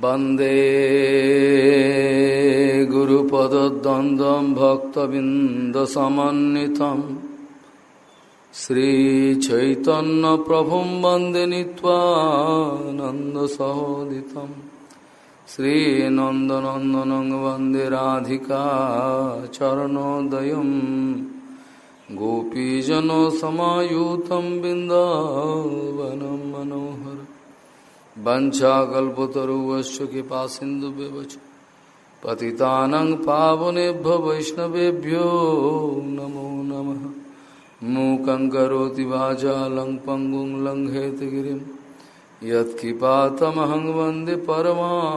वंदे गुरुपदद्वन्द्वं भक्तबिन्दसमन्वितम् श्रीचैतन्यप्रभुं वंदे नीत्वानन्दसहोदितम् श्रीनन्दनन्दनं वंदे राधिका चरणोदयम् गोपीजनसमायुतं बिन्दावनं मनोहर वञ्चाकल्पतरुवश्च कृपा सिन्धुव्यवच पतितानं पावनेभ्य वैष्णवेभ्यो नमो नमः। मूकं करोति वाचालं पङ्गुं लङ्घयति यत्कृपातमहं वंदे परमानन्दमाधवं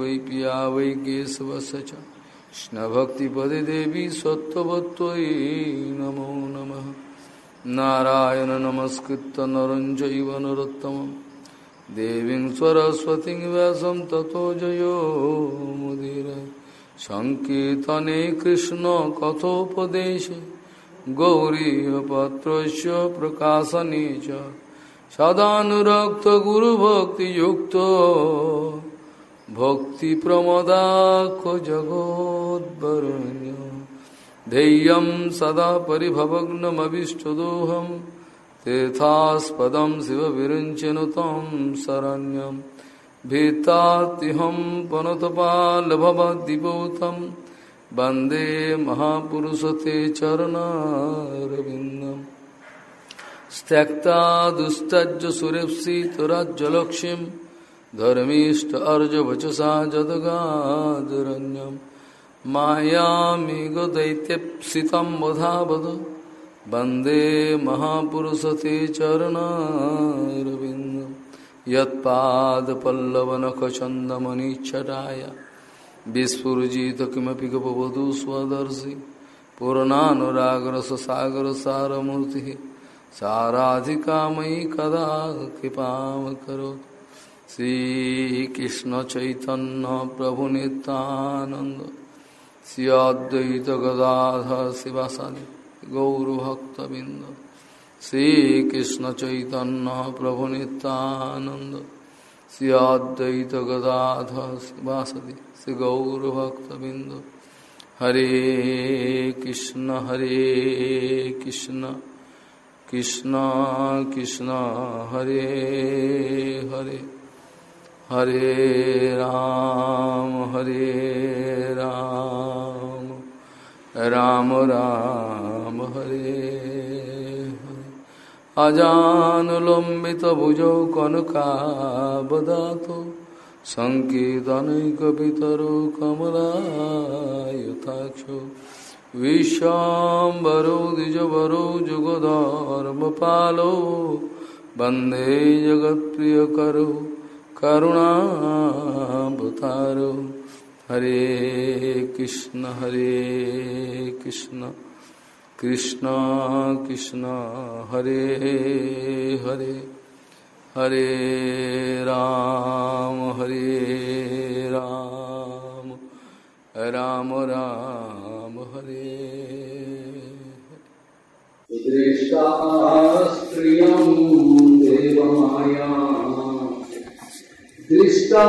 वै पिया वै केशवस्य च। देवी सत्त्ववत्त्वयि नमो नमः। नारायण नमस्कृत नर चैव नरोत्तमं देवीं सरस्वतीं व्यासं ततो जयो मुदीर। सङ्कीर्तने कृष्णकथोपदेशे गौरीयपत्रस्य प्रकाशने च। सदानुरक्तगुरुभक्तियुक्तो। भक्तिप्रमदाखो जगोद्वरण्य ध्येयं सदा परिभवग्नमभिष्टदोहं तीर्थास्पदं शिवविरिञ्चनु तं शरण्यं। भीतातिहं पनतपालभवद्दिपूतं वंदे महापुरुषते चरणारविन्दं। त्यक्ता दुस्तज्ज सुरेप्सितराज्यलक्ष्मीं धर्मीष्ट अर्जवचसा जदगादरण्यम् मायामेघदैत्यप्सितं वधावद। वंदे महापुरुषते चरणारविन्दं। यत्पादपल्लवनखचन्दमनिच्छटाय। विस्फुरजित किमपि गपवधू स्वदर्शि। पूर्णानुरागरससागरसारमूर्तिः। साराधिका मयि कदा कृपां करोतु श्रीकृष्णचैतन्यप्रभुनितानन्द श्रीअद्वैत गदाधर शिवासादि गौरभक्तबिंद श्रीकृष्ण चैतन्य प्रभु नित्यानंद श्रीअद्वैत गदाधर शिवासदि श्री गौरभक्तबिंद हरे कृष्ण हरे कृष्ण। कृष्ण कृष्ण, हरे हरे। हरे राम हरे राम। राम राम, हरे अजानुलम्बितभुजौ कनकावदातो सङ्केतनैकपितरो कमलायुताक्षो। विश्वाम्बरो, द्विजवरो, जुगधर्मपालो। वंदे जगत्प्रियकरो। करुणावतारो हरे कृष्ण हरे कृष्ण। कृष्ण कृष्ण, हरे हरे। हरे राम हरे राम। राम राम, हरे। दृष्टा दृष्टास्त्रियं देवमाया दृष्टा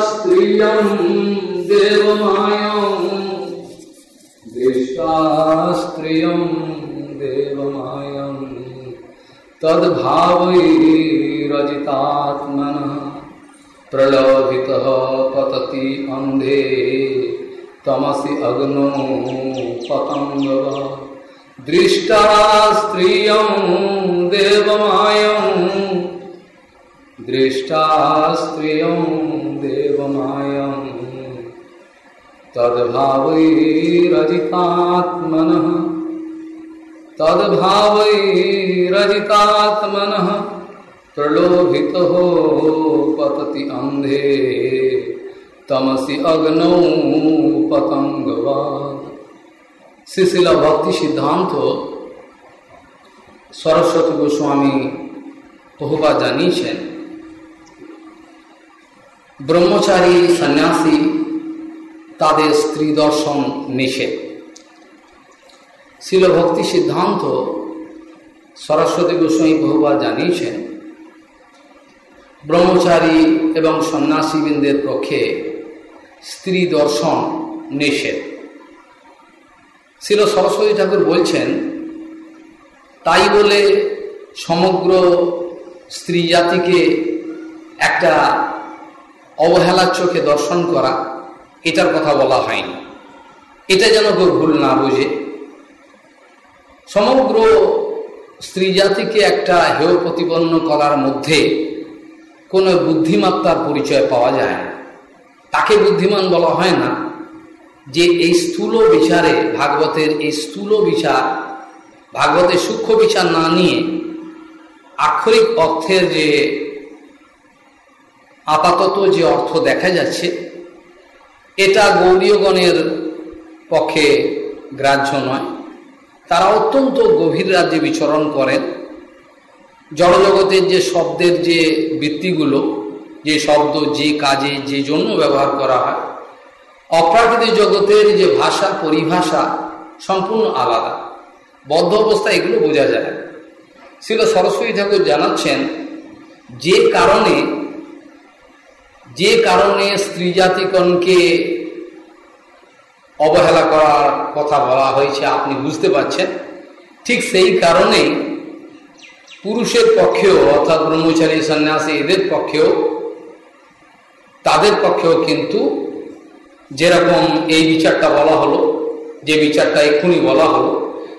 स्त्रियं देवमायं। दृष्टा स्त्रियं देवमायं तद्भावैरजितात्मनः प्रलोभितः पतति अग्नो पतङ्गव दृष्टा स्त्रियं देवमायं। दृष्टा स्त्रियं देवमायं तद्भावैरजितात्मनः तद्भावैरजितात्मनः प्रलोभितो पतति अन्धे तमसि अग्नौ पतङ्गवान् শিশিলা ভক্তি সিদ্ধান্ত সরস্বতী গোস্বামী বহুবার জানিয়েছেন ব্রহ্মচারী সন্ন্যাসী তাদের স্ত্রী দর্শন নিষেধ। শিল ভক্তি সিদ্ধান্ত সরস্বতী গোস্বামী বহুবার জানিয়েছেন, ব্রহ্মচারী এবং সন্ন্যাসীবৃন্দের পক্ষে স্ত্রী দর্শন নিষেধ। শিল সরস্বতী ঠাকুর বলছেন, তাই বলে সমগ্র স্ত্রী জাতিকে একটা অবহেলার চোখে দর্শন করা, এটার কথা বলা হয়নি। এটা যেন কেউ ভুল না বুঝে। সমগ্র স্ত্রী জাতিকে একটা হেয় প্রতিপন্ন করার মধ্যে কোনো বুদ্ধিমত্তার পরিচয় পাওয়া যায় না। তাকে বুদ্ধিমান বলা হয় না যে এই স্থূল বিচারে ভাগবতের এই স্থূল বিচার, ভাগবতের সূক্ষ্ম বিচার না নিয়ে আক্ষরিক অর্থের যে আপাতত যে অর্থ দেখা যাচ্ছে, এটা গৌরীয়গণের পক্ষে গ্রাহ্য নয়। তারা অত্যন্ত গভীর রাজ্যে বিচরণ করেন। জড়জগতের যে শব্দের যে বৃত্তিগুলো, যে শব্দ, যে কাজে, যে জন্য ব্যবহার করা হয় অপ্রাকৃতিক জগতের যে ভাষা, পরিভাষা সম্পূর্ণ আলাদা। বদ্ধ অবস্থা এগুলো বোঝা যায়। ছিল সরস্বতী ঠাকুর জানাচ্ছেন, যে কারণে যে কারণে স্ত্রী জাতিগণকে অবহেলা করার কথা বলা হয়েছে, আপনি বুঝতে পারছেন? ঠিক সেই কারণেই পুরুষের পক্ষেও, অর্থাৎ ব্রহ্মচারী সন্ন্যাসী এদের পক্ষেও, তাদের পক্ষেও কিন্তু যেরকম এই বিচারটা বলা হলো, যে বিচারটা এক্ষুনি বলা হলো,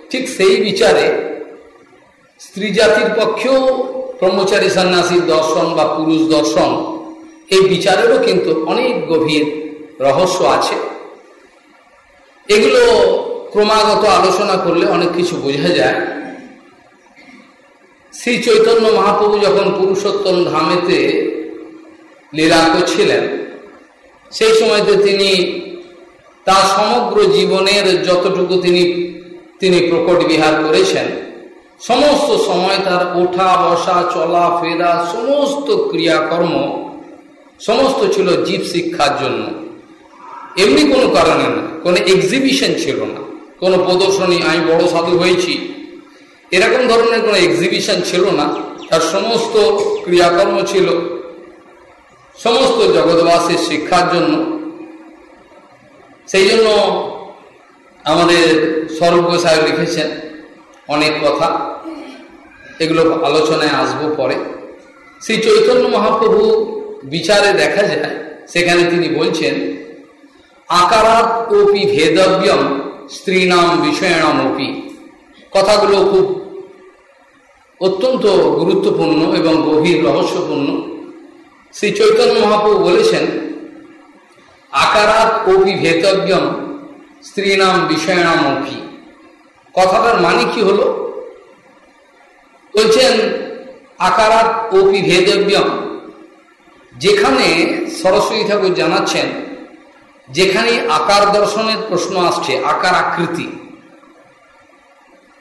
ঠিক সেই বিচারে স্ত্রী জাতির পক্ষেও ব্রহ্মচারী সন্ন্যাসীর দর্শন বা পুরুষ দর্শন এই বিচারেরও কিন্তু অনেক গভীর রহস্য আছে। এগুলো ক্রমাগত আলোচনা করলে অনেক কিছু বোঝা যায়। শ্রী চৈতন্য মহাপ্রভু যখন পুরুষোত্তম ধামেতে লীলা করছিলেন সেই সময়তে তিনি তার সমগ্র জীবনের যতটুকু তিনি তিনি প্রকট বিহার করেছেন, সমস্ত সময় তার ওঠা, বসা, চলা, ফেরা, সমস্ত ক্রিয়াকর্ম সমস্ত ছিল জীব শিক্ষার জন্য। এমনি কোনো কারণে না, কোনো এক্সিবিশন ছিল না, কোনো প্রদর্শনী, আমি বড় সাধু হয়েছি। এরকম ধরনের কোনো এক্সিবিশন ছিল না, তার সমস্ত ক্রিয়াকর্ম ছিল। সমস্ত জগৎবাসীর শিক্ষার জন্য। সেই জন্য আমাদের স্বরূপ সাহেব লিখেছেন অনেক কথা। এগুলো আলোচনায় আসব পরে। শ্রী চৈতন্য মহাপ্রভু বিচারে দেখা যায়, সেখানে তিনি বলছেন আকারাত ওপি ভেদব্যম স্ত্রীনাম বিষয়ানাম ওপি কথাগুলো খুব অত্যন্ত গুরুত্বপূর্ণ এবং গভীর রহস্যপূর্ণ। শ্রী চৈতন্য মহাপ্রভু বলেছেন আকারাত ওপি ভেতজ্ঞম স্ত্রীনাম বিষয়ানাম ওপি কথাটার মানে কি হলো? বলছেন আকারাত ওপি ভেদব্যম যেখানে সরস্বতী ঠাকুর জানাচ্ছেন, যেখানে আকার দর্শনের প্রশ্ন আসছে, আকার আকৃতি,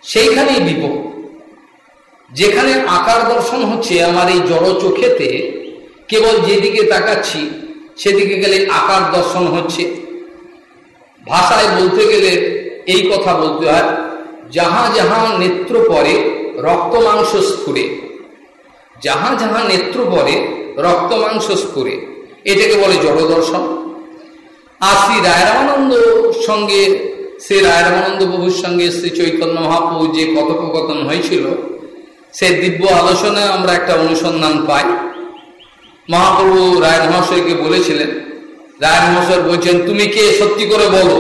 সেইখানেই বিপদ যেখানে আকার দর্শন হচ্ছে আমার এই জড় চোখেতে কেবল যেদিকে তাকাচ্ছি, সেদিকে গেলে আকার দর্শন হচ্ছে। ভাষায় বলতে গেলে এই কথা বলতে হয়, যাহা যাহা নেত্র পরে রক্ত মাংস স্ফুরে। যাহা যাহা নেত্র পরে রক্ত মাংস স্ফুরে এটাকে বলে জড় দর্শন আর শ্রী রায়রামানন্দ সঙ্গে, শ্রী রায়রামানন্দ প্রভুর সঙ্গে শ্রী চৈতন্য মহাপ্রভু যে কথোপকথন হয়েছিল, সে দিব্য আলোচনায় আমরা একটা অনুসন্ধান পাই। মহাপ্রভু রায় মহাশয়কে বলেছিলেন রায় মহাশয় বলছেন, তুমি কে? সত্যি করে বলো।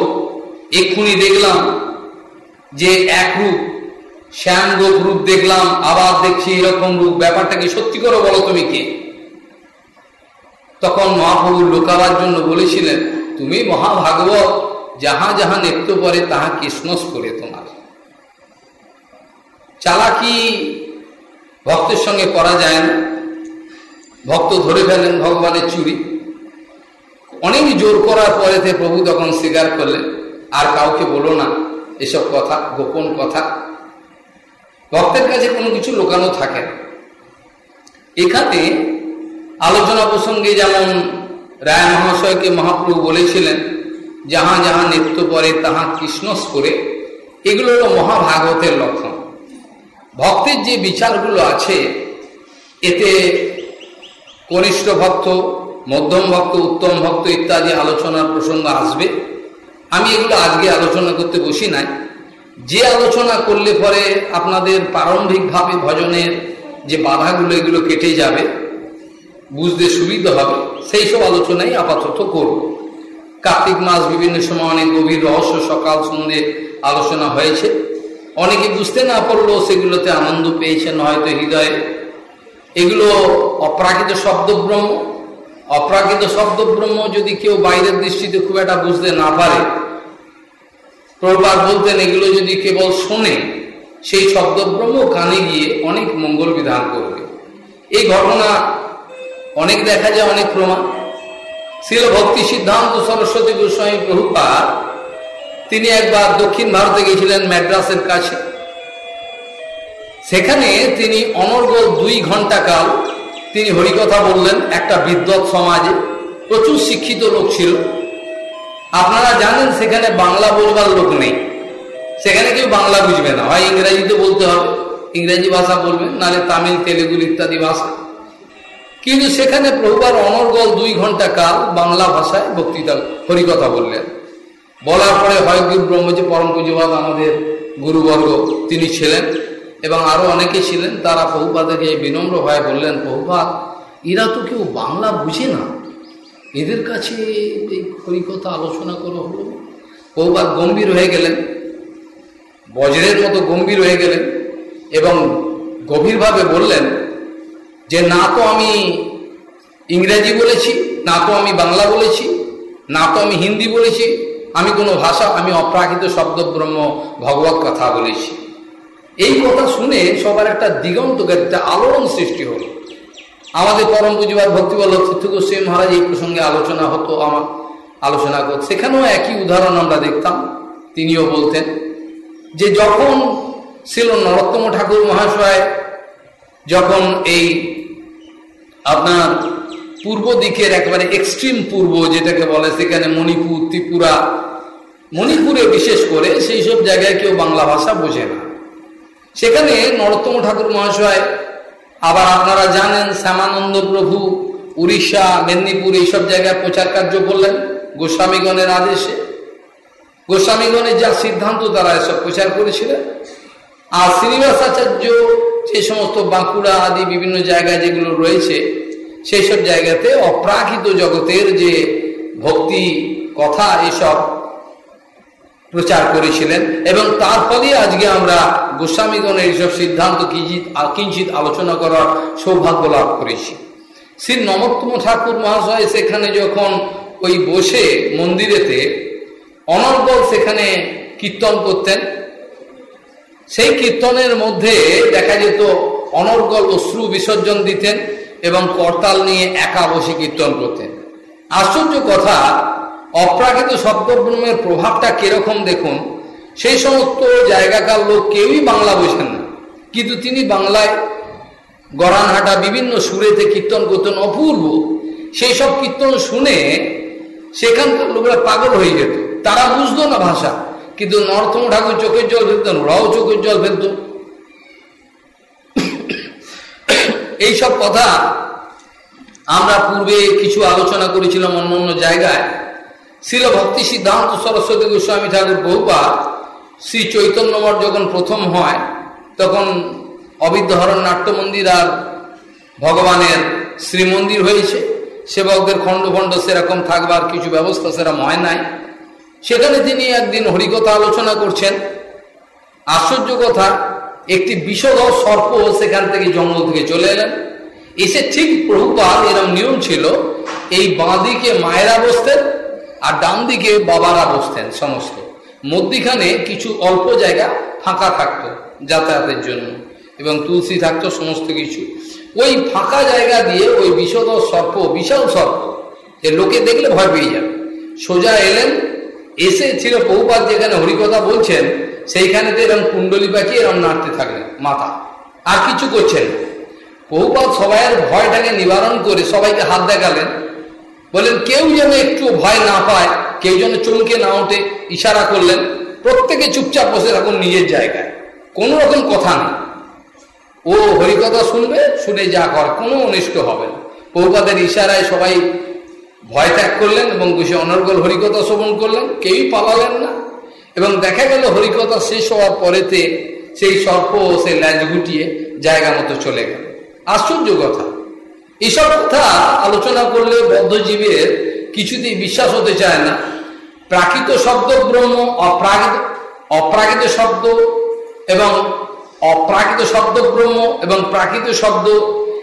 এক্ষুনি দেখলাম যে এক রূপ শ্যাম রূপ দেখলাম, আবার দেখছি এরকম রূপ। ব্যাপারটা কি সত্যি করে বলো তুমি কে? তখন মহাপ্রভু লোকাবার জন্য বলেছিলেন, তুমি মহাভাগবত, যাহা যাহা নেত্য পরে তাহা কৃষ্ণস করে তোমার। চালাকি ভক্তের সঙ্গে করা যায় না। ভক্ত ধরে ফেলেন ভগবানের চুরি। অনেক জোর করার পরেতে প্রভু তখন স্বীকার করলেন, আর কাউকে বলো না, এসব কথা, গোপন কথা। ভক্তের কাছে কোনো কিছু লোকানো থাকে এখানে আলোচনা প্রসঙ্গে যেমন রায় মহাশয়কে মহাপ্রভু বলেছিলেন, যাহা যাহা নৃত্য পরে তাহা কৃষ্ণস করে এগুলো হলো মহাভাগবতের লক্ষণ। ভক্তের যে বিচারগুলো আছে, এতে কনিষ্ঠ ভক্ত, মধ্যম ভক্ত, উত্তম ভক্ত ইত্যাদি আলোচনার প্রসঙ্গ আসবে। আমি এগুলো আজকে আলোচনা করতে বসি নাই। যে আলোচনা করলে পরে আপনাদের প্রারম্ভিকভাবে ভজনের যে বাধাগুলো, এগুলো কেটে যাবে। বুঝতে সুবিধা হবে। সেই সব আলোচনাই আপাতত করব। কার্তিক মাস বিভিন্ন সময় অনেক গভীর রহস্য, সকাল সন্ধ্যে আলোচনা হয়েছে। অনেকে বুঝতে না পারলেও সেগুলোতে আনন্দ পেয়েছেন হয়তো হৃদয়ে। এগুলো অপ্রাকৃত শব্দব্রহ্ম। অপ্রাকৃত শব্দব্রহ্ম যদি কেউ বাইরের দৃষ্টিতে খুব একটা বুঝতে না পারে প্রভাত বলতেন, এগুলো যদি কেবল শোনে, সেই শব্দব্রহ্ম কানে গিয়ে অনেক মঙ্গল বিধান করবে। এই ঘটনা অনেক দেখা যায়, অনেক প্রমাণ। ছিল ভক্তি সিদ্ধান্ত সরস্বতী গোস্বামী প্রভুপাত তিনি একবার দক্ষিণ ভারতে গেছিলেন ম্যাড্রাসের কাছে। সেখানে তিনি অনর্গল দুই ঘণ্টা কাল তিনি হরিকথা বললেন, একটা বিদ্বৎ সমাজে প্রচুর শিক্ষিত লোক ছিল। আপনারা জানেন, সেখানে বাংলা বলবার লোক নেই। সেখানে কেউ বাংলা বুঝবে না। হয় ইংরেজিতে বলতে হবে, ইংরেজি ভাষা বলবেন, নাহলে তামিল, তেলেগু ইত্যাদি ভাষা। কিন্তু সেখানে প্রভুবার অনর্গল দুই ঘণ্টা কাল বাংলা ভাষায় বক্তৃতা, হরিকথা বললেন। বলার পরে হয় হয়গুর ব্রহ্মজি, পরম পুজোবাদ আমাদের গুরুবর্গ, তিনি ছিলেন এবং আরও অনেকে ছিলেন, তারা বহুপাদকে বিনম্র হয়ে বললেন বহুপাত এরা তো কেউ বাংলা বুঝে না। এদের কাছে এই হরিকথা আলোচনা করা হলো। বহুপাত গম্ভীর হয়ে গেলেন, বজ্রের মতো গম্ভীর হয়ে গেলেন এবং গভীরভাবে বললেন যে না তো আমি ইংরেজি বলেছি, না তো আমি বাংলা বলেছি, না তো আমি হিন্দি বলেছি, আমি কোনো ভাষা, আমি অপ্রাকৃত শব্দ, ব্রহ্ম, ভগবত কথা বলেছি। এই কথা শুনে সবার একটা দিগন্তকে একটা আলোড়ন সৃষ্টি হল। আমাদের পরম পুঁজিবার ভক্তিবল্লভ তীর্থ গোস্বামী মহারাজ এই প্রসঙ্গে আলোচনা হতো আমার, আলোচনা করত। সেখানেও একই উদাহরণ আমরা দেখতাম। তিনিও বলতেন যে যখন ছিল নরোত্তম ঠাকুর মহাশয় যখন এই আপনার পূর্ব দিকের একেবারে এক্সট্রিম পূর্ব, যেটাকে বলে সেখানে মণিপুর, ত্রিপুরা, মণিপুরে বিশেষ করে সেই সব জায়গায় কেউ বাংলা ভাষা বোঝে না। সেখানে নরোত্তম ঠাকুর মহাশয়, আবার আপনারা জানেন শ্যামানন্দ প্রভু, উড়িষ্যা, মেদিনীপুর এইসব জায়গায় প্রচার কার্য করলেন গোস্বামীগণের আদেশে। গোস্বামীগণের যা সিদ্ধান্ত, তারা এসব প্রচার করেছিলেন। আর শ্রীনিবাসাচার্য যে সমস্ত বাঁকুড়া আদি বিভিন্ন জায়গায় যেগুলো রয়েছে, সেই সব জায়গাতে অপ্রাকৃত জগতের যে ভক্তি কথা এসব প্রচার করেছিলেন এবং তার ফলে আজকে আমরা গোস্বামীগণের এইসব সিদ্ধান্ত কিঞ্চিত কিঞ্চিত আলোচনা করার সৌভাগ্য লাভ করেছি। শ্রী নমোত্তম ঠাকুর মহাশয় সেখানে যখন ওই বসে মন্দিরেতে অনর্গল সেখানে কীর্তন করতেন সেই কীর্তনের মধ্যে দেখা যেত অনর্গল অশ্রু বিসর্জন দিতেন এবং করতাল নিয়ে একা বসে কীর্তন করতেন। আশ্চর্য কথা, অপ্রাকৃত শব্দব্রহ্মের প্রভাবটা কীরকম দেখুন, সেই সমস্ত জায়গাকার লোক কেউই বাংলা বোঝেন না। কিন্তু তিনি বাংলায় গড়ানহাটা বিভিন্ন সুরেতে কীর্তন করতেন অপূর্ব। সেই সব কীর্তন শুনে সেখানকার লোকরা পাগল হয়ে যেত। তারা বুঝতো না ভাষা। কিন্তু নরথম ঠাকুর চোখের জল ফেলতেন ওরাও চোখের জল ফেলত। এইসব কথা আমরা পূর্বে কিছু আলোচনা করেছিলাম অন্য অন্য জায়গায়। শিল ভক্তি সিদ্ধান্ত সরস্বতী গোস্বামী ঠাকুর বহুপাত শ্রী চৈতন্যমঠ যখন প্রথম হয়, তখন অবিদ্যহরণ নাট্য মন্দির আর ভগবানের শ্রীমন্দির হয়েছে। সেবকদের খণ্ড খণ্ড সেরকম থাকবার কিছু ব্যবস্থা সেরকম হয় নাই। সেখানে তিনি একদিন হরিকথা আলোচনা করছেন। আশ্চর্য কথা, একটি বিষদ সর্প সেখান থেকে জঙ্গল থেকে চলে এলেন। এসে ঠিক প্রভুপাল এরম নিয়ম ছিল, এই বাঁদিকে মায়েরা বসতেন আর ডান দিকে বাবারা বসতেন সমস্ত। মধ্যিখানে কিছু অল্প জায়গা ফাঁকা থাকতো যাতায়াতের জন্য এবং তুলসী থাকতো সমস্ত কিছু। ওই ফাঁকা জায়গা দিয়ে ওই বিষদ সর্প, বিশাল সর্প যে লোকে দেখলে ভয় পেয়ে যাবে। সোজা এলেন এসে ছিল বহুপাত যেখানে হরিকথা বলছেন সেইখানেতে এরকম কুণ্ডলি পাখি এরকম নাড়তে থাকলেন মাথা। আর কিছু করছেন বহুপাত সবাইয়ের ভয়টাকে নিবারণ করে সবাইকে হাত দেখালেন। বলেন কেউ যেন একটু ভয় না পায়, কেউ যেন চমকে না ওঠে, ইশারা করলেন, প্রত্যেকে চুপচাপ বসে থাকুন নিজের জায়গায়। কোনো রকম কথা নেই। ও হরিকথা শুনবে, শুনে যা কর, কোনো অনিষ্ট হবে না। বহুপাদের ইশারায় সবাই ভয় ত্যাগ করলেন এবং বসে অনর্গল হরিকথা শ্রবণ করলেন, কেউই পালালেন না। এবং দেখা গেল হরিকথা শেষ হওয়ার পরেতে সেই সর্প সে ল্যাজ গুটিয়ে জায়গা মতো চলে গেল। আশ্চর্য কথা। এসব কথা আলোচনা করলে বদ্ধজীবের কিছুতেই বিশ্বাস হতে চায় না। প্রাকৃত শব্দ ব্রহ্ম, অপ্রাকৃত অপ্রাকৃত শব্দ এবং অপ্রাকৃত শব্দ ব্রহ্ম এবং প্রাকৃত শব্দ,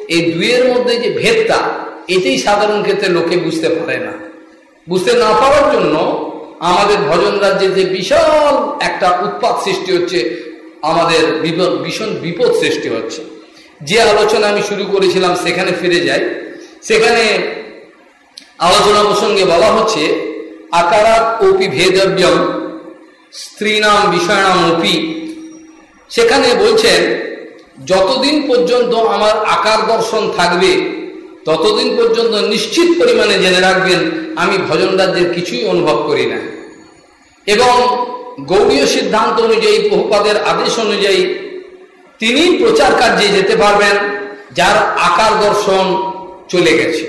এই দুইয়ের মধ্যে যে ভেদটা এটাই সাধারণ ক্ষেত্রে লোকে বুঝতে পারে না। বুঝতে না পারার জন্য আমাদের ভজন রাজ্যে যে বিশাল একটা উৎপাত সৃষ্টি হচ্ছে, আমাদের ভীষণ বিপদ সৃষ্টি হচ্ছে। যে আলোচনা আমি শুরু করেছিলাম সেখানে ফিরে যাই। সেখানে আলোচনা প্রসঙ্গে বলা হচ্ছে আকারাত ওপি ভেদব্যম, স্ত্রীনাম বিষয়নাম ওপি সেখানে বলছেন, যতদিন পর্যন্ত আমার আকার দর্শন থাকবে ততদিন পর্যন্ত নিশ্চিত পরিমাণে জেনে রাখবেন, আমি ভজন রাজ্যের কিছুই অনুভব করি না। এবং গৌরীয় সিদ্ধান্ত অনুযায়ী বহুপাদের আদেশ অনুযায়ী তিনি প্রচার কার্যে যেতে পারবেন, যার আকার দর্শন চলে গেছে।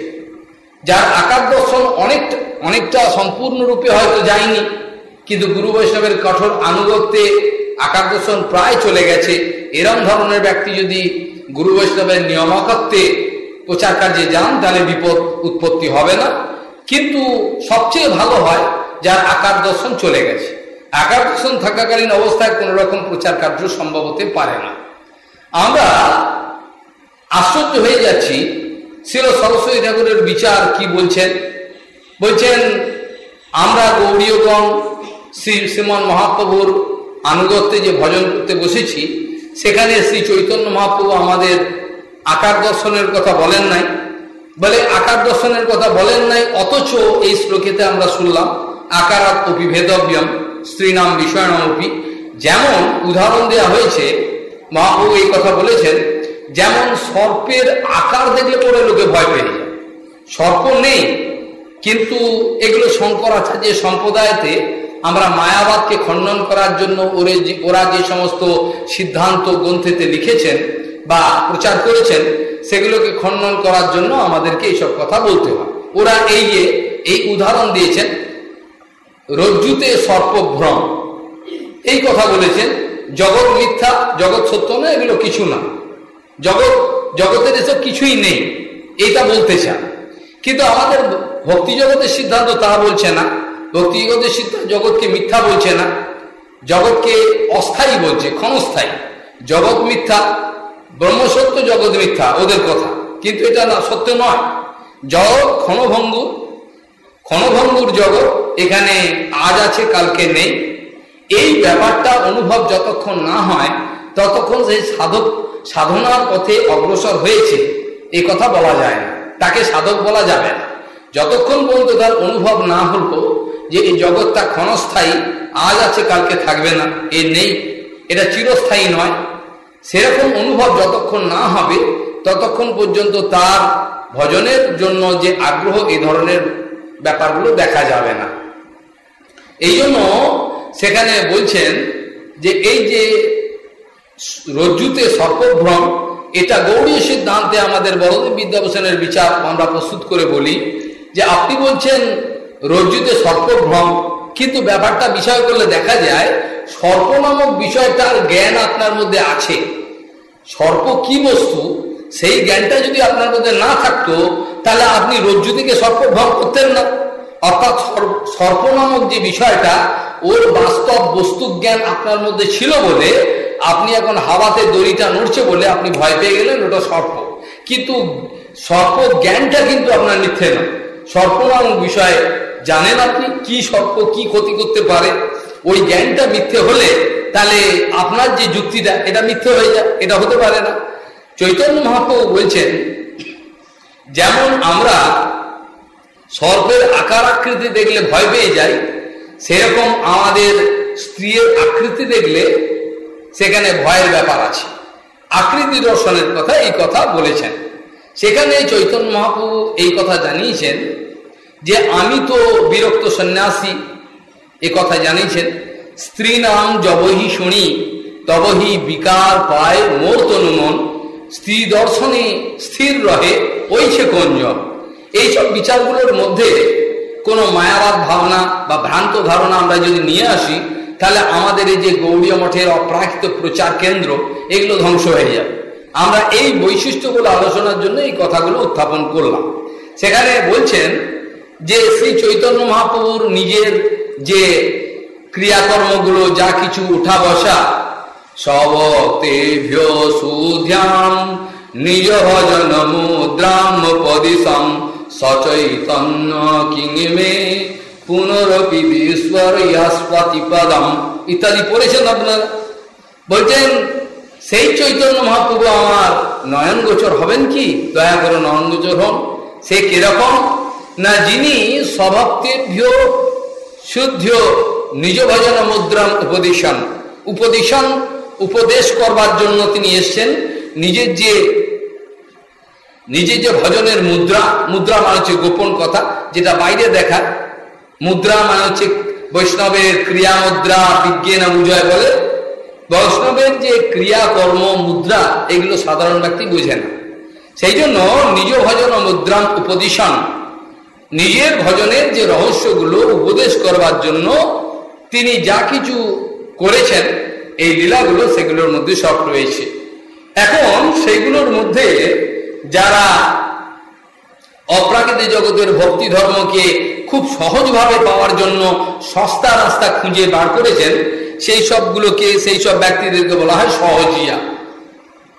যার আকার দর্শন অনেকটা অনেকটা সম্পূর্ণরূপে হয়তো যায়নি, কিন্তু গুরু বৈষ্ণবের কঠোর আনুগত্যে আকার দর্শন প্রায় চলে গেছে। এরম ধরনের ব্যক্তি যদি গুরু বৈষ্ণবের নিয়মাকত্বে প্রচার কার্যে যান, তাহলে বিপদ উৎপত্তি হবে না। কিন্তু সবচেয়ে ভালো হয়, যার আকার দর্শন চলে গেছে। আকার দর্শন থাকাকালীন অবস্থায় কোন রকম প্রচার কার্য সম্ভব হতে পারে না। আমরা আশ্চর্য হয়ে যাচ্ছি শিল সরস্বতী ঠাকুরের বিচার কি বলছেন? বলছেন, আমরা গৌরীয়গণ, শ্রী শ্রীমন মহাপ্রভুর আনুগত্যে যে ভজন করতে বসেছি, সেখানে শ্রী চৈতন্য মহাপ্রভু আমাদের আকার দর্শনের কথা বলেন নাই। বলে আকার দর্শনের কথা বলেন নাই, অথচ এই শ্লোকেতে আমরা শুনলাম আকারাত অপি ভেদব্যম স্ত্রীনাম বিষয়নামপি। যেমন উদাহরণ দেওয়া হয়েছে, মহাপ্রভু এই কথা বলেছেন, যেমন সর্পের আকার দেখলে পরে লোকে ভয় পেয়ে যায়। সর্প নেই, কিন্তু এগুলো শঙ্করাচার্যের সম্প্রদায়তে আমরা মায়াবাদকে খণ্ডন করার জন্য ওরে ওরা যে সমস্ত সিদ্ধান্ত, গ্রন্থেতে লিখেছেন বা প্রচার করেছেন, সেগুলোকে খণ্ডন করার জন্য আমাদেরকে এইসব কথা বলতে হয়। ওরা এই যে, এই উদাহরণ দিয়েছেন, রজ্জুতে সর্পভ্রম। এই কথা বলেছেন, জগৎ মিথ্যা, জগৎ সত্য না এগুলো কিছু না। জগৎ, জগতের এসব কিছুই নেই, এইটা বলতে চান। কিন্তু আমাদের ভক্তি জগতের সিদ্ধান্ত তা বলছে না। ভক্তি জগতের সিদ্ধান্ত জগৎকে মিথ্যা বলছে না। জগৎকে অস্থায়ী বলছে, ক্ষণস্থায়ী। জগৎ মিথ্যা ব্রহ্মসত্য জগৎ মিথ্যা, ওদের কথা। কিন্তু এটা না, সত্য নয়। জগৎ ক্ষণভঙ্গুর ক্ষণভঙ্গুর জগৎ, এখানে আজ আছে, কালকে নেই। এই ব্যাপারটা অনুভব যতক্ষণ না হয়, ততক্ষণ সেই সাধক, সাধনার পথে অগ্রসর হয়েছে। এই কথা বলা যায় না। তাকে সাধক বলা যাবে না। যতক্ষণ পর্যন্ত তার অনুভব না হলো যে এই জগৎটা ক্ষণস্থায়ী, আজ আছে, কালকে থাকবে না, এ নেই। এটা চিরস্থায়ী নয়। সেরকম অনুভব যতক্ষণ না হবে, ততক্ষণ পর্যন্ত তার ভজনের জন্য যে আগ্রহ এই ধরনের ব্যাপারগুলো দেখা যাবে না। এই জন্য সেখানে বলছেন যে এই যে রজ্জুতে সর্পভ্রম, এটা গৌরীয় সিদ্ধান্তে আমাদের বড়দেব বিদ্যাভূষণের বিচার আমরা প্রস্তুত করে বলি যে আপনি বলছেন রজ্জুতে সর্পভ্রম, কিন্তু ব্যাপারটা বিষয় করলে দেখা যায় সর্প নামক বিষয়টার জ্ঞান আপনার মধ্যে আছে। সর্প কি বস্তু? সেই জ্ঞানটা যদি আপনার মধ্যে না থাকতো, তাহলে আপনি রজ্জু থেকে সর্পভ্রম করতেন না। অর্থাৎ সর্প নামক যে বিষয়টা, ওর বাস্তব বস্তু জ্ঞান আপনার মধ্যে ছিল বলে আপনি এখন হাওয়াতে দড়িটা নড়ছে বলে আপনি ভয় পেয়ে গেলেন, ওটা সর্প। কিন্তু সর্প জ্ঞানটা কিন্তু আপনার মিথ্যে না। সর্প নামক বিষয়ে জানেন আপনি, কি সর্প কি ক্ষতি করতে পারে? ওই জ্ঞানটা মিথ্যে হলে তাহলে আপনার যে যুক্তিটা, এটা মিথ্যে হয়ে যায়, এটা হতে পারে না। চৈতন্য মহাপ্রভু বলছেন, যেমন আমরা সর্পের আকার আকৃতি দেখলে ভয় পেয়ে যাই, সেরকম আমাদের স্ত্রীর আকৃতি দেখলে সেখানে ভয়ের ব্যাপার আছে। আকৃতি দর্শনের কথা এই কথা বলেছেন। সেখানে চৈতন্য মহাপ্রভু এই কথা জানিয়েছেন যে, আমি তো বিরক্ত সন্ন্যাসী এ কথা জানিয়েছেন, স্ত্রী নাম জবহি শুনি, তবহি বিকার পায় মোর তনুমন স্ত্রী দর্শনে স্থির রহে ওই সে কঞ্জন এইসব বিচারগুলোর মধ্যে কোনো মায়াবাদ ভাবনা বা ভ্রান্ত ধারণা আমরা যদি নিয়ে আসি, তাহলে আমাদের এই যে গৌড়ীয় মঠের অপ্রাকৃত প্রচার কেন্দ্র, এগুলো ধ্বংস হয়ে যাবে। আমরা এই বৈশিষ্ট্যগুলো আলোচনার জন্য এই কথাগুলো উত্থাপন করলাম। সেখানে বলছেন যে শ্রী চৈতন্য মহাপ্রভুর নিজের যে ক্রিয়াকর্মগুলো যা কিছু উঠা বসা সবতেভ্য সুধ্যাম নিজ ভজন মুদ্রাম পদিশম সচৈতন্য কিংমে পুনরপি বিশ্বর ইয়াস্পাতিপদম ইত্যাদি পড়েছেন আপনারা। বলছেন, সেই চৈতন্য মহাপ্রভু আমার নয়ন গোচর হবেন কি? দয়া করে নয়ন গোচর হন। সে কীরকম? না যিনি স্বভক্তেভ্য শুদ্ধ নিজ ভজন মুদ্রাম উপদেশন উপদেশন উপদেশ করবার জন্য তিনি এসছেন। নিজের যে নিজের যে ভজনের মুদ্রা মুদ্রা মানে হচ্ছে গোপন কথা, যেটা বাইরে দেখা মুদ্রা মানে হচ্ছে বৈষ্ণবের ক্রিয়া মুদ্রা, বিজ্ঞান উজয় বলে। বৈষ্ণবের যে ক্রিয়াকর্ম মুদ্রা, এগুলো সাধারণ ব্যক্তি বোঝে না। সেই জন্য নিজ ভজন মুদ্রাম উপদেশন নিজের ভজনের যে রহস্যগুলো উপদেশ করবার জন্য তিনি যা কিছু করেছেন, এই লীলাগুলো সেগুলোর মধ্যে সব রয়েছে। এখন সেগুলোর মধ্যে যারা অপ্রাকৃতিক জগতের ভক্তি ধর্মকে খুব সহজভাবে পাওয়ার জন্য সস্তা রাস্তা খুঁজে বার করেছেন, সেই সবগুলোকে, সেই সব ব্যক্তিদেরকে বলা হয় সহজিয়া।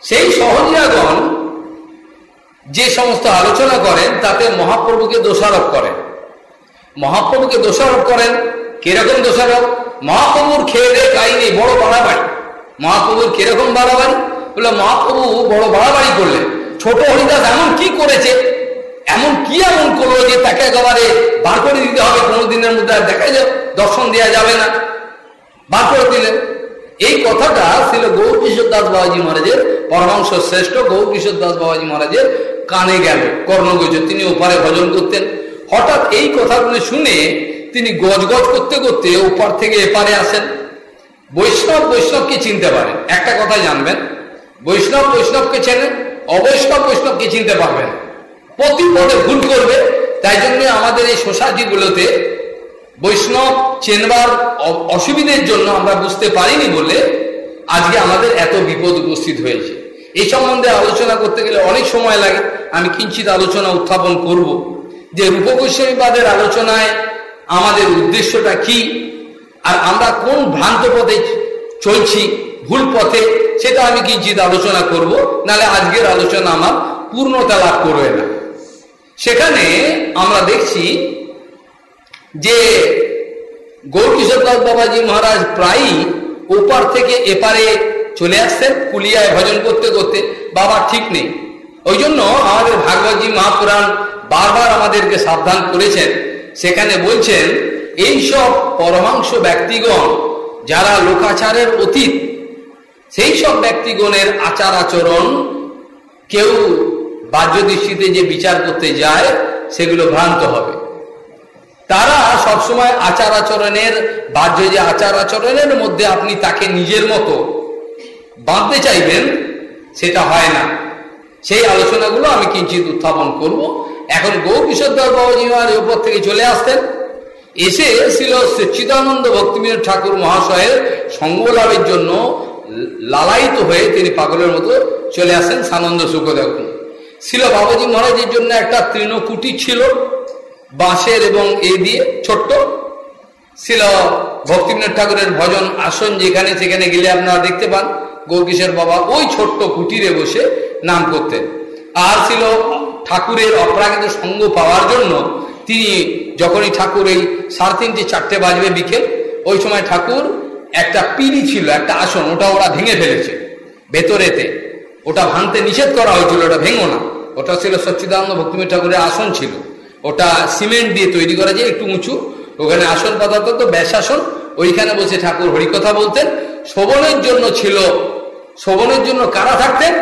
সেই সহজিয়াগণ যে সমস্ত আলোচনা করেন, তাতে মহাপ্রভুকে দোষারোপ করেন। মহাপ্রভুকে দোষারোপ করেন, কীরকম দোষারোপ? মহাপ্রভুর খেয়ে দে কাহিনি বড় বাড়াবাড়ি। মহাপ্রভুর কীরকম বাড়াবাড়ি? বলে মহাপ্রভু বড় বাড়াবাড়ি করলেন। ছোট হরিদাস এমন কি করেছে? এমন কি এমন করল যে তাকে একেবারে বার করে দিতে হবে? কোনো দিনের মধ্যে আর দেখা যাবে দর্শন দেওয়া যাবে না। বার করে দিলেন। এই কথাটা ছিল গৌর কিশোর দাস বাবাজি মহারাজের পরমাংশ শ্রেষ্ঠ গৌর কিশোর দাস বাবাজি মহারাজের কানে গেল কর্ণগোচর তিনি ওপারে ভজন করতেন। হঠাৎ এই কথাগুলো শুনে তিনি গজগজ করতে করতে ওপার থেকে এপারে আসেন। বৈষ্ণব বৈষ্ণবকে চিনতে পারেন। একটা কথা জানবেন, বৈষ্ণব বৈষ্ণবকে চেনেন, অবৈষ্ণব বৈষ্ণবকে চিনতে পারবেন। প্রতি পদে ভুল করবে, তাই জন্য আমাদের এই সোসাইটিগুলোতে বৈষ্ণব চেনবার অসুবিধের জন্য আমরা বুঝতে পারিনি বলে আজকে আমাদের এত বিপদ উপস্থিত হয়েছে। এই সম্বন্ধে আলোচনা করতে গেলে অনেক সময় লাগে। আমি কিঞ্চিত আলোচনা উত্থাপন করব। যে রূপগোস্বামীবাদের আলোচনায় আমাদের উদ্দেশ্যটা কি? আর আমরা কোন ভ্রান্ত পথে চলছি, ভুল পথে, সেটা আমি কিঞ্চিত আলোচনা করব। নালে আজকের আলোচনা আমার পূর্ণতা লাভ করবে না। সেখানে আমরা দেখছি যে গৌরকিশোর দাস বাবাজি মহারাজ প্রায়ই ওপার থেকে এপারে চলে আসতেন কুলিয়ায় ভজন করতে করতে। বাবা ঠিক নেই। ওই জন্য আমাদের ভাগবতী মহাপুরাণ বারবার আমাদেরকে সাবধান করেছেন। সেখানে বলছেন, এই সব পরমাংশ ব্যক্তিগণ যারা লোকাচারের অতীত, সেই সব ব্যক্তিগণের আচার আচরণ কেউ বাহ্য দৃষ্টিতে যে বিচার করতে যায়, সেগুলো ভ্রান্ত হবে। তারা সবসময় আচার আচরণের, বাহ্য যে আচার আচরণের মধ্যে আপনি তাকে নিজের মতো বাঁধতে চাইবেন, সেটা হয় না। সেই আলোচনাগুলো আমি কিঞ্চিত উত্থাপন করব। এখন গৌ কিশোর দাস বাবাজি মহারাজ উপর থেকে চলে আসতেন। এসে ছিল চিদানন্দ ভক্তিবিনোদ ঠাকুর মহাশয়ের সঙ্গ লাভের জন্য লালায়িত হয়ে তিনি পাগলের মতো চলে আসেন সানন্দ সুখদেব। ছিল বাবাজি মহারাজের জন্য একটা তৃণকুটি ছিল, বাঁশের এবং এ দিয়ে ছোট্ট। ছিল ভক্তিবিনোদ ঠাকুরের ভজন আসন যেখানে সেখানে গেলে আপনারা দেখতে পান। গৌরকিশোর বাবা ওই ছোট্ট কুটিরে বসে নাম করতেন। আর ছিল ঠাকুরের অপরাগিত সঙ্গ পাওয়ার জন্য তিনি যখনই ঠাকুর এই সাড়ে তিনটে, চারটে বাজবে বিকেল, ওই সময় ঠাকুর একটা পিড়ি ছিল, একটা আসন, ওটা ওরা ভেঙে ফেলেছে ভেতরেতে। ওটা ভাঙতে নিষেধ করা হয়েছিল, ওটা ভেঙো না। ওটা ছিল সচ্চিদানন্দ ভক্তিমী ঠাকুরের আসন ছিল। ওটা সিমেন্ট দিয়ে তৈরি করা যায় একটু উঁচু, ওখানে আসন পদার্থ তো ব্যাসাসন ওইখানে বসে ঠাকুর হরিকথা বলতেন। শোভনের জন্য ছিল, শোভনের জন্য কারা থাকতেন?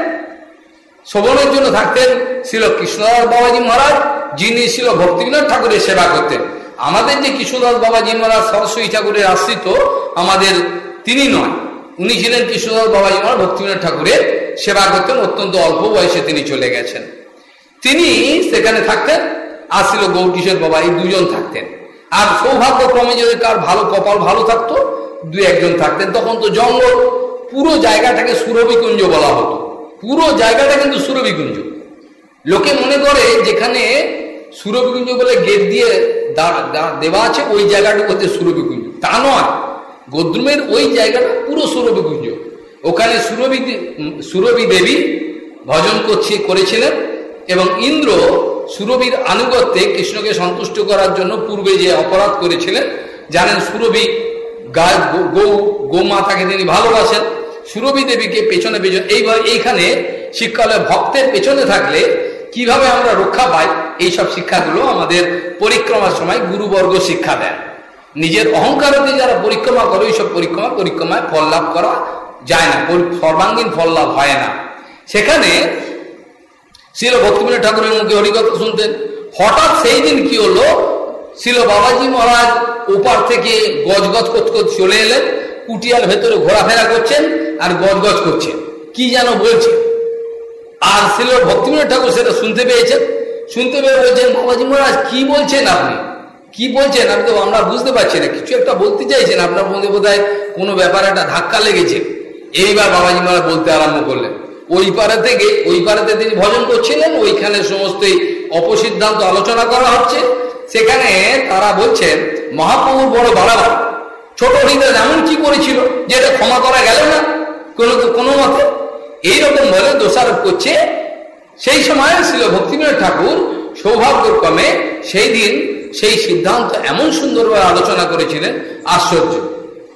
শোভনের জন্য থাকতেন ছিল কৃষ্ণদাস বাবাজি মহারাজ, যিনি ছিল ভক্তিবিনোদ ঠাকুরের সেবা করতেন। আমাদের যে কৃষ্ণদাস বাবাজি মহারাজ সরস্বতী ঠাকুরের আশ্রিত, আমাদের তিনি নয়। উনি ছিলেন কৃষ্ণদাস বাবাজি মহারাজ ভক্তিবিনোদ ঠাকুরের সেবা করতেন, অত্যন্ত অল্প বয়সে তিনি চলে গেছেন। তিনি সেখানে থাকতেন, আর ছিল গৌরকিশোর বাবা, এই দুজন থাকতেন। আর সৌভাগ্যক্রমে যদি কার ভালো কপাল ভালো থাকতো দু একজন থাকতেন, তখন তো জঙ্গল পুরো জায়গাটাকে সুরভিকুঞ্জ বলা হতো। পুরো জায়গাটা কিন্তু সুরভিকুঞ্জ। লোকে মনে করে যেখানে সুরভিকুঞ্জ বলে গেট দিয়ে দেওয়া আছে, ওই জায়গাটুকু হচ্ছে সুরভিকুঞ্জ। তা নয়। গদ্রুমের ওই জায়গাটা পুরো সুরভিকুঞ্জ। ওখানে সুরভি সুরভি দেবী ভজন করছে, করেছিলেন এবং ইন্দ্র সুরভির আনুগত্যে কৃষ্ণকে সন্তুষ্ট করার জন্য পূর্বে যে অপরাধ করেছিলেন, জানেন সুরভি গায়ে গৌ গৌমাতাকে তিনি ভালোবাসেন। সুরভি দেবীকে পেছনে পেছনে এইভাবে এইখানে শিক্ষালয় ভক্তের পেছনে থাকলে কীভাবে আমরা রক্ষা পাই এই সব শিক্ষাগুলো আমাদের পরিক্রমার সময় গুরুবর্গ শিক্ষা দেন। নিজের অহংকারতে যারা পরিক্রমা করে ওইসব পরিক্রমা পরিক্রমায় ফল লাভ করা যায় না। সর্বাঙ্গীন ফল লাভ হয় না। সেখানে শিল ভক্তিবিনোদ ঠাকুরের মুখে হরিকথা শুনতেন। হঠাৎ সেই দিন কি হলো? শিল বাবাজি মহারাজ ওপার থেকে গজগজ করতে চলে এলেন কুটিয়ার ভেতরে ঘোরাফেরা করছেন আর গজগজ করছেন। কি যেন বলছে আর শিল ভক্তিবিনোদ ঠাকুর সেটা শুনতে পেয়েছেন। শুনতে পেয়ে বলছেন, বাবাজি মহারাজ, কি বলছেন আপনি? কি বলছেন? আমি তো, আমরা বুঝতে পারছি না। কিছু একটা বলতে চাইছেন। আপনার মধ্যে বোধ কোনো ব্যাপারে একটা ধাক্কা লেগেছে। এইবার বাবাজি মহারাজ বলতে আরম্ভ করলেন। ওই পারে থেকে, ওই পাড়াতে তিনি ভজন করছিলেন, ওইখানে সমস্ত অপসিদ্ধান্ত আলোচনা করা হচ্ছে। সেখানে তারা বলছেন, মহাপ্রভুর বড় বাড়াবার ছোট হৃদয় এমন কি করেছিল যে এটা ক্ষমা করা গেল না? কোনো কোনো মতে এইরকম বলে দোষারোপ করছে। সেই সময় ছিল ভক্তিবিনোদ ঠাকুর সৌভাগ্যক্রমে সেই দিন সেই সিদ্ধান্ত এমন সুন্দরভাবে আলোচনা করেছিলেন, আশ্চর্য।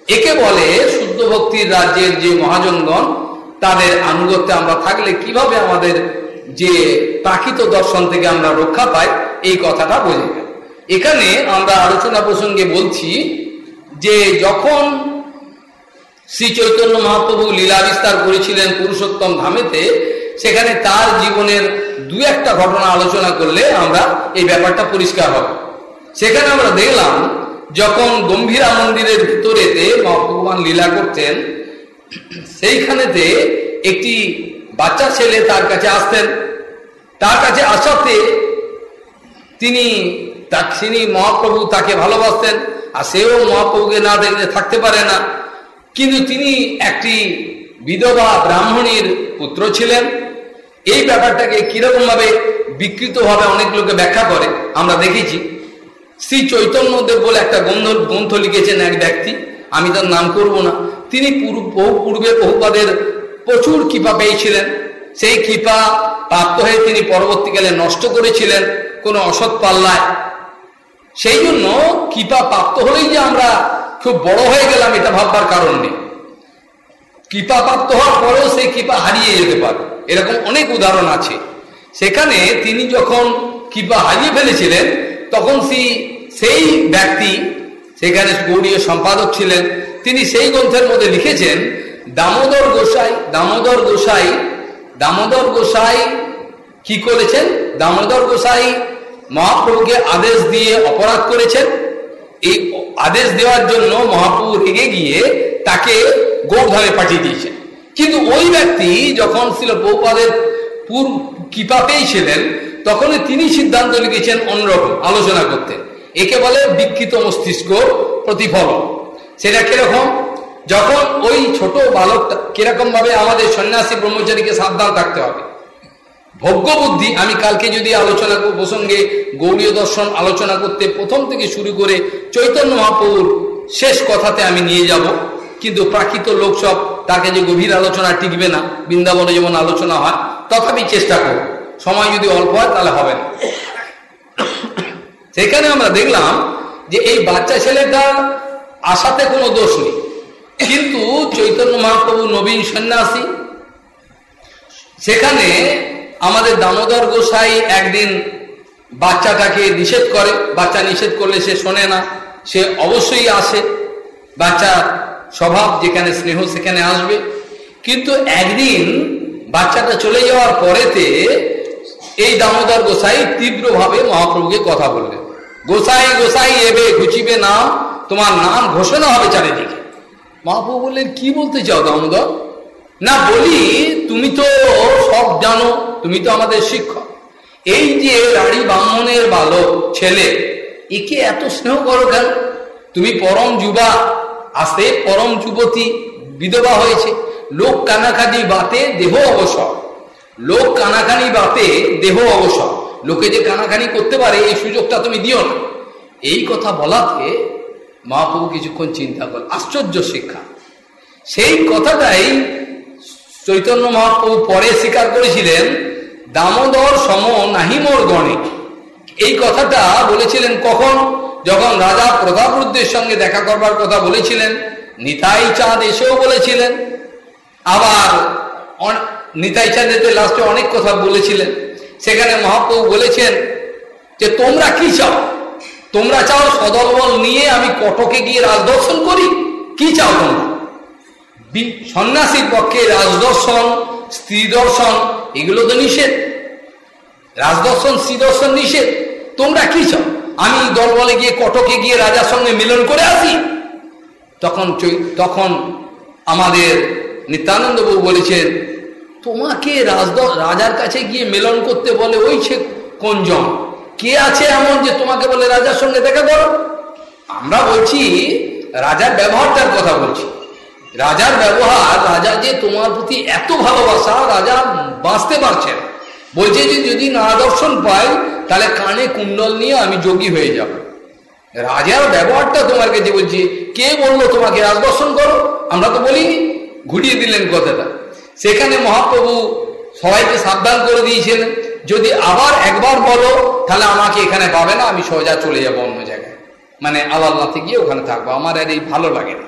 একে বলে শুদ্ধ ভক্তির রাজ্যের যে মহাজনগণ তাদের আনুগত্যে আমরা থাকলে কীভাবে আমাদের যে প্রাকৃত দর্শন থেকে আমরা রক্ষা পাই, এই কথাটা বোঝে এখানে আমরা আলোচনা প্রসঙ্গে বলছি যে যখন শ্রী চৈতন্য মহাপ্রভু লীলা বিস্তার করেছিলেন পুরুষোত্তম ধামেতে, সেখানে তার জীবনের দু একটা ঘটনা আলোচনা করলে আমরা এই ব্যাপারটা পরিষ্কার হবে। সেখানে আমরা দেখলাম, যখন গম্ভীরা মন্দিরের ভিতরেতে ভগবান লীলা করতেন সেইখানেতে একটি বাচ্চা ছেলে তার কাছে আসতেন। তার কাছে আসাতে তিনি তিনি মহাপ্রভু তাকে ভালোবাসতেন আর সেও মহাপ্রভুকে না দেখলে থাকতে পারে না। কিন্তু তিনি একটি বিধবা ব্রাহ্মণীর পুত্র ছিলেন। এই ব্যাপারটাকে কিরকমভাবে বিকৃতভাবে অনেক লোকে ব্যাখ্যা করে, আমরা দেখেছি। শ্রী চৈতন্যদেব বলে একটা গ্রন্থ গ্রন্থ লিখেছেন এক ব্যক্তি। আমি তার নাম করব না। তিনি বহু পূর্বে বহুপাদের প্রচুর কৃপা পেয়েছিলেন। সেই কৃপা প্রাপ্ত হয়ে তিনি পরবর্তীকালে নষ্ট করেছিলেন কোনো অসৎ পাল্লায়। সেই জন্য কৃপা প্রাপ্ত হলেই যে আমরা খুব বড় হয়ে গেলাম এটা ভাববার কারণ নেই। কৃপা প্রাপ্ত হওয়ার পরেও সেই কৃপা হারিয়ে যেতে পারে। এরকম অনেক উদাহরণ আছে। সেখানে তিনি যখন কৃপা হারিয়ে ফেলেছিলেন, তখন সেই সেই ব্যক্তি সেখানে গৌরীয় সম্পাদক ছিলেন। তিনি সেই গ্রন্থের মধ্যে লিখেছেন, দামোদর গোসাই দামোদর গোসাই দামোদর গোসাই কি করেছেন? দামোদর গোসাই মহাপ্রভুকে আদেশ দিয়ে অপরাধ করেছেন। এই আদেশ দেওয়ার জন্য মহাপ্রভু রেগে গিয়ে তাকে গৌরধামে পাঠিয়ে দিয়েছেন। কিন্তু ওই ব্যক্তি যখন ছিল বহুপাদের পূর্ব কৃপা পেয়েছিলেন তখনই তিনি সিদ্ধান্ত লিখেছেন অন্যরকম আলোচনা করতে। একে বলে বিকৃত মস্তিষ্ক প্রতিফলন। সেটা কীরকম? যখন ওই ছোট বালকটা কীরকম ভাবে আমাদের সন্ন্যাসী ব্রহ্মচারীকে সাবধান থাকতে হবে। ভোগ্য বুদ্ধি আমি কালকে যদি আলোচনা প্রসঙ্গে গৌরীয় দর্শন আলোচনা করতে প্রথম থেকে শুরু করে চৈতন্য মহাপ্রভুর শেষ কথাতে আমি নিয়ে যাব, কিন্তু প্রাকৃত লোক সব তাকে যে গভীর আলোচনা টিকবে না, বৃন্দাবনে যেমন আলোচনা হয়, তথাপি চেষ্টা করব। সময় যদি অল্প হয়, তাহলে হবে না। সেখানে আমরা দেখলাম যে এই বাচ্চা ছেলেটার আশাতে কোনো দোষ নেই। কিন্তু চৈতন্য মহাপ্রভু নবীন সন্ন্যাসী, সেখানে আমাদের দামোদর গোসাই একদিন বাচ্চাটাকে নিষেধ করে, বাচ্চা নিষেধ করলে সে শোনে না, সে অবশ্যই আসে। বাচ্চা স্বভাব যেখানে স্নেহ, সেখানে আসবে। কিন্তু একদিন বাচ্চাটা চলে যাওয়ার পরেতে এই দামোদর গোসাই তীব্রভাবে মহাপ্রভুকে কথা বললেন। গোসাই গোসাই, এবে ঘুচিবে নাম তোমার নাম ঘোষণা হবে চারিদিকে। মহাপ্রভু বললেন, কি বলতে চাও দামোদর? না, বলি, তুমি তো সব জানো, তুমি তো আমাদের শিক্ষক। এই যে রাড়ি ব্রাহ্মণের বালক, ছেলে, একে এত স্নেহ করো কেন? তুমি পরম যুবা আসতে পরম যুবতী, বিধবা হয়েছে। লোক কানাকানি বাতে দেহ অবসর। লোক কানাকানি বাতে দেহ অবসর। লোকে যে কানাকানি করতে পারে, এই সুযোগটা তুমি দিও না। এই কথা বলাতে মহাপ্রভু কিছুক্ষণ চিন্তা কর আশ্চর্য শিক্ষা। সেই কথাটাই চৈতন্য মহাপ্রভু পরে স্বীকার করেছিলেন, দামোদর সম নাহিমোর গণে। এই কথাটা বলেছিলেন কখন? যখন রাজা প্রতাপরুদ্রের সঙ্গে দেখা করবার কথা বলেছিলেন, নিতাই চাঁদ এসেও বলেছিলেন। আবার নিতাই চাঁদ এতে লাস্টে অনেক কথা বলেছিলেন। সেখানে মহাপ্রভু বলেছেন যে, তোমরা কি চাও? তোমরা চাও সদলবল নিয়ে আমি কটকে গিয়ে রাজদর্শন করি? কি চাও তোমরা? সন্ন্যাসীর পক্ষে রাজদর্শন স্ত্রী দর্শন এগুলো তো নিষেধ। রাজদর্শন স্ত্রী দর্শন নিষেধ। তোমরা কি চাও? আমি দলবলে গিয়ে কটকে গিয়ে রাজার সঙ্গে মিলন করে আসি। তখন তখন আমাদের নিত্যানন্দ বাবু বলেছেন তোমাকে রাজার কাছে গিয়ে মেলন করতে বলে, ওই সে কোনজন কে আছে এমন যে তোমাকে বলে রাজার সঙ্গে দেখা করো? আমরা বলছি, রাজার ব্যবহারটার কথা বলছি। রাজার ব্যবহার, রাজা যে তোমার প্রতি এত ভালোবাসা, রাজা বাঁচতে পারছেন। বলছে যে যদি না দর্শন পাই, তাহলে কানে কুণ্ডল নিয়ে আমি যোগী হয়ে যাব। রাজার ব্যবহারটা তোমার কাছে বলছি, কে বলল তোমাকে রাজদর্শন করো? আমরা তো বলিনি ঘুরিয়ে দিলেন কথাটা। সেখানে মহাপ্রভু সবাইকে সাবধান করে দিয়েছিলেন। যদি আবার একবার বলো, তাহলে আমাকে এখানে পাবে না, আমি সোজা চলে যাব অন্য জায়গায়। মানে আল্লাহতে গিয়ে ওখানে থাকব, আমার আর এই ভালো লাগে না।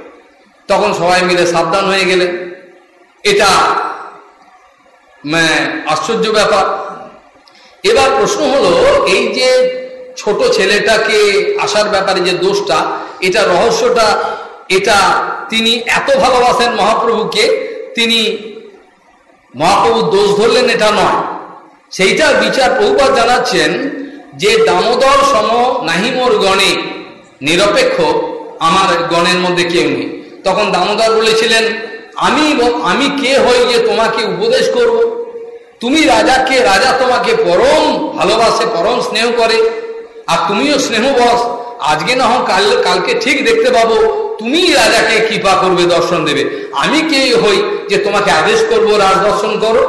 তখন সবাই মিলে সাবধান হয়ে গেলেন। এটা আশ্চর্য ব্যাপার। এবার প্রশ্ন হলো, এই যে ছোট ছেলেটাকে আসার ব্যাপারে যে দোষটা, এটা রহস্যটা, এটা তিনি এত ভালোবাসেন মহাপ্রভুকে, তিনি মহাপ্রভু দোষ ধরলেন এটা নয়। সেইটার বিচার বহুবার জানাচ্ছেন যে দামোদর সম নাহিমোর গণে, নিরপেক্ষ আমার গণের মধ্যে কেউ নেই। তখন দামোদর বলেছিলেন, আমি আমি কে হই যে তোমাকে উপদেশ করব। তুমি রাজাকে রাজা তোমাকে পরম ভালোবাসে, পরম স্নেহ করে। আর তুমিও স্নেহ বস আজকে না হোক কাল, কালকে ঠিক দেখতে পাবো। তুমি রাজাকে কৃপা করবে, দর্শন দেবে। আমি কে হই যে তোমাকে আদেশ করব, রাজ দর্শন করো?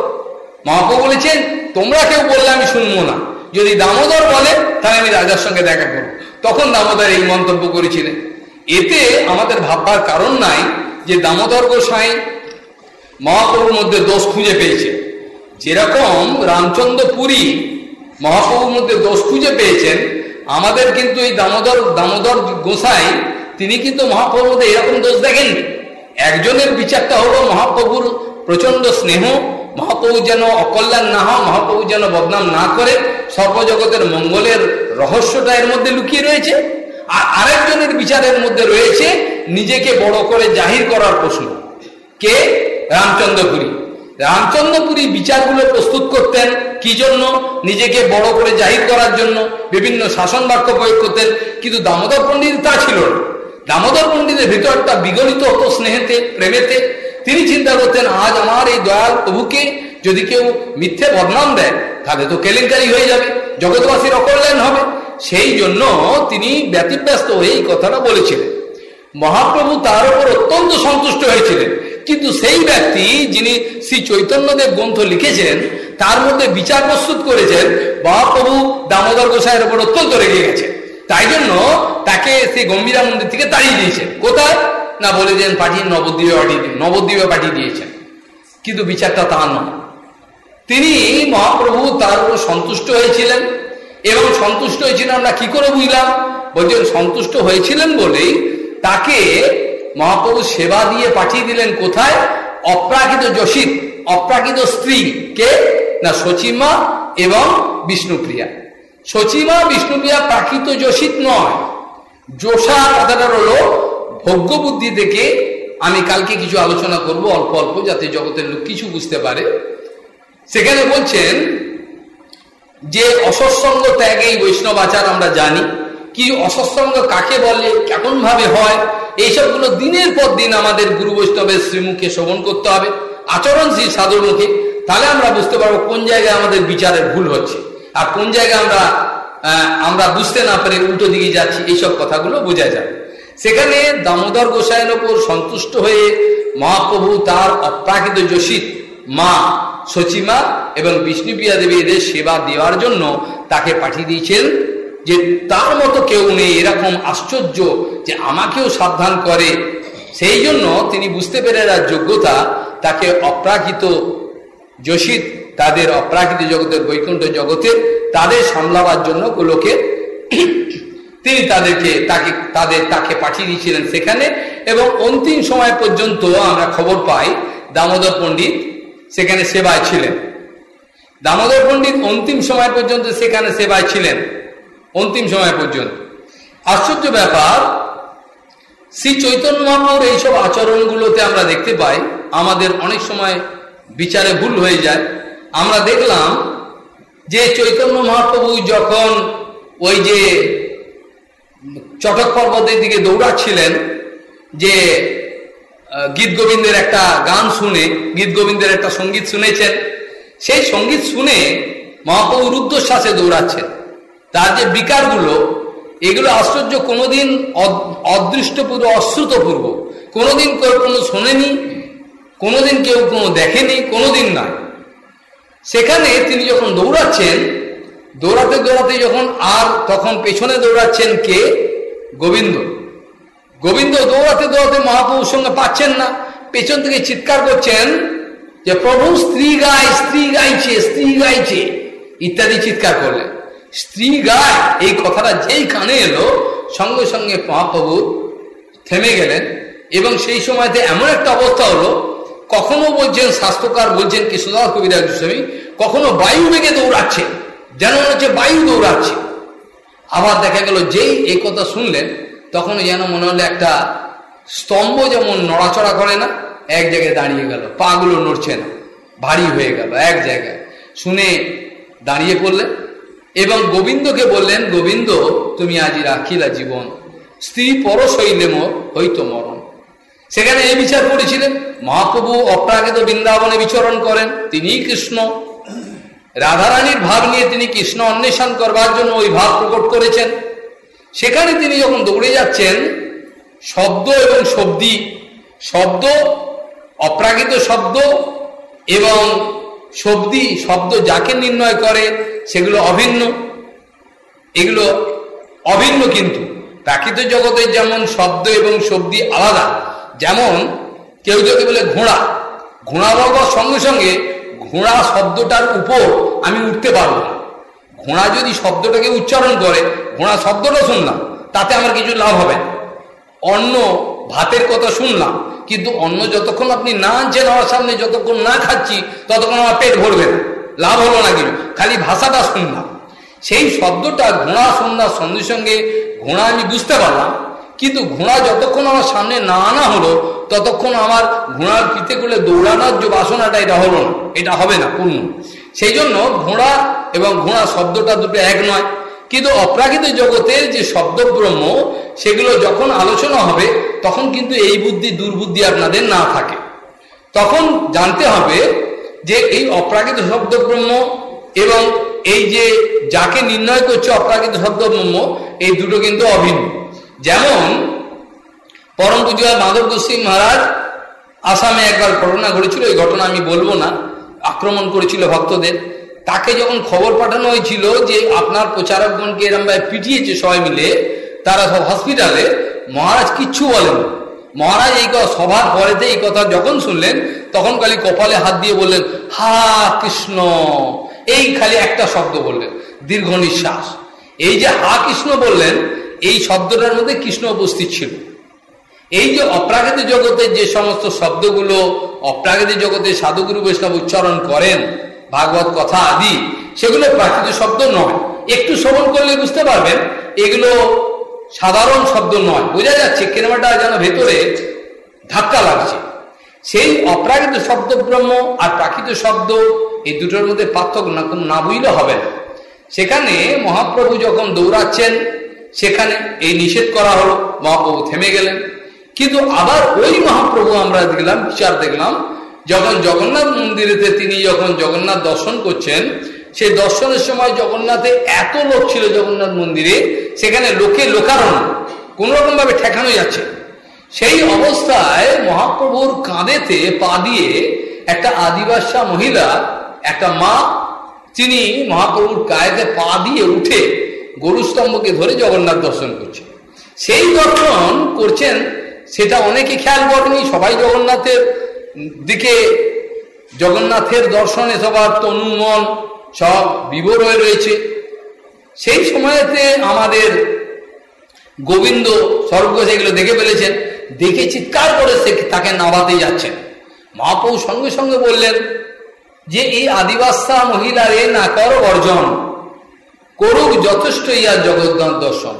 মহাপ্রভু বলেছেন, তোমরা কেউ বললে আমি শুনব না। যদি দামোদর বলে, তাহলে আমি রাজার সঙ্গে দেখা করব। তখন দামোদর এই মন্তব্য করেছিলেন। এতে আমাদের ভাববার কারণ নাই যে দামোদর গোসাই মহাপ্রভুর মধ্যে দোষ খুঁজে পেয়েছে। যেরকম রামচন্দ্র পুরী মহাপ্রভুর মধ্যে দোষ খুঁজে পেয়েছেন আমাদের কিন্তু এই দামোদর দামোদর গোসাই, তিনি কিন্তু মহাপ্রভুর মধ্যে এরকম দোষ দেখেননি। একজনের বিচারটা হলো মহাপ্রভুর প্রচণ্ড স্নেহ, মহাপ্রভু যেন অকল্যাণ না হয় মহাপ্রভু যেন বদনাম না করে, সর্বজগতের মঙ্গলের রহস্যটা এর মধ্যে লুকিয়ে রয়েছে। আর আরেকজনের বিচারের মধ্যে রয়েছে, নিজেকে বড় করে জাহির করার প্রশ্ন। কে? রামচন্দ্রপুরী। রামচন্দ্রপুরী বিচারগুলো প্রস্তুত করতেন কি জন্য? নিজেকে বড় করে জাহির করার জন্য বিভিন্ন শাসন বাক্য প্রয়োগ করতেন, কিন্তু দামোদর পণ্ডিত তা ছিল না। দামোদর পণ্ডিতের ভিতরটা বিগলিত হতো স্নেহেতে, প্রেমেতে তিনি চিন্তা করতেন, আজ আমার এই দয়াল প্রভুকে যদি কেউ মিথ্যে বদনাম দেয়, তাহলে তো কেলেঙ্কারি হয়ে যাবে, জগৎবাসীর অকল্যাণ হবে। সেই জন্য তিনি ব্যতিব্যস্ত হয়ে এই কথাটা বলেছিলেন। মহাপ্রভু তার উপর অত্যন্ত সন্তুষ্ট হয়েছিলেন। কিন্তু সেই ব্যক্তি যিনি শ্রী চৈতন্যদেব গ্রন্থ লিখেছেন, তার মধ্যে বিচার প্রস্তুত করেছেন, মহাপ্রভু দামোদর গোসাইয়ের উপর অত্যন্ত রেগে গেছে। তাই জন্য তাকে সেই গম্ভীরা মন্দির থেকে তাড়িয়ে দিয়েছেন। কোথায়? না বলেছেন পাঠিয়ে নবদ্বীপে পাঠিয়ে দিন নবদ্বীপে পাঠিয়ে দিয়েছেন। কিন্তু বিচারটা তা নয়। তিনি মহাপ্রভু তার উপর সন্তুষ্ট হয়েছিলেন এবং সন্তুষ্ট হয়েছিলেন আমরা কি করে বুঝলাম? বলছেন, সন্তুষ্ট হয়েছিলেন বলেই তাকে মহাপ্রভু সেবা দিয়ে পাঠিয়ে দিলেন কোথায়? অপ্রাকৃত যশিত, অপ্রাকৃত স্ত্রী। কে? না সচিমা এবং বিষ্ণুপ্রিয়া। সচিমা বিষ্ণুপ্রিয়া প্রাকৃত যশিত নয়। যোশা কথাটা হলো ভোগ্য বুদ্ধি থেকে আমি কালকে কিছু আলোচনা করব, অল্প অল্প, যাতে জগতের লোক কিছু বুঝতে পারে। সেখানে বলছেন যে, অসৎসঙ্গ ত্যাগ এই বৈষ্ণব আচার আমরা জানি। কি অসৎসঙ্গ কাকে বলে কেমন ভাবে হয়, এইসবগুলো দিনের পর দিন আমাদের গুরু বৈষ্ণবের শ্রীমুখে শ্রবণ করতে হবে। আচরণশীল সাধুর মুখে তাহলে আমরা বুঝতে পারব কোন জায়গায় আমাদের বিচারের ভুল হচ্ছে আর কোন জায়গায় আমরা আমরা বুঝতে না পারি উল্টো দিকে যাচ্ছি, এইসব কথাগুলো বোঝা যায়। সেখানে দামোদর গোসাইয়ের ওপর সন্তুষ্ট হয়ে মহাপ্রভু তার অপ্রাকৃত যোশিত মা সচিমা এবং বিষ্ণুপ্রিয়া দেবী এদের সেবা দেওয়ার জন্য তাকে পাঠিয়ে দিয়েছেন যে তার মতো কেউ নেই, এরকম আশ্চর্য যে আমাকেও সাবধান করে। সেই জন্য তিনি বুঝতে পেরে যোগ্যতা, তাকে অপ্রাকৃত যোশিত তাদের অপ্রাকৃত জগতের বৈকুণ্ঠ জগতে তাদের সামলাবার জন্য গোলকে তিনি তাদেরকে, তাকে, তাদের, তাকে পাঠিয়ে দিয়েছিলেন সেখানে। এবং অন্তিম সময় পর্যন্ত আমরা খবর পাই, দামোদর পণ্ডিত সেখানে সেবায় ছিলেন। দামোদর পণ্ডিত অন্তিম সময় পর্যন্ত সেখানে সেবায় ছিলেন। অন্তিম সময় পর্যন্ত। আশ্চর্য ব্যাপার, শ্রী চৈতন্য মহাপুর এইসব আচরণগুলোতে আমরা দেখতে পাই, আমাদের অনেক সময় বিচারে ভুল হয়ে যায়। আমরা দেখলাম যে চৈতন্য মহাপ্রভু যখন ওই যে চটক পর্বতের দিকে দৌড়াচ্ছিলেন, যে গীত গোবিন্দের একটা গান শুনে, গীত গোবিন্দের একটা সংগীত শুনেছেন, সেই সংগীত শুনে মহাপ্রভু রুদ্রশ্বাসে দৌড়াচ্ছেন। তার যে বিকারগুলো, এগুলো আশ্চর্য, কোনোদিন অদৃষ্টপূর্ব, অশ্রুতপূর্ব। কোনোদিন কেউ কোনো শোনেনি, কোনোদিন কেউ কোনো দেখেনি, কোনোদিন না সেখানে তিনি যখন দৌড়াচ্ছেন, দৌড়াতে দৌড়াতে যখন আর তখন পেছনে দৌড়াচ্ছেন কে? গোবিন্দ। গোবিন্দ দৌড়াতে দৌড়াতে মহাপ্রভুর সঙ্গে পাচ্ছেন না। পেছন থেকে চিৎকার করছেন যে, প্রভু, স্ত্রী গায়, স্ত্রী গাইছে স্ত্রী গাইছে। ইত্যাদি চিৎকার করলেন। স্ত্রী গায়, এই কথাটা যেই কানে এলো, সঙ্গে সঙ্গে মহাপ্রভু থেমে গেলেন এবং সেই সময়তে এমন একটা অবস্থা হলো, কখনো বলছেন স্বাস্থ্যকার বলছেন কৃষ্ণদাস কবিরাজ গোস্বামী কখনো বায়ু বেগে দৌড়াচ্ছে, যেন হচ্ছে বায়ু দৌড়াচ্ছে। আবার দেখা গেল যেই এই কথা শুনলেন তখন যেন মনে হলো একটা স্তম্ভ যেমন নড়াচড়া করে না, এক জায়গায় দাঁড়িয়ে গেল, পাগুলো নড়ছে না, ভারী হয়ে গেল, এক জায়গায়। শুনে দাঁড়িয়ে পড়লেন এবং গোবিন্দকে বললেন, গোবিন্দ, তুমি আজি রাখিলা জীবন। স্ত্রী পরশ হইলে হইতো মরণ। সেখানে এই বিচার করেছিলেন। মহাপ্রভু অপ্রাকৃত বৃন্দাবনে বিচরণ করেন তিনি কৃষ্ণ। রাধারানীর ভাব নিয়ে তিনি কৃষ্ণ অন্বেষণ করবার জন্য ওই ভাব প্রকট করেছেন। সেখানে তিনি যখন দৌড়ে যাচ্ছেন, শব্দ এবং শব্দি, শব্দ অপ্রাকৃত শব্দ এবং শব্দি, শব্দ যাকে নির্ণয় করে সেগুলো অভিন্ন। এগুলো অভিন্ন কিন্তু। প্রাকৃত জগতের যেমন শব্দ এবং শব্দি আলাদা, যেমন কেউ যদি বলে ঘোড়া ঘোড়া বলবার সঙ্গে সঙ্গে ঘোড়া শব্দটার উপর আমি উঠতে পারব না। ঘোড়া যদি শব্দটাকে উচ্চারণ করে, ঘোড়া শব্দটা শুনলাম, তাতে আমার কিছু লাভ হবে অন্য ভাতের কথা শুনলাম, কিন্তু অন্য যতক্ষণ আপনি না আনছেন, আমার সামনে যতক্ষণ না খাচ্ছি, ততক্ষণ আমার পেট ভরবে না। লাভ হলো না কিন্তু, খালি ভাষাটা শুনলাম। সেই শব্দটা ঘোড়া শুনলার সঙ্গে সঙ্গে, ঘোড়া আমি বুঝতে পারলাম, কিন্তু ঘোড়া যতক্ষণ আমার সামনে না আনা হলো, ততক্ষণ আমার ঘোড়ার পিতে করে দৌড়ানোর যে বাসনাটা, এটা হলো না, এটা হবে না, পূর্ণ। সেই জন্য ঘোড়া এবং ঘোড়া শব্দটা দুটো এক নয়, কিন্তু অপ্রাকৃত জগতের যে শব্দ ব্রহ্ম সেগুলো যখন আলোচনা হবে, তখন কিন্তু এই বুদ্ধি, দুর্বুদ্ধি আপনাদের না থাকে। তখন জানতে হবে যে এই অপ্রাকৃত শব্দ ব্রহ্ম এবং এই যে যাকে নির্ণয় করছে অপ্রাকৃত শব্দ ব্রহ্ম এই দুটো কিন্তু অভিন্ন। যেমন, পরম পুজোয় মাধব গোস্বী মহারাজ আসামে একবার ঘটনা ঘটেছিল, এই ঘটনা আমি বলব না, আক্রমণ করেছিল ভক্তদের। তাকে যখন খবর পাঠানো হয়েছিল যে আপনার প্রচারকগণকে এরমভাবে পিটিয়েছে সবাই মিলে, তারা সব হসপিটালে মহারাজ কিচ্ছু বলেন মহারাজ এই সভার পরেতে এই কথা যখন শুনলেন, তখন খালি কপালে হাত দিয়ে বললেন, হা, কৃষ্ণ। এই খালি একটা শব্দ বললেন, দীর্ঘ নিঃশ্বাস। এই যে হা, কৃষ্ণ বললেন, এই শব্দটার মধ্যে কৃষ্ণ উপস্থিত ছিল। এই যে অপ্রাকৃত জগতের যে সমস্ত শব্দগুলো অপ্রাকৃত জগতে সাধুগুরু বৈষ্ণব উচ্চারণ করেন, ভাগবত কথা আদি, সেগুলো প্রাকৃত শব্দ নয়। একটু শ্রবণ করলে বুঝতে পারবেন, এগুলো সাধারণ শব্দ নয়। বোঝা যাচ্ছে কেনামাটা যেন ভেতরে ধাক্কা লাগছে। সেই অপ্রাকৃত শব্দ ব্রহ্ম আর প্রাকৃত শব্দ এই দুটোর মধ্যে পার্থক্য না না বুঝলে হবে না। সেখানে মহাপ্রভু যখন দৌড়াচ্ছেন, সেখানে এই নিষেধ করা হলো, মহাপ্রভু থেমে গেলেন। কিন্তু আবার ওই মহাপ্রভু আমরা দেখলাম, বিচার দেখলাম, যখন জগন্নাথ মন্দিরেতে তিনি যখন জগন্নাথ দর্শন করছেন সেই দর্শনের সময় জগন্নাথে এত লোক ছিল জগন্নাথ মন্দিরে, সেখানে লোকে লোকারণ কোন রকম ভাবে ঠেকানো যাচ্ছে সেই অবস্থায় মহাপ্রভুর কাঁধেতে পা দিয়ে একটা আদিবাসা মহিলা, একটা মা, তিনি মহাপ্রভুর কায়েতে পা দিয়ে উঠে গরুস্তম্ভকে ধরে জগন্নাথ দর্শন করছে। সেই দর্শন করছেন, সেটা অনেকে খেয়াল করেনি, সবাই জগন্নাথের দিকে, জগন্নাথের দর্শনে সবার তনুমন সব বিভোর হয়ে রয়েছে। সেই সময়তে আমাদের গোবিন্দ স্বর্গ সেগুলো দেখে ফেলেছেন। দেখে চিৎকার করে সে তাকে নামাতে যাচ্ছেন। মহাপ্রভু সঙ্গে সঙ্গে বললেন যে, এই আদিবাসা মহিলার এ না কর অর্জন করুক যথেষ্ট ইয়ার জগদ্দান দর্শন।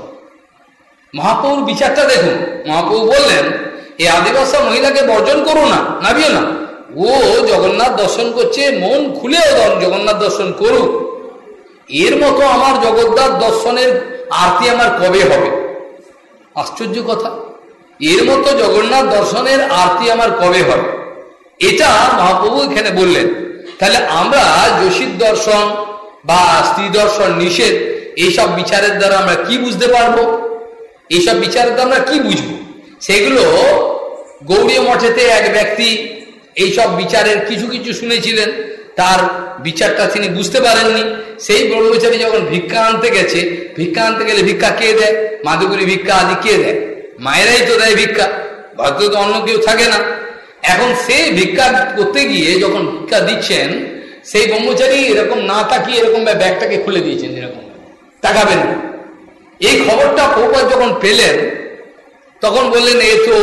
মহাপ্রভুর বিচারটা দেখুন। মহাপ্রভু বললেন, এই আদিবাসা মহিলাকে বর্জন করো না নাবিও না। ও জগন্নাথ দর্শন করছে, মন খুলেও জগন্নাথ দর্শন করুক। এর মতো আমার জগদ্ধার দর্শনের আরতি আমার কবে হবে? আশ্চর্য কথা। এর মতো জগন্নাথ দর্শনের আরতি আমার কবে হবে? এটা মহাপ্রভু এখানে বললেন। তাহলে আমরা যোশীর দর্শন বা স্ত্রী দর্শন নিষেধ, এইসব বিচারের দ্বারা আমরা কি বুঝতে পারব? এইসব বিচারের দ্বারা আমরা কি বুঝব? সেগুলো গৌরীয় মঠেতে এক ব্যক্তি এইসব বিচারের কিছু কিছু শুনেছিলেন। তার বিচারটা তিনি বুঝতে পারেননি। সেই ব্রহ্মচারী যখন ভিক্ষা আনতে গেছে, ভিক্ষা আনতে গেলে ভিক্ষা কে দেয়? মাধুগুরি ভিক্ষা আদি কে দেয়? মায়েরাই তো দেয় ভিক্ষা হয়তো তো অন্য কেউ থাকে না। এখন সে ভিক্ষা করতে গিয়ে যখন ভিক্ষা দিচ্ছেন, সেই ব্রহ্মচারী এরকম না তাকিয়ে এরকম ব্যাগটাকে খুলে দিয়েছেন এরকম তাকাবেন এই খবরটা প্রপাত যখন পেলেন, তখন বললেন, এ তো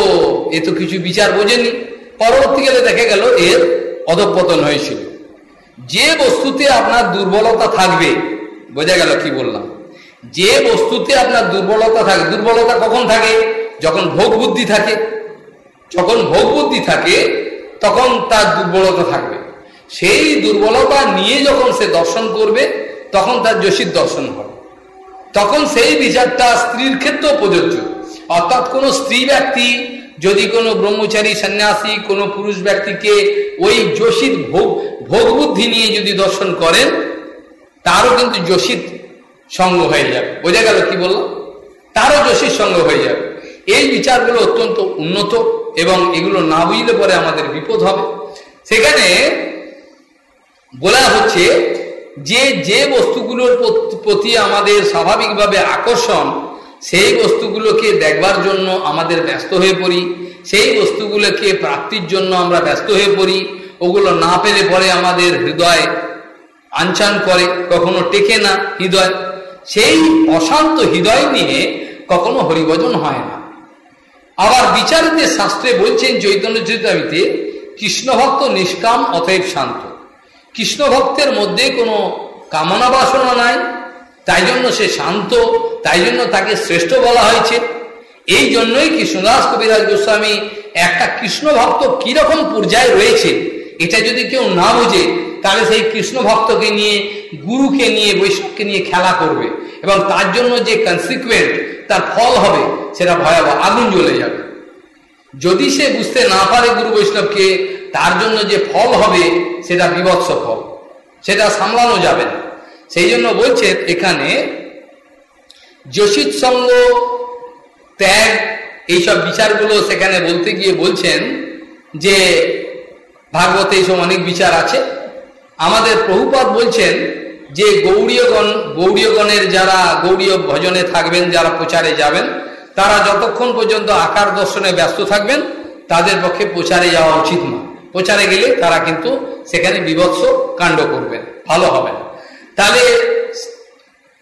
এ তো কিছু বিচার বোঝেনি। পরবর্তীকালে দেখা গেল এর অধপতন হয়েছিল। যে বস্তুতে আপনার দুর্বলতা থাকবে, বোঝা গেল কি বললাম? যে বস্তুতে আপনার দুর্বলতা থাকে, দুর্বলতা কখন থাকে? যখন ভোগ বুদ্ধি থাকে। যখন ভোগ বুদ্ধি থাকে, তখন তার দুর্বলতা থাকবে। সেই দুর্বলতা নিয়ে যখন সে দর্শন করবে, তখন তার যোশীর দর্শন হবে। তখন সেই বিচারটা স্ত্রীর ক্ষেত্রেও প্রযোজ্য। অর্থাৎ কোনো স্ত্রী ব্যক্তি যদি কোনো ব্রহ্মচারী সন্ন্যাসী, কোনো পুরুষ ব্যক্তিকে ওই যোশীর ভোগ ভোগ বুদ্ধি নিয়ে যদি দর্শন করেন, তারও কিন্তু যোশীর সঙ্গ হয়ে যাবে। বোঝা গেল কি বলল? তারও যোশীর সঙ্গ হয়ে যাবে। এই বিচারগুলো অত্যন্ত উন্নত এবং এগুলো না বুঝলে পরে আমাদের বিপদ হবে। সেখানে বলা হচ্ছে যে যে বস্তুগুলোর প্রতি আমাদের স্বাভাবিকভাবে আকর্ষণ সেই বস্তুগুলোকে দেখবার জন্য আমাদের ব্যস্ত হয়ে পড়ি, সেই বস্তুগুলোকে প্রাপ্তির জন্য আমরা ব্যস্ত হয়ে পড়ি, ওগুলো না পেলে পরে আমাদের হৃদয় আনচান করে, কখনো টেকে না হৃদয়। সেই অশান্ত হৃদয় নিয়ে কখনো হরিভজন হয় না। আবার বিচারতে শাস্ত্রে বলছেন চৈতন্য চৈতামিতে কৃষ্ণভক্ত নিষ্কাম, অতএব শান্ত। কৃষ্ণভক্তের মধ্যে কোনো কামনা বাসনা নাই তাই জন্য সে শান্ত তাই জন্য তাকে শ্রেষ্ঠ বলা হয়েছে। এই জন্যই কৃষ্ণদাস কবিরাজ গোস্বামী একটা কৃষ্ণ ভক্ত কীরকম পর্যায়ে রয়েছে, এটা যদি কেউ না বোঝে, তাহলে সেই কৃষ্ণ ভক্তকে নিয়ে, গুরুকে নিয়ে, বৈষ্ণবকে নিয়ে খেলা করবে এবং তার জন্য যে কনসিকুয়েন্ট তার ফল হবে, সেটা ভয়াবহ আগুন জ্বলে যাবে। যদি সে বুঝতে না পারে গুরু বৈষ্ণবকে, তার জন্য যে ফল হবে, সেটা বিভৎস ফল। সেটা সামলানো যাবে না। সেই জন্য বলছেন এখানে যোশিত সঙ্গ, ত্যাগ, এইসব বিচারগুলো সেখানে বলতে গিয়ে বলছেন যে, ভাগবতে এইসব অনেক বিচার আছে। আমাদের প্রভুপদ বলছেন যে গৌড়ীয়গণ গৌড়ীয়গণের যারা গৌড়ীয় ভজনে থাকবেন, যারা প্রচারে যাবেন, তারা যতক্ষণ পর্যন্ত আকার দর্শনে ব্যস্ত থাকবেন, তাদের পক্ষে প্রচারে যাওয়া উচিত নয়। প্রচারে গেলে তারা কিন্তু সেখানে বিভৎস কাণ্ড করবেন। ভালো হবে না। তাহলে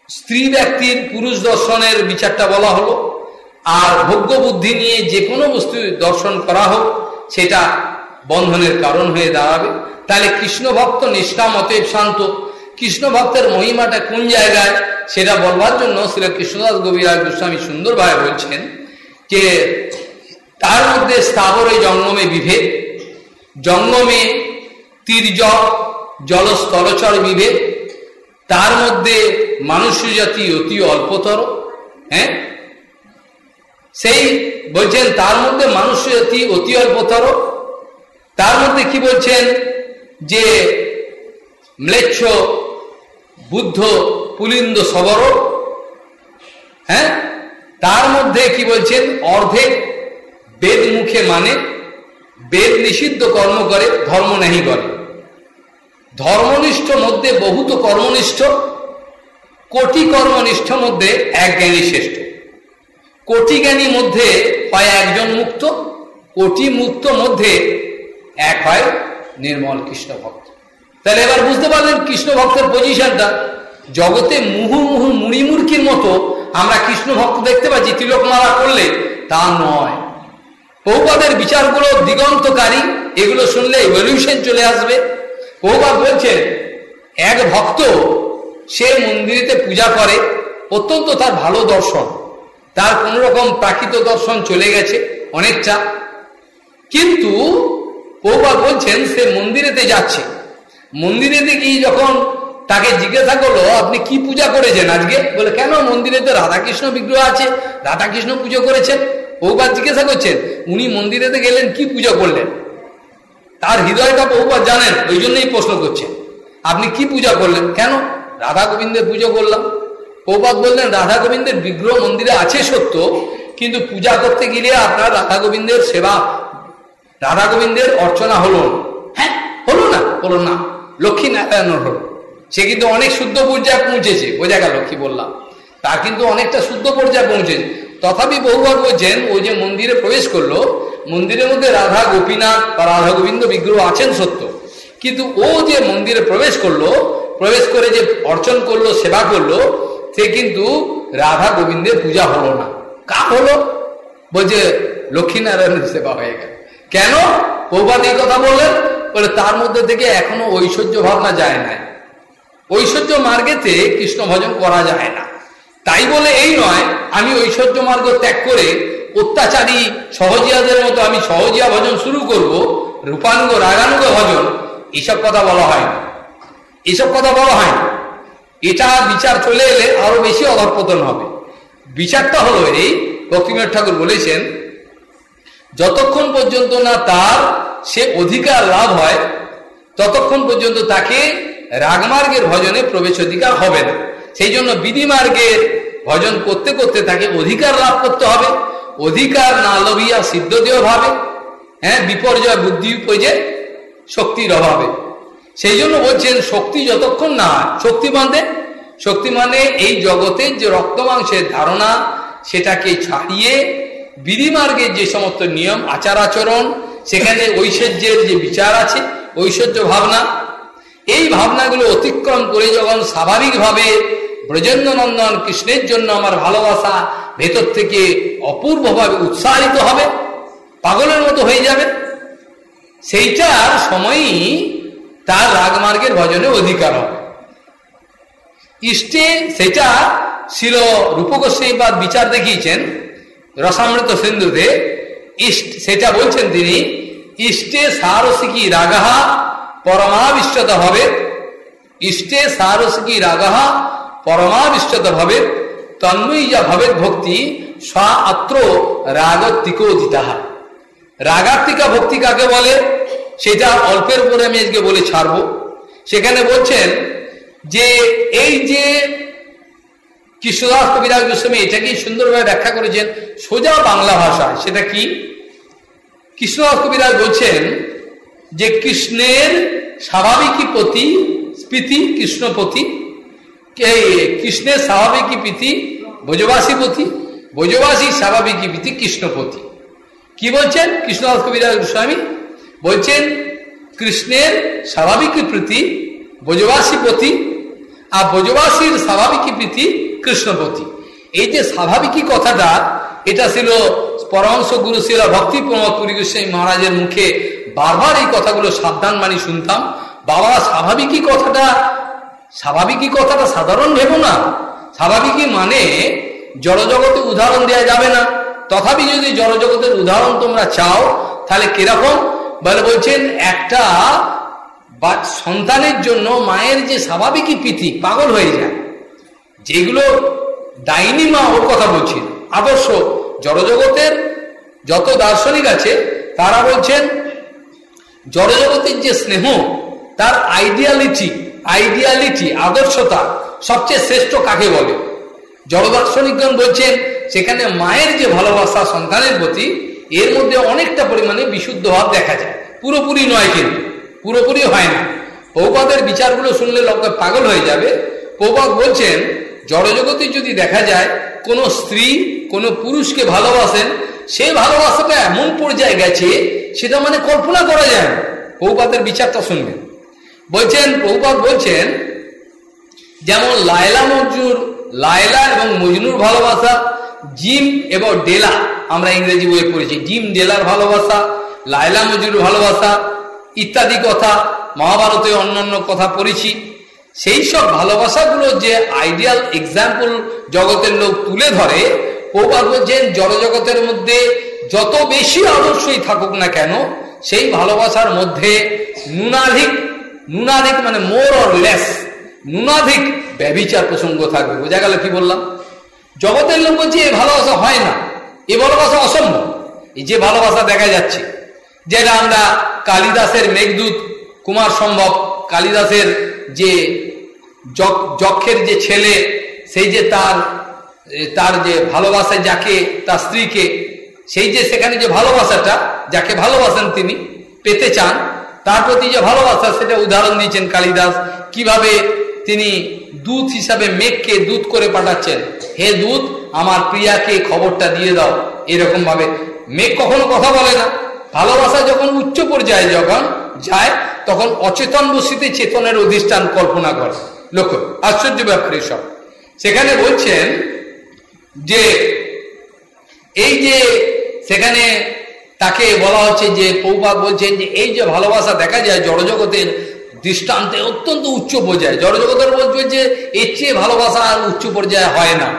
স্ত্রী ব্যক্তির পুরুষ দর্শনের বিচারটা বলা হলো, আর ভোগ্য বুদ্ধি নিয়ে যে কোনো বস্তু দর্শন করা হোক, সেটা বন্ধনের কারণ হয়ে দাঁড়াবে। তাহলে কৃষ্ণ ভক্ত নিষ্কাম অতএব শান্ত কৃষ্ণ ভক্তের মহিমাটা কোন জায়গায়, সেটা বলবার জন্য শ্রী কৃষ্ণদাস গোবিরাজ গোস্বামী সুন্দরভাবে বলছেন যে, তার মধ্যে স্থাবর জঙ্গমে বিভেদ জঙ্গমে তীর্য জলস্তরচর বিভেদ তার মধ্যে মানুষ জাতি অতি অল্পতর হ্যাঁ? সেই বলছেন, তার মধ্যে মানুষ জাতি অতি অল্পতর। তার মধ্যে কি বলছেন? যে ম্লেচ্ছ, বুদ্ধ, পুলিন্দ সবর হ্যাঁ? তার মধ্যে কি বলছেন? অর্ধেক বেদ মুখে মানে বেদ নিষিদ্ধ কর্ম করে, ধর্ম নেই করে। ধর্মনিষ্ঠ মধ্যে বহুত কর্মনিষ্ঠ, কোটি কর্মনিষ্ঠ মধ্যে এক জ্ঞানী শ্রেষ্ঠ। কোটি জ্ঞানী মধ্যে হয় একজন মুক্ত, কোটি মুক্ত মধ্যে এক হয় নির্মল কৃষ্ণ ভক্ত। তাহলে এবার বুঝতে পারলেন কৃষ্ণ ভক্তের পজিশনটা। জগতে মুহু মুহু মুড়িমুড়কির মতো আমরা কৃষ্ণ ভক্ত দেখতে পাচ্ছি তিলকমালা করলে তা নয়। বহুপাদের বিচারগুলো দিগন্তকারী, এগুলো শুনলে এভলিউশন চলে আসবে। পৌপাদ বলছেন, এক ভক্ত সে মন্দিরেতে পূজা করে, অত্যন্ত তার ভালো দর্শন। তার কোন রকম প্রাকৃত দর্শন চলে গেছে, অনেকটা। কিন্তু পৌপাদ বলছেন, সে মন্দিরেতে যাচ্ছে। মন্দিরেতে গিয়ে যখন তাকে জিজ্ঞাসা করল, আপনি কি পূজা করেছেন আজকে? বলে, কেন? মন্দিরে তো রাধাকৃষ্ণ বিগ্রহ আছে, রাধাকৃষ্ণ পুজো করেছেন। বহুবার জিজ্ঞাসা করছেন, উনি মন্দিরেতে গেলেন, কি পুজো করলেন? তার হৃদয়টা বহুবার জানেন, ওই জন্যই প্রশ্ন করছেন আপনি কি পূজা করলেন? কেন? রাধা গোবিন্দের পুজো করলাম। প্রপাত বললেন, রাধা গোবিন্দের বিগ্রহ মন্দিরে আছে সত্য, কিন্তু পূজা করতে গেলে আপনার রাধা গোবিন্দের সেবা, রাধা গোবিন্দের অর্চনা হলো হ্যাঁ হলো না? হলো না। লক্ষ্মী নারায়ণর হলো। সে কিন্তু অনেক শুদ্ধ পর্যায়ে পৌঁছেছে। বোঝা গেল কি বললাম। তা কিন্তু অনেকটা শুদ্ধ পর্যায়ে পৌঁছেছে। তথাপি বহুবার বলছেন ওই যে মন্দিরে প্রবেশ করল মন্দিরের মধ্যে রাধা গোপীনাথ বা রাধা গোবিন্দ বিগ্রহ আছেন সত্য। কিন্তু ও যে মন্দিরে প্রবেশ করল, প্রবেশ করে যে অর্চন করল, সেবা করল, সে কিন্তু রাধা গোবিন্দের পূজা হলো না। কা হলো? বলছে, লক্ষ্মীনারায়ণের সেবা হয়ে গেল। কেন? প্রবাদ এই কথা বললেন, বলে তার মধ্যে থেকে এখনও ঐশ্বর্য ভাবনা যায় না ঐশ্বর্য মার্গেতে কৃষ্ণ ভজন করা যায় না। তাই বলে এই নয়, আমি ঐশ্বর্য মার্গ ত্যাগ করে অত্যাচারী সহজিয়াদের মতো আমি সহজিয়া ভজন শুরু করব রূপানুগ রাগানুগ ভজন, এসব কথা বলা হয় না। এইসব কথা বলা হয় না। এটা বিচার চলে এলে আরও বেশি অধরপতন হবে। বিচারটা হলো এই ভক্তিনাথ ঠাকুর বলেছেন, যতক্ষণ পর্যন্ত না তার সে অধিকার লাভ হয়, ততক্ষণ পর্যন্ত তাকে রাগমার্গের ভজনে প্রবেশ অধিকার হবে না। সেই জন্য বিধিমার্গের ভজন করতে করতে তাকে অধিকার লাভ করতে হবে। অধিকার না সিদ্ধ দেহ ভাবে হ্যাঁ বিপর্যয় বুদ্ধি উপজে শক্তির অভাবে। সেই জন্য বলছেন, শক্তি যতক্ষণ না, শক্তি মানে? শক্তি মানে এই জগতের যে রক্ত মাংসের ধারণা, সেটাকে ছাড়িয়ে বিধিমার্গের যে সমস্ত নিয়ম, আচার আচরণ, সেখানে ঐশ্বর্যের যে বিচার আছে, ঐশ্বর্য ভাবনা, এই ভাবনাগুলো অতিক্রম করে যখন স্বাভাবিকভাবে ব্রজেন্দ্রনন্দন কৃষ্ণের জন্য আমার ভালোবাসা ভেতর থেকে অপূর্বভাবে উৎসাহিত হবে, পাগলের মতো হয়ে যাবে। সেইটার সময়ই তার রাগমার্গের ভজনে অধিকার হবে। ইষ্টে সেটা ছিল বা বিচার দেখিয়েছেন রসামৃত সিন্ধুতে। ইষ্ট সেটা বলছেন তিনি, ইষ্টে সারসিকি রাগাহা পরমাবিষ্টত হবে। ইষ্টে সারসিকি রাগাহা পরমাবিষ্টত ভাবে তন্ময়ী যা ভাবে ভক্তি স্বা আত্র রাগাত্মিকা ভক্তি কাকে বলে? সেটা অল্পের উপরে আমি আজকে বলে ছাড়ব। সেখানে বলছেন যে এই যে কৃষ্ণদাস কবিরাজ গোস্বামী এটাকেই সুন্দরভাবে ব্যাখ্যা করেছেন সোজা বাংলা ভাষায়। সেটা কি? কৃষ্ণদাস কবিরাজ বলছেন যে কৃষ্ণের স্বাভাবিকই প্রতি স্মৃতি কৃষ্ণপতি কৃষ্ণের স্বাভাবিকই প্রীতি ব্রজবাসী পতি ব্রজবাসী স্বাভাবিকই প্রীতি কৃষ্ণপতি। কি বলছেন? কৃষ্ণদাস কবিরাজ গোস্বামী বলছেন, কৃষ্ণের স্বাভাবিক প্রীতি ব্রজবাসী প্রতি আর ব্রজবাসীর স্বাভাবিক প্রীতি কৃষ্ণপতি। এই যে স্বাভাবিকই কথাটা, এটা ছিল পরমংশ গুরু শিলা ভক্তি প্রমোদ পুরী মহারাজের মুখে বারবার এই কথাগুলো সাবধান মানি শুনতাম। বাবা, স্বাভাবিকই কথাটা স্বাভাবিকই কথাটা সাধারণ ভেব না। স্বাভাবিকই মানে জড়জগতে উদাহরণ দেওয়া যাবে না। তথাপি যদি জড়জগতের উদাহরণ তোমরা চাও, তাহলে কীরকম? বলে বলছেন, একটা বা সন্তানের জন্য মায়ের যে স্বাভাবিকই প্রীতি পাগল হয়ে যায়। যেগুলো ডাইনি মা ওর কথা বলছেন। আদর্শ জড়জগতের যত দার্শনিক আছে, তারা বলছেন, জড়জগতের যে স্নেহ, তার আইডিয়ালিটি আইডিয়ালিটি আদর্শতা সবচেয়ে শ্রেষ্ঠ কাকে বলে? জড়দার্শনিকগণ বলছেন, সেখানে মায়ের যে ভালোবাসা সন্তানের প্রতি, এর মধ্যে অনেকটা পরিমাণে বিশুদ্ধ ভাব দেখা যায়। পুরোপুরি নয় কিন্তু, পুরোপুরি হয় না। পৌপাদের বিচারগুলো শুনলে লোক পাগল হয়ে যাবে। পৌপাদ বলছেন, জড়জগতে যদি দেখা যায়, কোনো স্ত্রী, কোনো পুরুষকে ভালোবাসেন, সে ভালোবাসাটা এমন পর্যায়ে গেছে, সেটা মানে কল্পনা করা যায় না। পৌপাতের বিচারটা শুনবেন। বলছেন পৌপাত বলছেন, যেমন লায়লা মজুর লায়লা এবং মজনুর ভালোবাসা, জিম এবং ডেলা, আমরা ইংরেজি বইয়ে পড়েছি, জিম, ডেলার ভালোবাসা, লায়লা মজুর ভালোবাসা, ইত্যাদি কথা, মহাভারতে অন্যান্য কথা পড়েছি। সেই সব ভালোবাসাগুলো যে আইডিয়াল এক্সাম্পল জগতের লোক তুলে ধরে প্রবাদ বলছেন, জড়জগতের মধ্যে যত বেশি আদর্শই থাকুক না কেন, সেই ভালোবাসার মধ্যে নুনাধিক নুনাধিক মানে মোর অর লেস নুনাধিক ব্যবিচার প্রসঙ্গ থাকবে। বোঝা গেল কি বললাম? জগতের লোক বলছে, এ ভালোবাসা হয় না। এ ভালোবাসা অসম্ভব। এই যে ভালোবাসা দেখা যাচ্ছে, যেটা আমরা কালিদাসের মেঘদূত কুমার সম্ভব, কালিদাসের যে যক্ষের যে ছেলে, সেই যে তার তার যে ভালোবাসা যাকে, তার স্ত্রীকে, সেই যে সেখানে যে ভালোবাসাটা, যাকে ভালোবাসেন তিনি, পেতে চান তার প্রতি যে ভালোবাসা, সেটা উদাহরণ দিয়েছেন কালিদাস। কীভাবে তিনি দুধ হিসাবে মেঘকে দুধ করে পাঠাচ্ছেন? হে দুধ আমার প্রিয়াকে খবরটা দিয়ে দাও। এরকম ভাবে মেঘ কখনো কথা বলে না। ভালোবাসা যখন উচ্চ পর্যায়ে যখন যায়, তখন অচেতন বসিতে চেতনের অধিষ্ঠান কল্পনা করে। লক্ষ্য, আশ্চর্য ব্যাপার সব সেখানে বলছেন যে, এই যে সেখানে তাকে বলা হচ্ছে যে পৌপাত বলছেন যে এই যে ভালোবাসা দেখা যায় জড়জগতের দৃষ্টান্তে অত্যন্ত উচ্চ পর্যায়ে। জড়জগতের বলছে যে এর চেয়ে ভালোবাসা আর উচ্চ পর্যায়ে হয় না।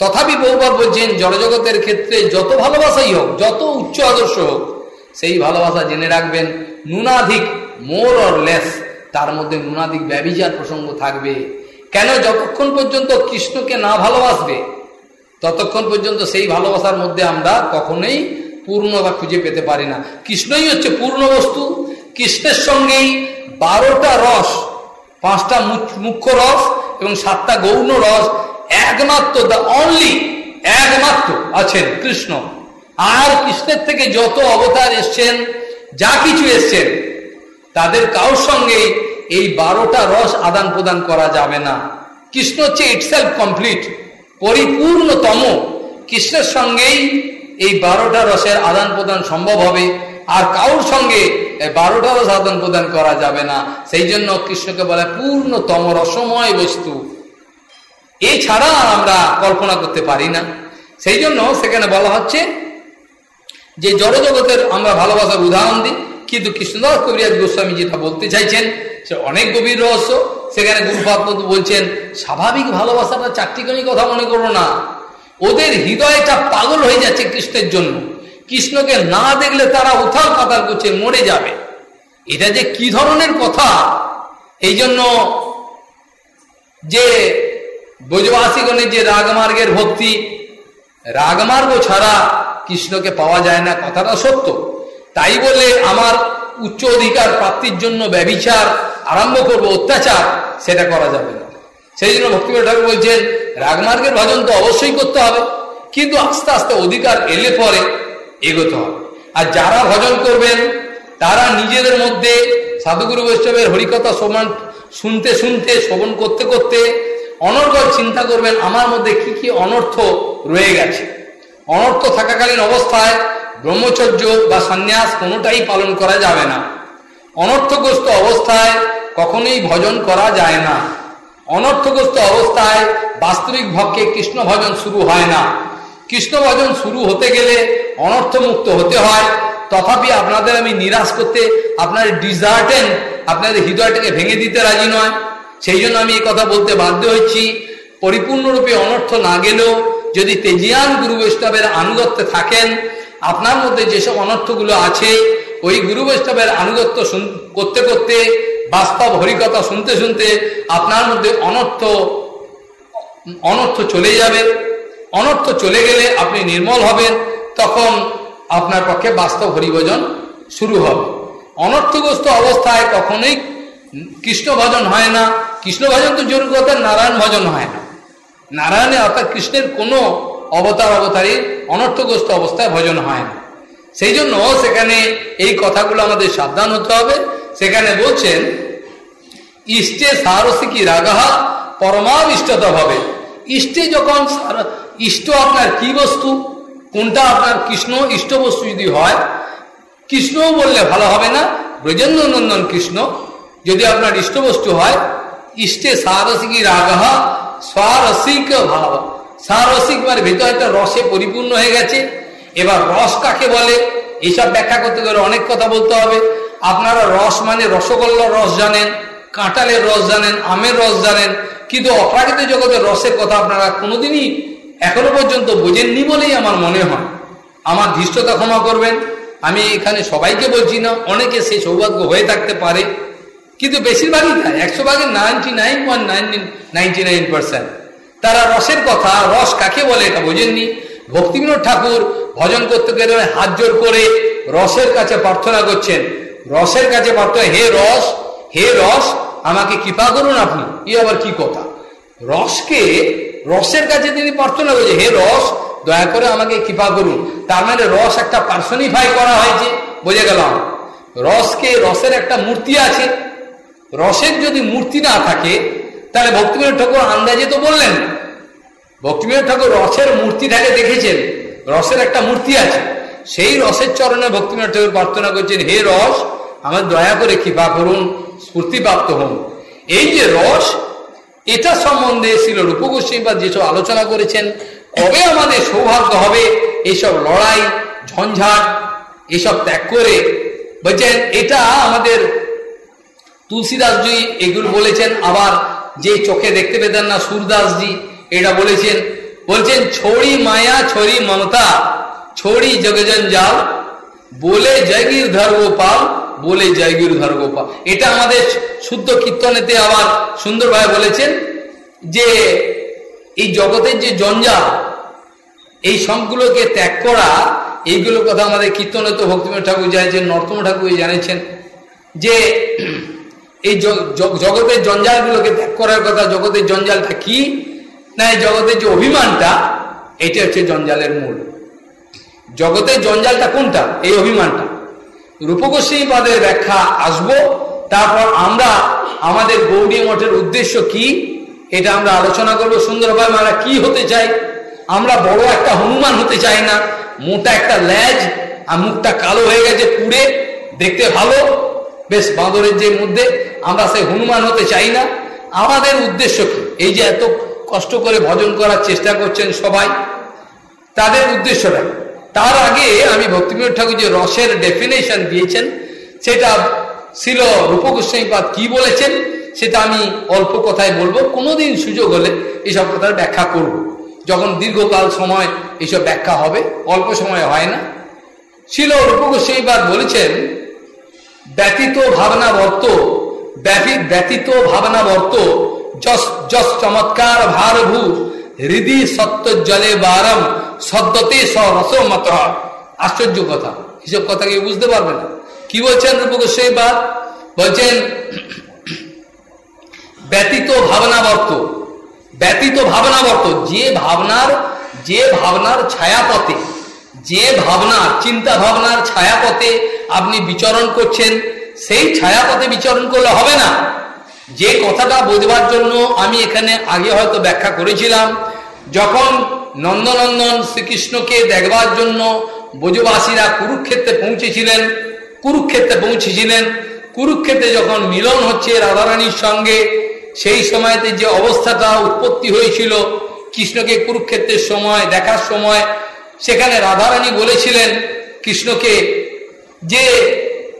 তথাপি বহুবার বলছেন জড়জগতের ক্ষেত্রে যত ভালোবাসাই হোক, যত উচ্চ আদর্শ হোক, সেই ভালোবাসা জেনে রাখবেন, নুনাধিক মোর অর লেস তার মধ্যে নুনাধিক ব্যবিচার প্রসঙ্গ থাকবে। কেন যতক্ষণ পর্যন্ত কৃষ্ণকে না ভালোবাসবে, ততক্ষণ পর্যন্ত সেই ভালোবাসার মধ্যে আমরা কখনোই পূর্ণতা খুঁজে পেতে পারি না। কৃষ্ণই হচ্ছে পূর্ণ বস্তু। কৃষ্ণের সঙ্গেই বারোটা রস, পাঁচটা মুখ্য রস এবং সাতটা গৌণ রস একমাত্র দ্য অনলি একমাত্র আছেন কৃষ্ণ। আর কৃষ্ণের থেকে যত অবতার এসছেন, যা কিছু এসছেন, তাদের কারোর সঙ্গে এই বারোটা রস আদান প্রদান করা যাবে না। কৃষ্ণ হচ্ছে ইটসেলফ কমপ্লিট পরিপূর্ণতম। কৃষ্ণের সঙ্গেই এই বারোটা রসের আদান প্রদান সম্ভব হবে। আর কাউর সঙ্গে বারোটা রস আদান প্রদান করা যাবে না। সেই জন্য কৃষ্ণকে বলে, পূর্ণতম রসময় বস্তু। এছাড়া আমরা কল্পনা করতে পারি না। সেই জন্য সেখানে বলা হচ্ছে যে, জড়জগতের আমরা ভালোবাসার উদাহরণ দিই। কিন্তু কৃষ্ণদাস কবিরাজ গোস্বামী যেটা বলতে চাইছেন, সে অনেক গভীর রহস্য। সেখানে গুরুপাত বলছেন, স্বাভাবিক ভালোবাসাটা চারটিখানি কথা মনে করো না। ওদের হৃদয়টা পাগল হয়ে যাচ্ছে কৃষ্ণের জন্য। কৃষ্ণকে না দেখলে তারা উথাল পাতাল করছে, মরে যাবে। এটা যে কি ধরনের কথা? এই জন্য যে ব্রজবাসীগণের যে রাগমার্গের ভক্তি, রাগমার্গ ছাড়া কৃষ্ণকে পাওয়া যায় না, কথাটা সত্য। তাই বলে আমার উচ্চ অধিকার প্রাপ্তির জন্য ব্যবিচার আরম্ভ করব, অত্যাচার, সেটা করা যাবে না। সেই জন্য ভক্তিবিনোদ ঠাকুর বলছেন রাগমার্গের ভজন তো অবশ্যই করতে হবে, কিন্তু আস্তে আস্তে অধিকার এলে পরে এগোতে হবে। আর যারা ভজন করবেন, তারা নিজেদের মধ্যে সাধুগুরু বৈষ্ণবের হরিকথা সমান শুনতে শুনতে, শ্রবণ করতে করতে অনর্গল চিন্তা করবেন, আমার মধ্যে কি কি অনর্থ রয়ে গেছে। অনর্থ থাকাকালীন অবস্থায় ব্রহ্মচর্য বা সন্ন্যাস কোনোটাই পালন করা যাবে না। অনর্থগ্রস্ত অবস্থায় কখনোই ভজন করা যায় না। অনর্থগ্রস্ত অবস্থায় বাস্তবিক ভক্কে কৃষ্ণ ভজন শুরু হয় না। কৃষ্ণ ভজন শুরু হতে গেলে অনর্থমুক্ত হতে হয়। তথাপি আপনাদের আমি নিরাশ করতে আপনার ডিজার্টেন আপনাদের হৃদয়টাকে ভেঙে দিতে রাজি নয়। সেই জন্য আমি এই কথা বলতে বাধ্য হচ্ছি পরিপূর্ণরূপে অনর্থ না গেলেও যদি তেজিয়ান গুরু বৈষ্ণবের আনুগত্যে থাকেন, আপনার মধ্যে যেসব অনর্থগুলো আছে, ওই গুরু বৈষ্ণবের আনুগত্য করতে করতে বাস্তব হরিকথা শুনতে শুনতে আপনার মধ্যে অনর্থ অনর্থ চলে যাবে। অনর্থ চলে গেলে আপনি নির্মল হবেন, তখন আপনার পক্ষে বাস্তব হরিভজন শুরু হবে। অনর্থগ্রস্ত অবস্থায় কখনোই কৃষ্ণ ভজন হয় না। কৃষ্ণ ভজন তো জরুর কথা, নারায়ণ ভজন হয় না। নারায়ণে অর্থাৎ কৃষ্ণের কোনো অবতার অবতারই অনর্থগ্রস্ত অবস্থায় ভজন হয় না। সেই জন্য সেখানে এই কথাগুলো আমাদের সাবধান হতে হবে। সেখানে বলছেন, ইষ্টে সারসিকি রাগাহা? পরমাবিষ্টত হবে ইষ্টে যখন ইষ্ট আপনার কি বস্তু? কোনটা আপনার কৃষ্ণ? ইষ্ট বস্তু যদি হয়, কৃষ্ণও বললে ভালো হবে না। ব্রজেন্দ্র নন্দন কৃষ্ণ, যদি আপনার ইষ্টবস্তু হয়, ইষ্টে সারসিকি রাগাহা? স্বারসিক ভাব। সারসিক মানে ভেতর একটা রসে পরিপূর্ণ হয়ে গেছে। এবার রস কাকে বলে? এইসব ব্যাখ্যা করতে গেলে অনেক কথা বলতে হবে। আপনারা রস মানে রসগোল্লার রস জানেন, কাঁঠালের রস জানেন, আমের রস জানেন, কিন্তু অপ্রাকৃত জগতের রসের কথা আপনারা কোনোদিনই এখনও পর্যন্ত বোঝেননি বলেই আমার মনে হয়। আমার ধৃষ্টতা ক্ষমা করবেন, আমি এখানে সবাইকে বলছি না, অনেকে সেই সৌভাগ্য হয়ে থাকতে পারে, কিন্তু বেশিরভাগই তাই একশো ভাগে ninety nine point ninety nine percent তারা রসের কথা, রস কাকে বলে এটা বোঝেননি। ভক্তিবিনোদ ঠাকুর ভজন করতে গেলে হাত জোর করে রসের কাছে প্রার্থনা করছেন। রসের কাছে প্রার্থনা হে রস হে রস, আমাকে কৃপা করুন আপনি। ই আবার কি কথা? রসকে, রসের কাছে তিনি প্রার্থনা করছে হে রস, দয়া করে আমাকে কৃপা করুন। তার মানে রস একটা পার্সনিফাই করা হয়েছে, বুঝে গেলাম? রসকে, রসের একটা মূর্তি আছে। রসের যদি মূর্তি না থাকে, তাহলে ভক্তিবিনোদ ঠাকুর আন্দাজে তো বললেন। ভক্তিবিনোদ ঠাকুর রসের মূর্তিটাকে দেখেছেন। রসের একটা মূর্তি আছে। সেই রসের চরণে ভক্তিবিনোদ ঠাকুর প্রার্থনা করছেন, হে রস আমার দয়া করে কৃপা করুন, স্ফূর্তিপ্রাপ্ত হন। এই যে রস, এটা সম্বন্ধে ছিল রূপগোস্বী বা যেসব আলোচনা করেছেন, কবে আমাদের সৌভাগ্য হবে? এইসব লড়াই, ঝঞ্ঝাট, এসব ত্যাগ করে, বলছেন, এটা আমাদের তুলসীদাসজি এগুলো বলেছেন, আবার যে চোখে দেখতে পেতেন না সুরদাসজি এটা বলেছেন। বলছেন, ছড়ি মায়া, ছড়ি মমতা, ছড়ি জগজঞ্জাল বলে জয়গির ধর গোপাল বলে জয়গির ধর গোপাল এটা আমাদের শুদ্ধ কীর্তনেতে আবার সুন্দরভাবে বলেছেন যে এই জগতের যে জঞ্জাল, এই সবগুলোকে ত্যাগ করা, এইগুলোর কথা আমাদের কীর্তনে তো ভক্তিময় ঠাকুর জানিয়েছেন, নর্তম ঠাকুর জানিয়েছেন যে এই জগতের জঞ্জালগুলোকে ত্যাগ করার কথা, জগতের জঞ্জালটা কি? না, এই জগতের যে অভিমানটা, এটা হচ্ছে জঞ্জালের মূল। জগতের জঞ্জালটা কোনটা? এই অভিমানটা। রূপগোস্বী পদের ব্যাখ্যা আসব। তারপর আমরা আমাদের গৌরী মঠের উদ্দেশ্য কি, এটা আমরা আলোচনা করব। সুন্দরভাবে আমরা কি হতে চাই? আমরা বড় একটা হনুমান হতে চাই না। মোটা একটা ল্যাজ আর মুখটা কালো হয়ে গেছে পুড়ে। দেখতে ভালো। বেশ বাঁদরের যে মধ্যে আমরা সেই হনুমান হতে চাই না। আমাদের উদ্দেশ্য কি? এই যে এত কষ্ট করে ভজন করার চেষ্টা করছেন সবাই, তাদের উদ্দেশ্যটা তার আগে আমি ভক্তিবিনোদ ঠাকুর যে রসের ডেফিনেশন দিয়েছেন, সেটা ছিল রূপগোস্বামীপাদ কি বলেছেন, সেটা আমি অল্প কথায় বলব কোনোদিন সুযোগ হলে এইসব কথার ব্যাখ্যা করব। যখন দীর্ঘকাল সময় এইসব ব্যাখ্যা হবে, অল্প সময় হয় না ছিল রূপগোস্বামীপাদ বলেছেন, ব্যতীত ভাবনা বর্ত ব্যতীত ভাবনা বর্ত যশ যশ চমৎকার ভারভূ হৃদি সত্য জলে বারম, সদ্যতে সরস মত আশ্চর্য কথা। এসব কথা কেউ বুঝতে পারবে না। কি বলছেন রূপগোস্বাই বাদ বলছেন, ব্যতীত ভাবনাবর্ত ব্যতীত ভাবনাবর্ত, যে ভাবনার যে ভাবনার ছায়াপথে, যে ভাবনার, চিন্তা ভাবনার ছায়াপথে আপনি বিচরণ করছেন, সেই ছায়াপথে বিচরণ করলে হবে না। যে কথাটা বোঝবার জন্য আমি এখানে আগে হয়তো ব্যাখ্যা করেছিলাম, যখন নন্দনন্দন শ্রীকৃষ্ণকে দেখবার জন্য ব্রজবাসীরা কুরুক্ষেত্রে পৌঁছেছিলেন কুরুক্ষেত্রে পৌঁছেছিলেন, কুরুক্ষেত্রে যখন মিলন হচ্ছে রাধারানীর সঙ্গে, সেই সময়তে যে অবস্থাটা উৎপত্তি হয়েছিল, কৃষ্ণকে কুরুক্ষেত্রের সময়, দেখার সময়, সেখানে রাধারানী বলেছিলেন, কৃষ্ণকে যে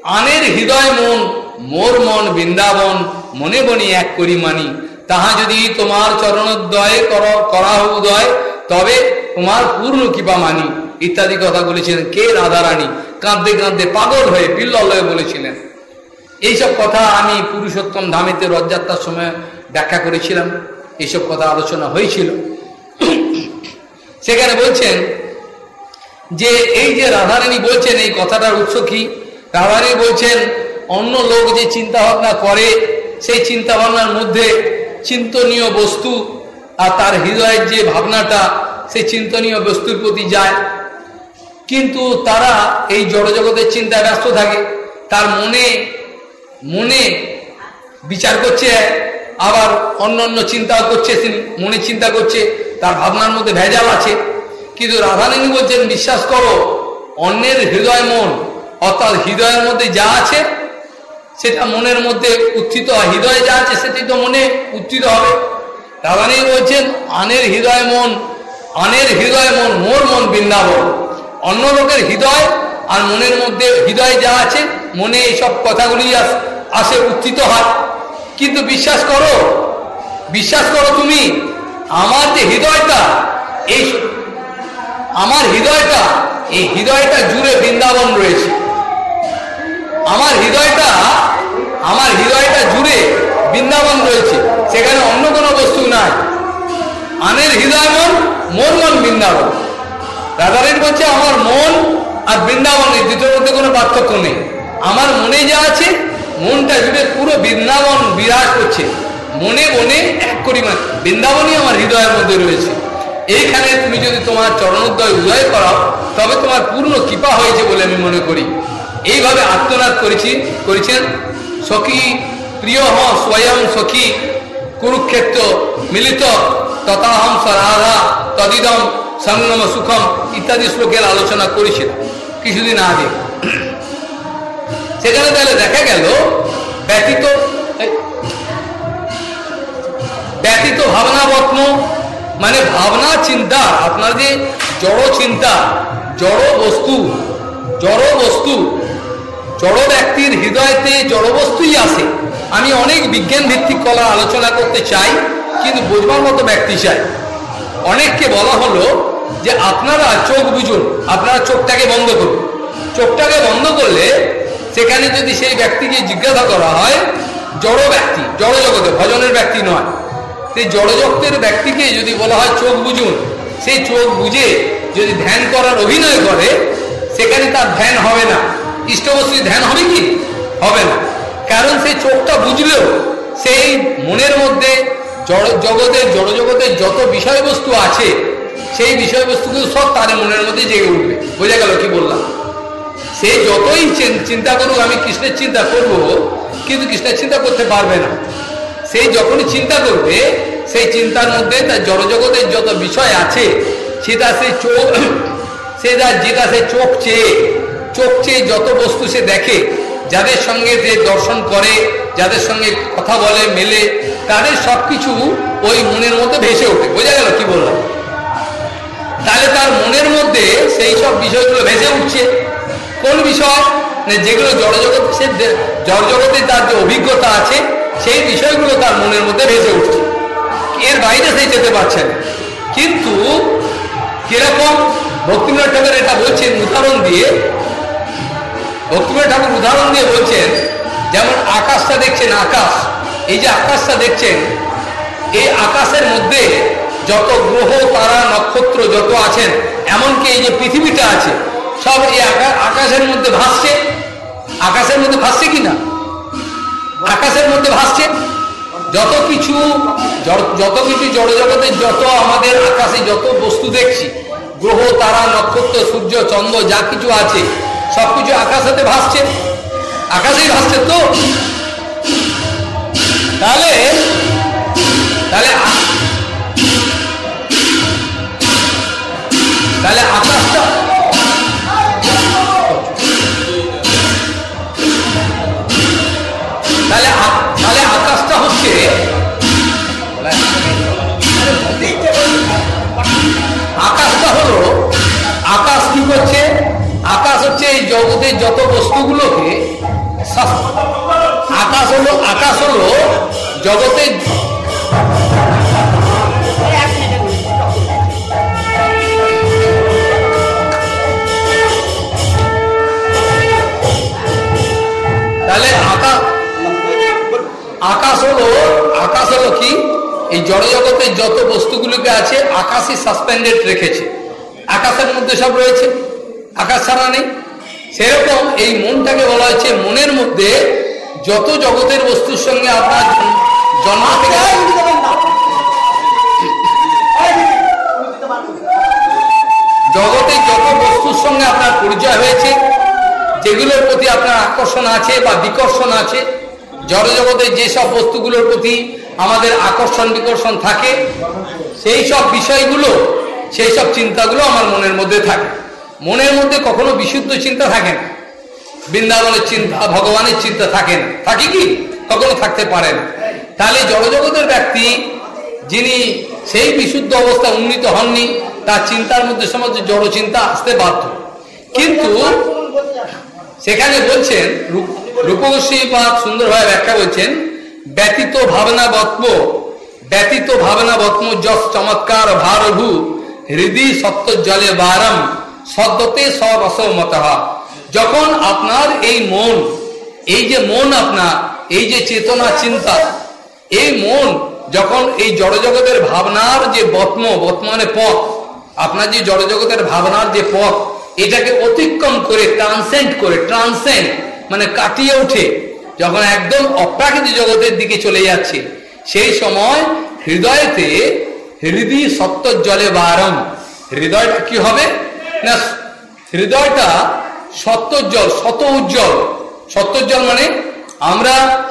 আনের হৃদয় মন মোর মন বৃন্দাবন, মনে বনি এক করি মানি। তাহা যদি তোমার চরণোদয় করা উদয়, তবে তোমার পূর্ণ কৃপা মানি। ইত্যাদি কথা বলেছিলেন কে রাধারানী। কাঁদতে কাঁদতে পাগল হয়ে পিল্লল হয়ে বলেছিলেন। এইসব কথা আমি পুরুষোত্তম ধামেতে রথযাত্রার সময় ব্যাখ্যা করেছিলাম। এইসব কথা আলোচনা হয়েছিল। সেখানে বলছেন যে, এই যে রাধারানী বলছেন, এই কথাটার উৎস কি? রাধারানী বলছেন অন্য লোক যে চিন্তা ভাবনা করে, সেই চিন্তা ভাবনার মধ্যে চিন্তনীয় বস্তু আর তার হৃদয়ের যে ভাবনাটা, সেই চিন্তনীয় বস্তুর প্রতি যায়। কিন্তু তারা এই জড়জগতের চিন্তায় ব্যস্ত থাকে। তার মনে মনে বিচার করছে, আবার অন্য অন্য চিন্তাও করছে মনে চিন্তা করছে, তার ভাবনার মধ্যে ভেজাল আছে। কিন্তু রাধারানী বলছেন, বিশ্বাস করো, অন্যের হৃদয় মন, অর্থাৎ হৃদয়ের মধ্যে যা আছে সেটা মনের মধ্যে উত্থিত হয়, হৃদয়ে যা আছে সেটি তো মনে উত্থিত হবে। রাধারানী বলছেন, আনের হৃদয় মন, আনের হৃদয় মন, মোর মন বৃন্দাবন। অন্য লোকের হৃদয় আর মনের মধ্যে হৃদয় যা আছে, মনে এইসব কথাগুলি আসে উত্থিত হয়। কিন্তু বিশ্বাস করো বিশ্বাস করো তুমি, আমার যে হৃদয়টা, এই আমার হৃদয়টা, এই হৃদয়টা জুড়ে বৃন্দাবন রয়েছে। আমার হৃদয়টা আমার হৃদয়টা জুড়ে বৃন্দাবন রয়েছে। সেখানে অন্য কোনো বস্তু নাই। আনের হৃদয় মন মন মন বৃন্দাবন। রাধারেন বলছে, আমার মন আর বৃন্দাবনের দুটোর মধ্যে কোনো পার্থক্য নেই। আমার মনে যা আছে, মনটা জুড়ে পুরো বৃন্দাবন বিরাজ করছে। মনে মনে এক করি মানে বৃন্দাবনই আমার হৃদয়ের মধ্যে রয়েছে। এইখানে তুমি যদি তোমার চরণোদয় উদয় করাও, তবে তোমার পূর্ণ কৃপা হয়েছে বলে আমি মনে করি। এইভাবে আত্মনাদ করেছি, করেছেন। সখী প্রিয় হ, স্বয়ং সখী, কুরুক্ষেত্র মিলিত তথাহম সরাধা তদিদম সংগম সুখম ইত্যাদি শ্লোকের আলোচনা করেছিল কিছুদিন আগে। সেখানে তাহলে দেখা গেল, ব্যতীত ব্যতীত ভাবনাবত্ম মানে ভাবনা চিন্তা, আপনার যে জড় চিন্তা, জড় বস্তু জড় বস্তু জড় ব্যক্তির হৃদয়তে জড় বস্তুই আসে আমি অনেক বিজ্ঞান ভিত্তিক কলা আলোচনা করতে চাই, কিন্তু বোঝবার মতো ব্যক্তি চাই। অনেককে বলা হলো যে আপনারা চোখ বুঝুন, আপনারা চোখটাকে বন্ধ করুন। চোখটাকে বন্ধ করলে সেখানে যদি সেই ব্যক্তিকে জিজ্ঞাসা করা হয়, জড় ব্যক্তি, জড় জগতে ভজনের ব্যক্তি নয়। সেই জড়জগতের ব্যক্তিকে যদি বলা হয় চোখ বুঝুন, সেই চোখ বুঝে যদি ধ্যান করার অভিনয় করে, সেখানে তার ধ্যান হবে না। ইষ্টবস্তুর ধ্যান হবে কি? হবে না। কারণ সেই চোখটা বুঝলেও সেই মনের মধ্যে জড় জগতের জড়জগতের যত বিষয়বস্তু আছে, সেই বিষয়বস্তুগুলো সব তার মনের মধ্যে জেগে উঠবে। বোঝা গেল কি বললাম? সে যতই চিন্তা করুক, আমি কৃষ্ণের চিন্তা করব, কিন্তু কৃষ্ণের চিন্তা করতে পারবে না। সেই যখনই চিন্তা করবে, সেই চিন্তার মধ্যে তার জড়জগতের যত বিষয় আছে, সেটা সে চোখ সেটা যেটা সে চোখ চেয়ে চোখ চেয়ে যত বস্তু সে দেখে, যাদের সঙ্গে যে দর্শন করে, যাদের সঙ্গে কথা বলে, মেলে, তাদের সব কিছু ওই মনের মধ্যে ভেসে ওঠে। বোঝা গেল কি বললাম? তাহলে তার মনের মধ্যে সেই সব বিষয়গুলো ভেসে উঠছে। কোন বিষয়? যেগুলো জড়জগৎ, সে জড়জগতে তার যে অভিজ্ঞতা আছে, সেই বিষয়গুলো তার মনের মধ্যে ভেসে উঠছে। এর বাইরে সে যেতে পারছে না। কিন্তু কীরকম? ভক্তিনাথ ঠাকুর এটা বলছেন উদাহরণ দিয়ে ভক্তিনাথ ঠাকুর উদাহরণ দিয়ে বলছেন, যেমন আকাশটা দেখছেন আকাশ, এই যে আকাশটা দেখছেন, এই আকাশের মধ্যে যত গ্রহ, তারা, নক্ষত্র যত আছেন, এমনকি এই যে পৃথিবীটা আছে, সব এই আকাশের মধ্যে ভাসছে। আকাশের মধ্যে ভাসছে কি না? আকাশের মধ্যে ভাসছে। যত কিছু যত কিছু জড়জগতের যত আমাদের আকাশে যত বস্তু দেখছি, গ্রহ, তারা, নক্ষত্র, সূর্য, চন্দ্র, যা কিছু আছে সব কিছু হাতে ভাসছে। আকাশেই ভাসছে তো। তাহলে তাহলে তাহলে আকাশটা জগতের যত বস্তুগুলোকে আকাশ হলো আকাশ হলো জগতের তাহলে আকাশ আকাশ হলো আকাশ হলো কি? এই জড়জগতের যত বস্তুগুলোকে আছে, আকাশই সাসপেন্ডেড রেখেছে। আকাশের মধ্যে সব রয়েছে। আকাশ ছাড়া নেই। সেরকম এই মনটাকে বলা হয়েছে মনের মধ্যে যত জগতের বস্তুর সঙ্গে আপনার জন্ম থেকে জগতে যত বস্তুর সঙ্গে আপনার পরিচয় হয়েছে যেগুলোর প্রতি আপনার আকর্ষণ আছে বা বিকর্ষণ আছে জড়জগতের যেসব বস্তুগুলোর প্রতি আমাদের আকর্ষণ বিকর্ষণ থাকে সেই সব বিষয়গুলো সেই সব চিন্তাগুলো আমার মনের মধ্যে থাকে। মনের মধ্যে কখনো বিশুদ্ধ চিন্তা থাকে না বৃন্দাবনের চিন্তা, ভগবানের চিন্তা থাকে না থাকে কি? কখনো থাকতে পারে না তাহলে জড়জগতের ব্যক্তি, যিনি সেই বিশুদ্ধ অবস্থা উন্নীত হননি, তার চিন্তার মধ্যে সমাজ জড় চিন্তা আসতে বাধ্য। কিন্তু সেখানে বলছেন রূপগোস্বীপাদ সুন্দরভাবে ব্যাখ্যা বলছেন, ব্যতীত ভাবনা বত্ম, ব্যতীত ভাবনা বত্ম যশ চমৎকার ভারভূ হৃদয় সত্য জলে বারম সদ্যতে সরস মতহা যখন আপনার এই মন, এই যে মন আপনার, এই যে চেতনা চিন্তা, এই মন যখন এই জড়জগতের ভাবনার যে বত্ম বর্তমানে পথ, আপনার যে জড়জগতের ভাবনার যে পথ, এটাকে অতিক্রম করে ট্রান্সেন্ট করে ট্রান্সেন্ট মানে কাটিয়ে উঠে, যখন একদম অপ্রাকৃত জগতের দিকে চলে যাচ্ছে, সেই সময় হৃদয়তে হৃদয় সত্য জলে বারম হৃদয়টা কি হবে? না, হৃদয়টা সত্যজ্জল শত উজ্জ্বল। সত্যজ্জল মানে আমরা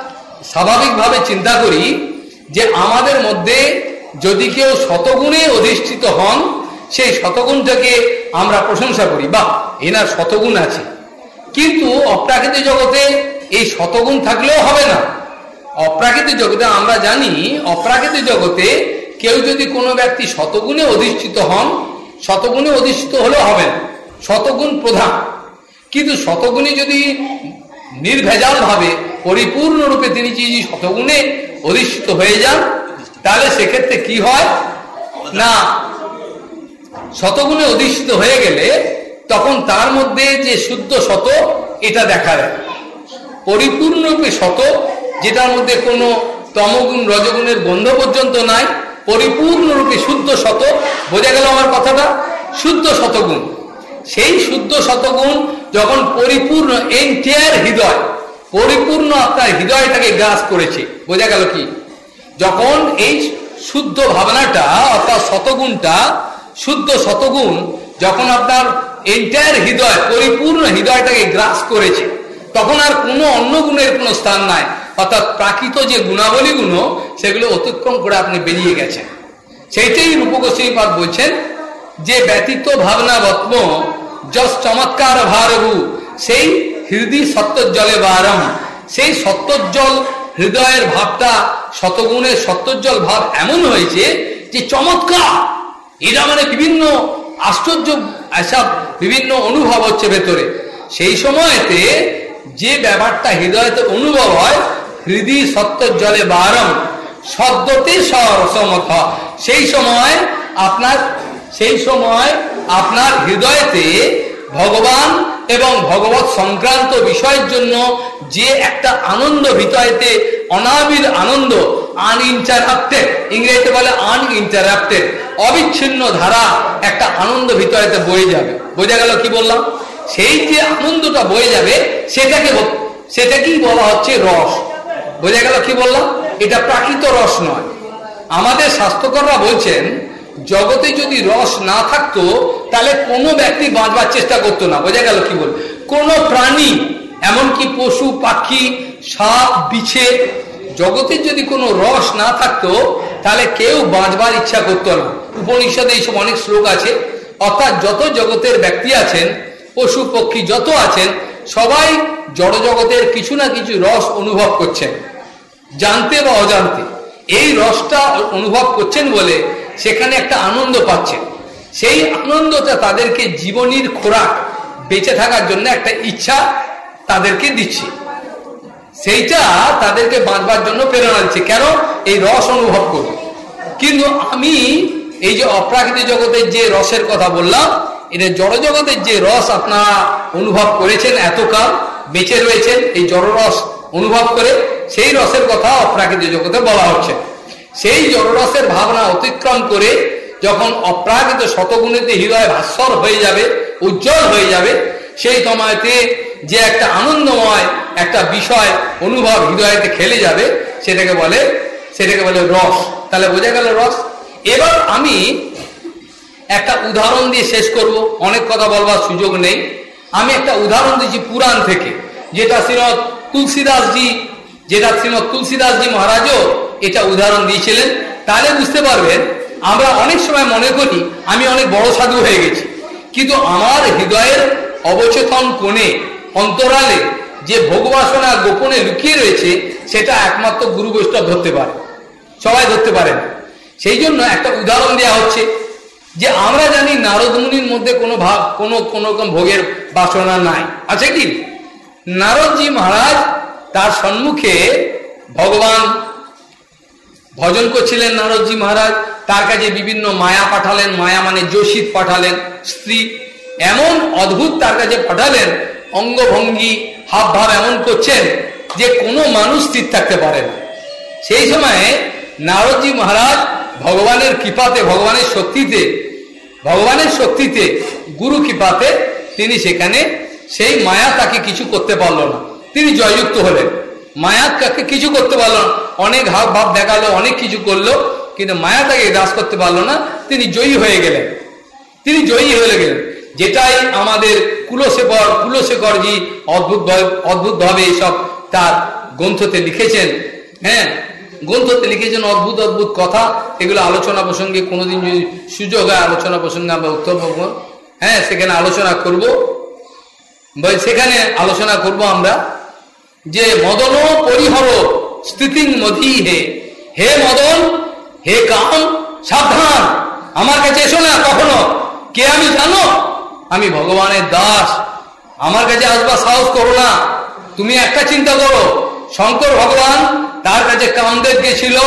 স্বাভাবিকভাবে চিন্তা করি যে আমাদের মধ্যে যদি কেউ শতগুণে অধিষ্ঠিত হন, সেই শতগুণটাকে আমরা প্রশংসা করি। বা এনার শতগুণ আছে। কিন্তু অপ্রাকৃতিক জগতে এই শতগুণ থাকলেও হবে না। অপ্রাকৃতিক জগতে আমরা জানি, অপ্রাকৃতিক জগতে কেউ যদি কোনো ব্যক্তি শতগুণে অধিষ্ঠিত হন শতগুণে অধিষ্ঠিত হলেও হবে শতগুণ প্রধান। কিন্তু শতগুণে যদি নির্ভেজাল ভাবে পরিপূর্ণরূপে তিনি যদি শতগুণে অধিষ্ঠিত হয়ে যান, তাহলে সেক্ষেত্রে কি হয়? না, শতগুণে অধিষ্ঠিত হয়ে গেলে তখন তার মধ্যে যে শুদ্ধ শত, এটা দেখা দেয়। পরিপূর্ণরূপে শত, যেটার মধ্যে কোনো তমগুণ, রজগুণের গন্ধ পর্যন্ত নাই পরিপূর্ণরূপে শুদ্ধ শত, বোঝা গেল আমার কথাটা? শুদ্ধ শতগুণ। সেই শুদ্ধ শতগুণ যখন পরিপূর্ণ এন্টায়ার হৃদয়, পরিপূর্ণ আপনার হৃদয়টাকে গ্রাস করেছে, বোঝা গেল কি? যখন এই শুদ্ধ ভাবনাটা, অর্থাৎ শতগুণটা, শুদ্ধ শতগুণ যখন আপনার এন্টায়ার হৃদয়, পরিপূর্ণ হৃদয়টাকে গ্রাস করেছে, তখন আর কোনো অন্য গুণের কোনো স্থান নাই। অর্থাৎ প্রাকৃত যে গুণাবলীগুলো, সেগুলো অতিক্রম করে আপনি বেরিয়ে গেছেন। সেইটাই রূপগোস্বীপাদ বলছেন যে ব্যতীত ভাবনা বত্ম যশ চমৎকার ভারবু সেই হৃদয় সত্যজ্জলে বারম। সেই সত্যজ্জল হৃদয়ের ভাবটা শতগুণের সত্যজ্জল ভাব এমন হয়েছে যে চমৎকার। এটা মানে বিভিন্ন আশ্চর্য এসব বিভিন্ন অনুভব হচ্ছে ভেতরে। সেই সময়তে যে ব্যাপারটা হৃদয়তে অনুভব হয় হৃদয় সত্য জলে বারম শব্দতে সরসমত সেই সময় আপনার সেই সময় আপনার হৃদয়তে ভগবান এবং ভগবত সংক্রান্ত বিষয়ের জন্য যে একটা আনন্দ ভিতরেতে, অনাবিল আনন্দ আনইন্টারাপ্টেড ইংরেজিতে বলে আনইন্টারাপ্টেড অবিচ্ছিন্ন ধারা একটা আনন্দ ভিতরেতে বয়ে যাবে। বোঝা গেল কি বললাম? সেই যে আনন্দটা বয়ে যাবে, সেটাকে সেটাকেই বলা হচ্ছে রস। বোঝা গেল কি বললাম? এটা প্রাকৃত রস নয়। আমাদের স্বাস্থ্যকররা বলছেন, জগতে যদি রস না থাকতো, তাহলে কোনো ব্যক্তি বাঁচবার চেষ্টা করতো না। বোঝা গেল কি বল কোনো প্রাণী, এমনকি পশু, পাখি, সাপ, বিছে জগতের যদি কোনো রস না থাকতো, তাহলে কেউ বাঁচবার ইচ্ছা করতো না। উপনিষদে এইসব অনেক শ্লোক আছে। অর্থাৎ যত জগতের ব্যক্তি আছেন, পশু, পক্ষী যত আছেন, সবাই জড়জগতের কিছু না কিছু রস অনুভব করছেন। জানতে বা অজান্তে। এই রসটা অনুভব করছেন বলে সেখানে একটা আনন্দ পাচ্ছেন। সেই আনন্দটা তাদেরকে জীবনীর খোরাক বেঁচে থাকার জন্য একটা ইচ্ছা তাদেরকে দিচ্ছে। সেইটা তাদেরকে বাঁচবার জন্য প্রেরণা দিচ্ছে। কেন? এই রস অনুভব করবে কিন্তু আমি এই যে অপ্রাকৃতিক জগতের যে রসের কথা বললাম এটা জড় জগতের যে রস আপনারা অনুভব করেছেন এতকাল বেঁচে রয়েছেন, এই জড় রস অনুভব করে সেই রসের কথা অপ্রাকৃতিক জগতে বলা হচ্ছে। সেই জড়রসের ভাবনা অতিক্রম করে যখন অপ্রাকৃত শতগুণেতে হৃদয় ভাস্বর হয়ে যাবে, উজ্জ্বল হয়ে যাবে, সেই সময়তে যে একটা আনন্দময় একটা বিষয় অনুভব হৃদয়তে খেলে যাবে, সেটাকে বলে সেটাকে বলে রস। তাহলে বোঝা গেল রস? এবার আমি একটা উদাহরণ দিয়ে শেষ করব। অনেক কথা বলবার সুযোগ নেই। আমি একটা উদাহরণ দিচ্ছি পুরাণ থেকে, যেটা শ্রীমৎ তুলসীদাসজি, যেটা শ্রীমৎ তুলসীদাসজি মহারাজও এটা উদাহরণ দিয়েছিলেন, তাহলে বুঝতে পারবেন, আমরা অনেক সময় মনে করি, আমি অনেক বড় সাধু হয়ে গেছি, কিন্তু আমার হৃদয়ের অবচেতন কোণে, অন্তরালে যে ভোগবাসনা গোপনে লুকিয়ে রয়েছে, সেটা একমাত্র গুরু বৈষ্ণব ধরতে পারে, সবাই ধরতে পারে সেই জন্য একটা উদাহরণ দেওয়া হচ্ছে, যে আমরা জানি নারদ মুনির মধ্যে কোনো ভাব, কোনো কোনো রকম ভোগের বাসনা নাই, আছে কি? নারদজি মহারাজ তার সম্মুখে ভগবান ভজন করছিলেন নারদজি মহারাজ। তার কাছে বিভিন্ন মায়া পাঠালেন, মায়া মানে যোশিত পাঠালেন, স্ত্রী এমন অদ্ভুত তার কাছে পাঠালেন, অঙ্গভঙ্গি হাব ভাব এমন করছেন যে কোনো মানুষ স্থির থাকতে পারে না। সেই সময়ে নারদজি মহারাজ ভগবানের কৃপাতে, ভগবানের শক্তিতে ভগবানের শক্তিতে, গুরু কৃপাতে তিনি সেখানে সেই মায়া তাকে কিছু করতে পারল না। তিনি জয়যুক্ত হলেন। মায়া তাকে কিছু করতে পারল না। অনেক হাব ভাব দেখাল, অনেক কিছু করল, কিন্তু মায়া তাকে গ্রাস করতে পারল না। তিনি জয়ী হয়ে গেলেন। তিনি জয়ী হয়ে গেলেন। যেটাই আমাদের কুলশেখর, কুলশেখরজি অদ্ভুত অদ্ভুতভাবে এইসব তার গ্রন্থতে লিখেছেন। হ্যাঁ গ্রন্থতে লিখেছেন অদ্ভুত অদ্ভুত কথা। এগুলো আলোচনা প্রসঙ্গে কোনোদিন যদি সুযোগ হয়, আলোচনা প্রসঙ্গে আমরা উত্তর হ্যাঁ সেখানে আলোচনা করব। সেখানে আলোচনা করব আমরা যে মদন পরিহর স্থিতিং মধি হে। হে মদন, হে কাম, সাবধান। আমার কাছে এসো না কখনো। কে আমি জানো? আমি ভগবানের দাস। আমার কাছে আসবার সাহস করো না। তুমি একটা চিন্তা করো। শঙ্কর ভগবান তার কাছে কামদেব গেছিল।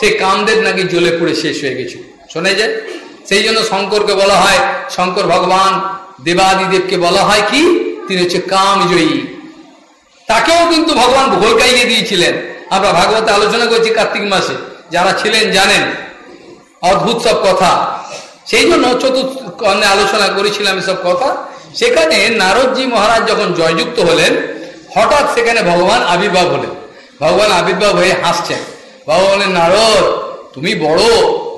সেই কামদেব নাকি জ্বলে পুড়ে শেষ হয়ে গেছিল। শোনে যে, সেই জন্য শঙ্করকে বলা হয়, শঙ্কর ভগবান দেবাদিদেবকে বলা হয় কি? তিনি হচ্ছে কামজয়ী। তাকেও কিন্তু ভগবান ভোল গাইয়ে দিয়েছিলেন। আমরা ভাগবতে আলোচনা করছি কার্তিক মাসে। যারা ছিলেন জানেন অদ্ভুত সব কথা। সেই জন্য চতুর্থ আলোচনা করেছিলাম এসব কথা। সেখানে নারদজি মহারাজ যখন জয়যুক্ত হলেন, হঠাৎ সেখানে ভগবান আবির্ভাব হলেন। ভগবান আবির্ভাব হয়ে হাসছেন। বলেন নারদ, তুমি বড়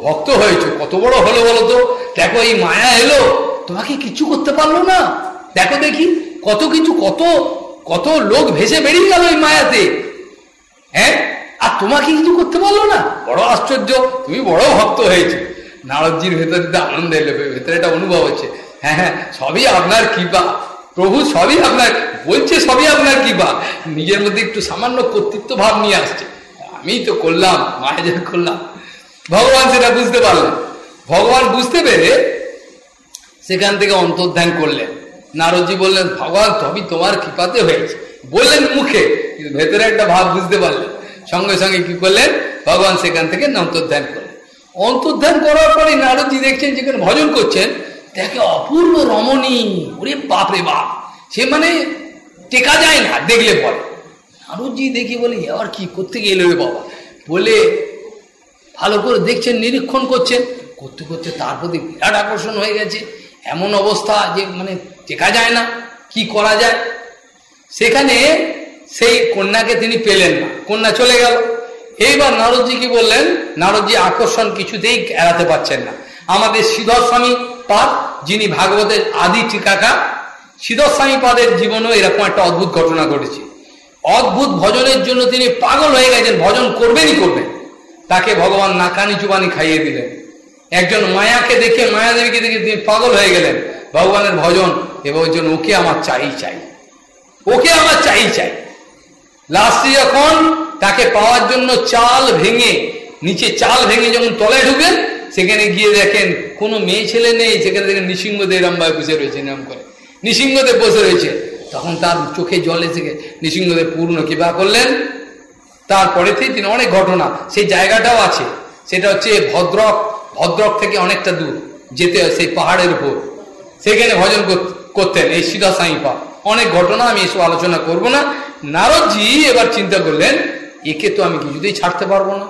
ভক্ত হয়েছ। কত বড় হলো বলো তো? দেখো, এই মায়া এলো। তোমাকে কিছু করতে পারল না। দেখো দেখি কত কিছু, কত কত লোক ভেসে বেরিয়ে গেল এই মায়াতে। হ্যাঁ? আর তোমাকে কিছু করতে পারল না? বড় আশ্চর্য, তুমি বড় ভক্ত হয়েছে। নারদজির ভেতরে আনন্দ এলো, ভেতরে একটা অনুভব হচ্ছে। হ্যাঁ হ্যাঁ সবই আপনার কৃপা। প্রভু সবই আপনার, বলছে সবই আপনার কৃপা। নিজের মধ্যে একটু সামান্য কর্তৃত্ব ভাব নিয়ে আসছে। আমি তো করলাম মায়ের করলাম। ভগবান সেটা বুঝতে পারলেন। ভগবান বুঝতে পেরে সেখান থেকে অন্তর্ধান করলেন। নারদজি বললেন, ভগবান সবই তোমার কৃপাতে হয়েছে। বললেন মুখে, কিন্তু ভেতরে একটা ভাব বুঝতে পারলেন। সঙ্গে সঙ্গে কি করলেন? ভগবান সেখান থেকে অন্তর্ধান করলেন। অন্তর্ধান করার পরে নারদজি দেখছেন, যেখানে ভজন করছেন, দেখে অপূর্ব রমণী। ওরে বাপ রে বাপ! সে মানে টেকা যায় না, দেখলে পরে। নারদজি দেখি বলে আবার কি করতে গেল রে বাবা? বলে, ভালো করে দেখছেন, নিরীক্ষণ করছেন। করতে করতে তার প্রতি বিরাট আকর্ষণ হয়ে গেছে। এমন অবস্থা যে মানে টেকা যায় না, কি করা যায়? সেখানে সেই কন্যাকে তিনি পেলেন না, কন্যা চলে গেল। এইবার নারদজি কি বললেন? নারদজি আকর্ষণ কিছুতেই এড়াতে পারছেন না। আমাদের শ্রীধর স্বামী পাদ, যিনি ভাগবতের আদি টিকাকা, শ্রীধর স্বামী পাদের জীবনেও এরকম একটা অদ্ভুত ঘটনা ঘটেছে। অদ্ভুত ভজনের জন্য তিনি পাগল হয়ে গেছেন, ভজন করবেনই করবেন। তাকে ভগবান নাকানি চুবানি খাইয়ে দিলেন। একজন মায়াকে দেখে, মায়াদেবীকে দেখে তিনি পাগল হয়ে গেলেন। ভগবানের ভজন এবং ওই জন্য ওকে আমার চাই চাই। ওকে আমার চাই। চাই লাস্টে যখন তাকে পাওয়ার জন্য চাল ভেঙে, নিচে চাল ভেঙে যখন তলায় ঢুকেন সেখানে গিয়ে দেখেন কোনো মেয়ে ছেলে নেই, সেখানে দেখেন নৃসিংহদেব রামবাই বসে রয়েছে নাম করে। নৃসিংহদেব বসে রয়েছে। তখন তার চোখে জল এসে নৃসিংহদেব পূর্ণ কৃপা করলেন। তারপরেতেই তিনি অনেক ঘটনা, সেই জায়গাটাও আছে। সেটা হচ্ছে ভদ্রক ভদ্রক থেকে অনেকটা দূর, যেতে হয় সেই পাহাড়ের উপর। সেখানে ভজন করতেন এই সিধা সাইপা অনেক ঘটনা আমি এসব আলোচনা করব না। নারদজি এবার চিন্তা করলেন, একে তো আমি কিছুতেই ছাড়তে পারব না।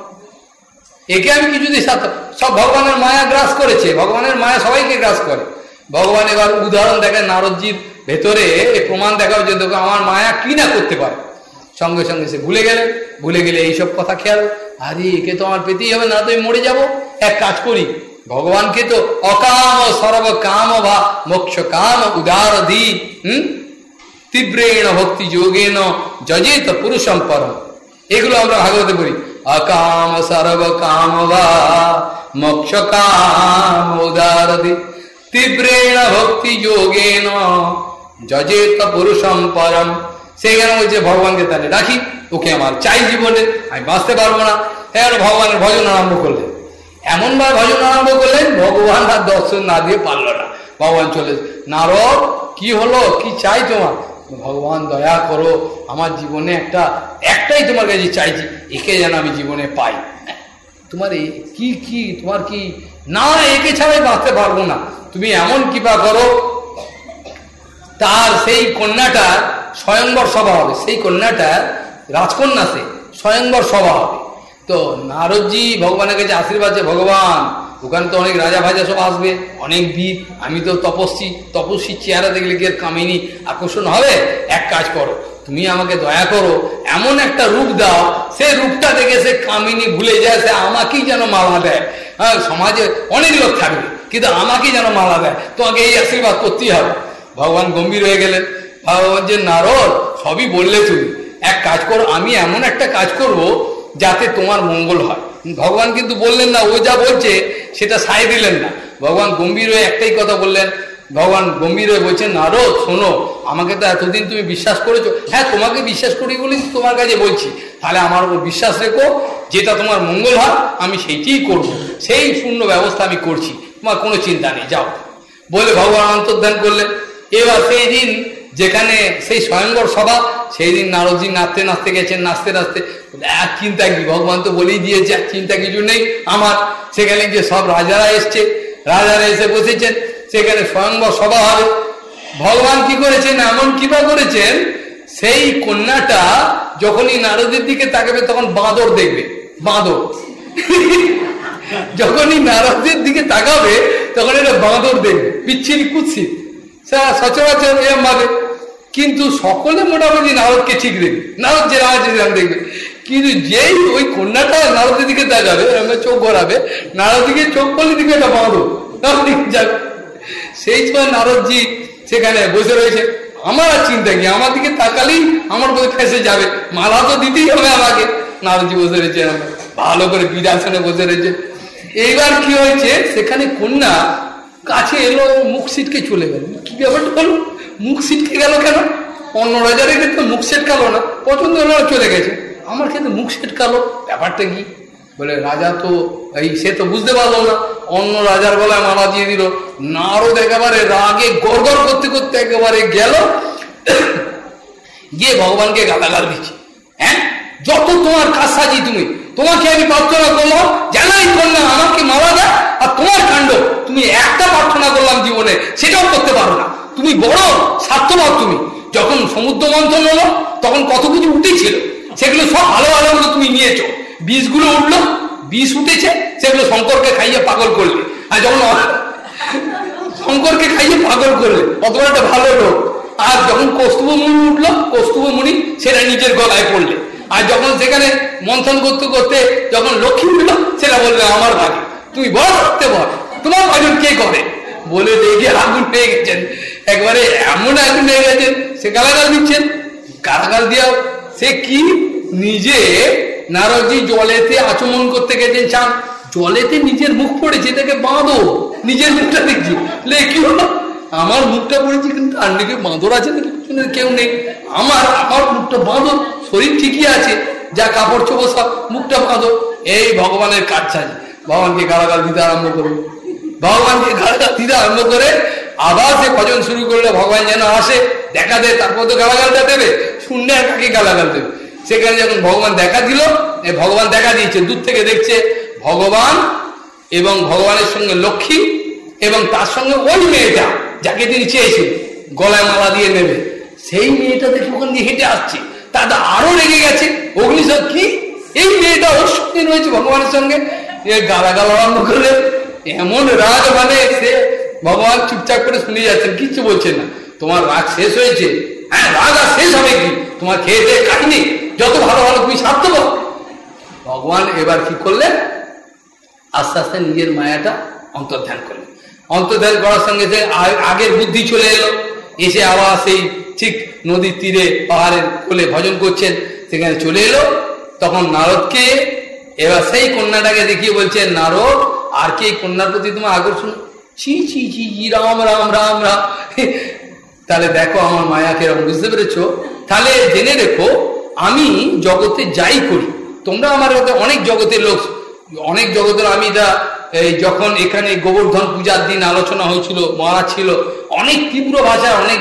একে আমি কিছুতেই সাথ সব ভগবানের মায়া গ্রাস করেছে। ভগবানের মায়া সবাইকে গ্রাস করে। ভগবান এবার উদাহরণ দেখেন নারদজির ভেতরে প্রমাণ দেখা যে দেখো আমার মায়া কি না করতে পারে। সঙ্গে সঙ্গে সে ভুলে গেলে ভুলে গেলে এইসব কথা খেয়াল। আরে, একে তো আমার পেতেই হবে, না তো মরে যাব। এক কাজ করি ভগবানকে তো অকাম সর্ব কাম বা মোক্ষ কাম উদার দি তীব্রেণ ভক্তি যোগেন যজেত পুরুষম পরম। এগুলো আমরা ভাগবতে বলি অকাম সর্ব কাম বা মোক্ষ কাম উদার দি তীব্রেণ ভক্তি যোগেন যজেত পুরুষম পরম। সেইখানে বলছে, ভগবানকে তাহলে রাখি, ওকে আমার চাই জীবনে, আমি বাঁচতে পারব না। এবার ভগবানের ভজন আরম্ভ করলেন। এমন ভাবে ভজন আরম্ভ করলেন, ভগবান আর দর্শন না দিয়ে পারল না। ভগবান চলে নারদ, কি হলো? কি চাই তোমার? ভগবান, দয়া করো, আমার জীবনে একটা, একটাই তোমার কাছে চাইছি, একে যেন আমি জীবনে পাই। তোমার এই কি কি, তোমার কি? না, একে ছাড়াই বাঁচতে পারব না। তুমি এমন কৃপা করো, তার সেই কন্যাটা স্বয়ংবর সভা হবে। সেই কন্যাটা রাজকন্যা সে স্বয়ংবর সভা হবে। তো নারদজি ভগবানের কাছে আশীর্বাদ যে ভগবান, ওখানে তো অনেক রাজা ভাজা সব আসবে, অনেক বীর, আমি তো তপস্বী তপস্বী চেহারা দেখলে কি আর কামিনী আকর্ষণ হবে? এক কাজ করো, তুমি আমাকে দয়া করো, এমন একটা রূপ দাও, সে রূপটা দেখে সে কামিনী ভুলে যায়, সে আমাকেই যেন মালা দেয়। হ্যাঁ সমাজে অনেক লোক থাকবে, কিন্তু আমাকেই যেন মালা দেয়। তোমাকে এই আশীর্বাদ করতেই হবে। ভগবান গম্ভীর হয়ে গেলেন। ভগবান যে নারদ, সবই বললে তুমি। এক কাজ করো, আমি এমন একটা কাজ করব যাতে তোমার মঙ্গল হয়। ভগবান কিন্তু বললেন না, ও যা বলছে সেটা সাই দিলেন না। ভগবান গম্ভীর হয়ে একটাই কথা বললেন, ভগবান গম্ভীর হয়ে বলছেন নারদ, শোনো, আমাকে তো এতদিন তুমি বিশ্বাস করেছ। হ্যাঁ তোমাকে বিশ্বাস করি বলে তোমার কাছে বলছি। তাহলে আমার উপর বিশ্বাস রেখো, যেটা তোমার মঙ্গল হয়, আমি সেইটিই করব। সেই শূন্য ব্যবস্থা আমি করছি, তোমার কোনো চিন্তা নেই, যাও। বলে ভগবান অন্তর্ধান করলেন। এবার সেই দিন যেখানে সেই স্বয়ংবর সভা সেই দিন নারদজি নাচতে নাচতে গেছেন, নাচতে নাচতে। এক চিন্তা কি, ভগবান তো বলেই দিয়েছে, এক চিন্তা কিছু নেই আমার। সেখানে যে সব রাজারা এসছে, রাজারা এসে বসেছেন। সেখানে স্বয়ংবর সভা হবে। ভগবান কি করেছেন, এমন কিবা করেছেন, সেই কন্যাটা যখনই নারদের দিকে তাকাবে, তখন বাঁদর দেখবে, বাঁদর। যখনই নারদের দিকে তাকাবে, তখন এটা বাঁদর দেখবে, বিচ্ছিরি কুৎসিত। সচরাচর এরম ভাবে। কিন্তু সকলে মোটামুটি নারদকে ঠিক দেখবে। নারদ যে রাজা দেখবে। কিন্তু যেই ওই কন্যাটা নারদের দিকে তাকাবে চোখ ঘোরাবে নারদ দিকে চোখ করলে দিকে এটা বাঁধো নারদ দিকে যাবে সেই সময় নারদজি সেখানে বসে রয়েছে। আমার আর চিন্তা কি আমার দিকে তাকালেই আমার বই ফেসে যাবে। মালা তো দিতেই হবে আমাকে। নারদজি বসে রয়েছে ভালো করে বিরাসনে বসে রয়েছে। এইবার কি হয়েছে, সেখানে কন্যা কাছে এলো, মুখ সিটকে চলে গেল। কি ব্যাপারটা হলো মুখ সিটকে গেল কেন? অন্য রাজারের ক্ষেত্রে মুখ সেট কালো না। পছন্দ হলো চলে গেছে। আমার ক্ষেত্রে মুখ সেট কালো ব্যাপারটা কি? বলে, রাজা তো এই, সে তো বুঝতে পারল না। অন্য রাজার গলায় মালা দিয়ে দিল, নারদ একেবারে রাগে গড়গড় করতে করতে একেবারে গেল। গিয়ে ভগবানকে গালাগাল দিচ্ছে। হ্যাঁ? যত তোমার কাজ সাজি তুমি, তোমাকে আমি প্রার্থনা করলাম, জানাই করলাম, আমাকে মারা দেয় আর তোমার কাণ্ড তুমি একটা প্রার্থনা করলাম জীবনে, সেটাও করতে পারো না। তুমি বড়, স্বার্থপর তুমি। যখন সমুদ্র মন্থন হলো, তখন কত কিছু উঠেছিল, সেগুলো সব ভালো ভালো মতো তুমি নিয়েছো। বিষগুলো উঠল, বিষ উঠেছে, সেগুলো শঙ্করকে খাইয়ে পাগল করলে। আর যখন শঙ্করকে খাইয়ে পাগল করলে অথবা একটা ভালো লোক। আর যখন কৌস্তুভ মুনি উঠল কৌস্তুভ মুনি সেটা নিজের গলায় পড়লে। আর যখন সেখানে মন্থন করতে করতে যখন লক্ষ্মী উঠল, সেটা বলবে আমার ভাগে, তুমি বড় করতে বল তোমার ভাজন কে করে? বলে রেগে আগুন পেয়ে গেছেন। একবারে এমন আগুন হয়ে গেছেন, সে গালাগাল দিচ্ছেন। গালাগাল দিয়া সে কি? নিজে নারদজি জলেতে আচমন করতে গেছেন, চান। জলেতে নিজের মুখ পড়েছে এটাকে বাঁধো। নিজের মুখটা দেখছি। কি হলো? আমার মুখটা পড়েছে, কিন্তু আর দিকে বাঁদর আছে কেউ নেই। আমার আমার মুখটা বাঁধো, শরীর ঠিকই আছে। যা কাপড় চোপড় সব মুখটা বাঁধো। এই ভগবানের কাজ চাই। ভগবানকে গালাগাল দিতে আরম্ভ করবে ভগবানকে আরম্ভ করে আবার সে ভজন শুরু করলে ভগবান যেন আসে, দেখা দেয়, তারপর তো গালাগালটা দেবে শূন্য কাকে গালাগাল দেবে? সেখানে যখন ভগবান দেখা দিল ভগবান দেখা দিয়েছে, দূর থেকে দেখছে ভগবান এবং ভগবানের সঙ্গে লক্ষ্মী এবং তার সঙ্গে ওই মেয়েটা, যাকে তিনি চেয়েছেন, গলায় মালা দিয়ে নেবে। সেই মেয়েটা দেখে ওখান দিয়ে হেঁটে আসছে। তাটা আরও রেগে গেছে। অগ্নিশক কি? এই মেয়েটা ওর সঙ্গে রয়েছে ভগবানের সঙ্গে। গালাগাল আরম্ভ করলেন। এমন রাগ মানে সে ভগবান চুপচাপ করে শুনে যাচ্ছেন, কিচ্ছু বলছেন না। তোমার রাগ শেষ হয়েছে। হ্যাঁ রাগ আর শেষ হবে কি? তোমার খেয়ে দিয়ে কাহিনি। যত ভালো ভালো তুমি সারতে ভগবান এবার কি করলেন? আস্তে আস্তে নিজের মায়াটা অন্তর্ধান করলেন। অন্তর্ধান করার সঙ্গে সঙ্গে আগের বুদ্ধি চলে এলো। এসে আবার সেই ঠিক নদীর তীরে, পাহাড়ের কোলে ভজন করছেন। সেখানে চলে এলো। তখন নারদকে এবার সেই কন্যাটাকে দেখিয়ে বলছেন, নারদ আর কে কন্যার প্রতি তোমার আকর্ষণ? ছি ছি ছি জি রাম রাম রাম রাম। তাহলে দেখো আমার মায়া কেরম, বুঝতে পেরেছ? তাহলে জেনে রেখো, আমি জগতে যাই করি। তোমরা আমার অনেক জগতের লোক, অনেক জগতের আমি যা, এই যখন এখানে গোবর্ধন পূজার দিন আলোচনা হয়েছিল, মহারাজ ছিল, অনেক তীব্র ভাষায় অনেক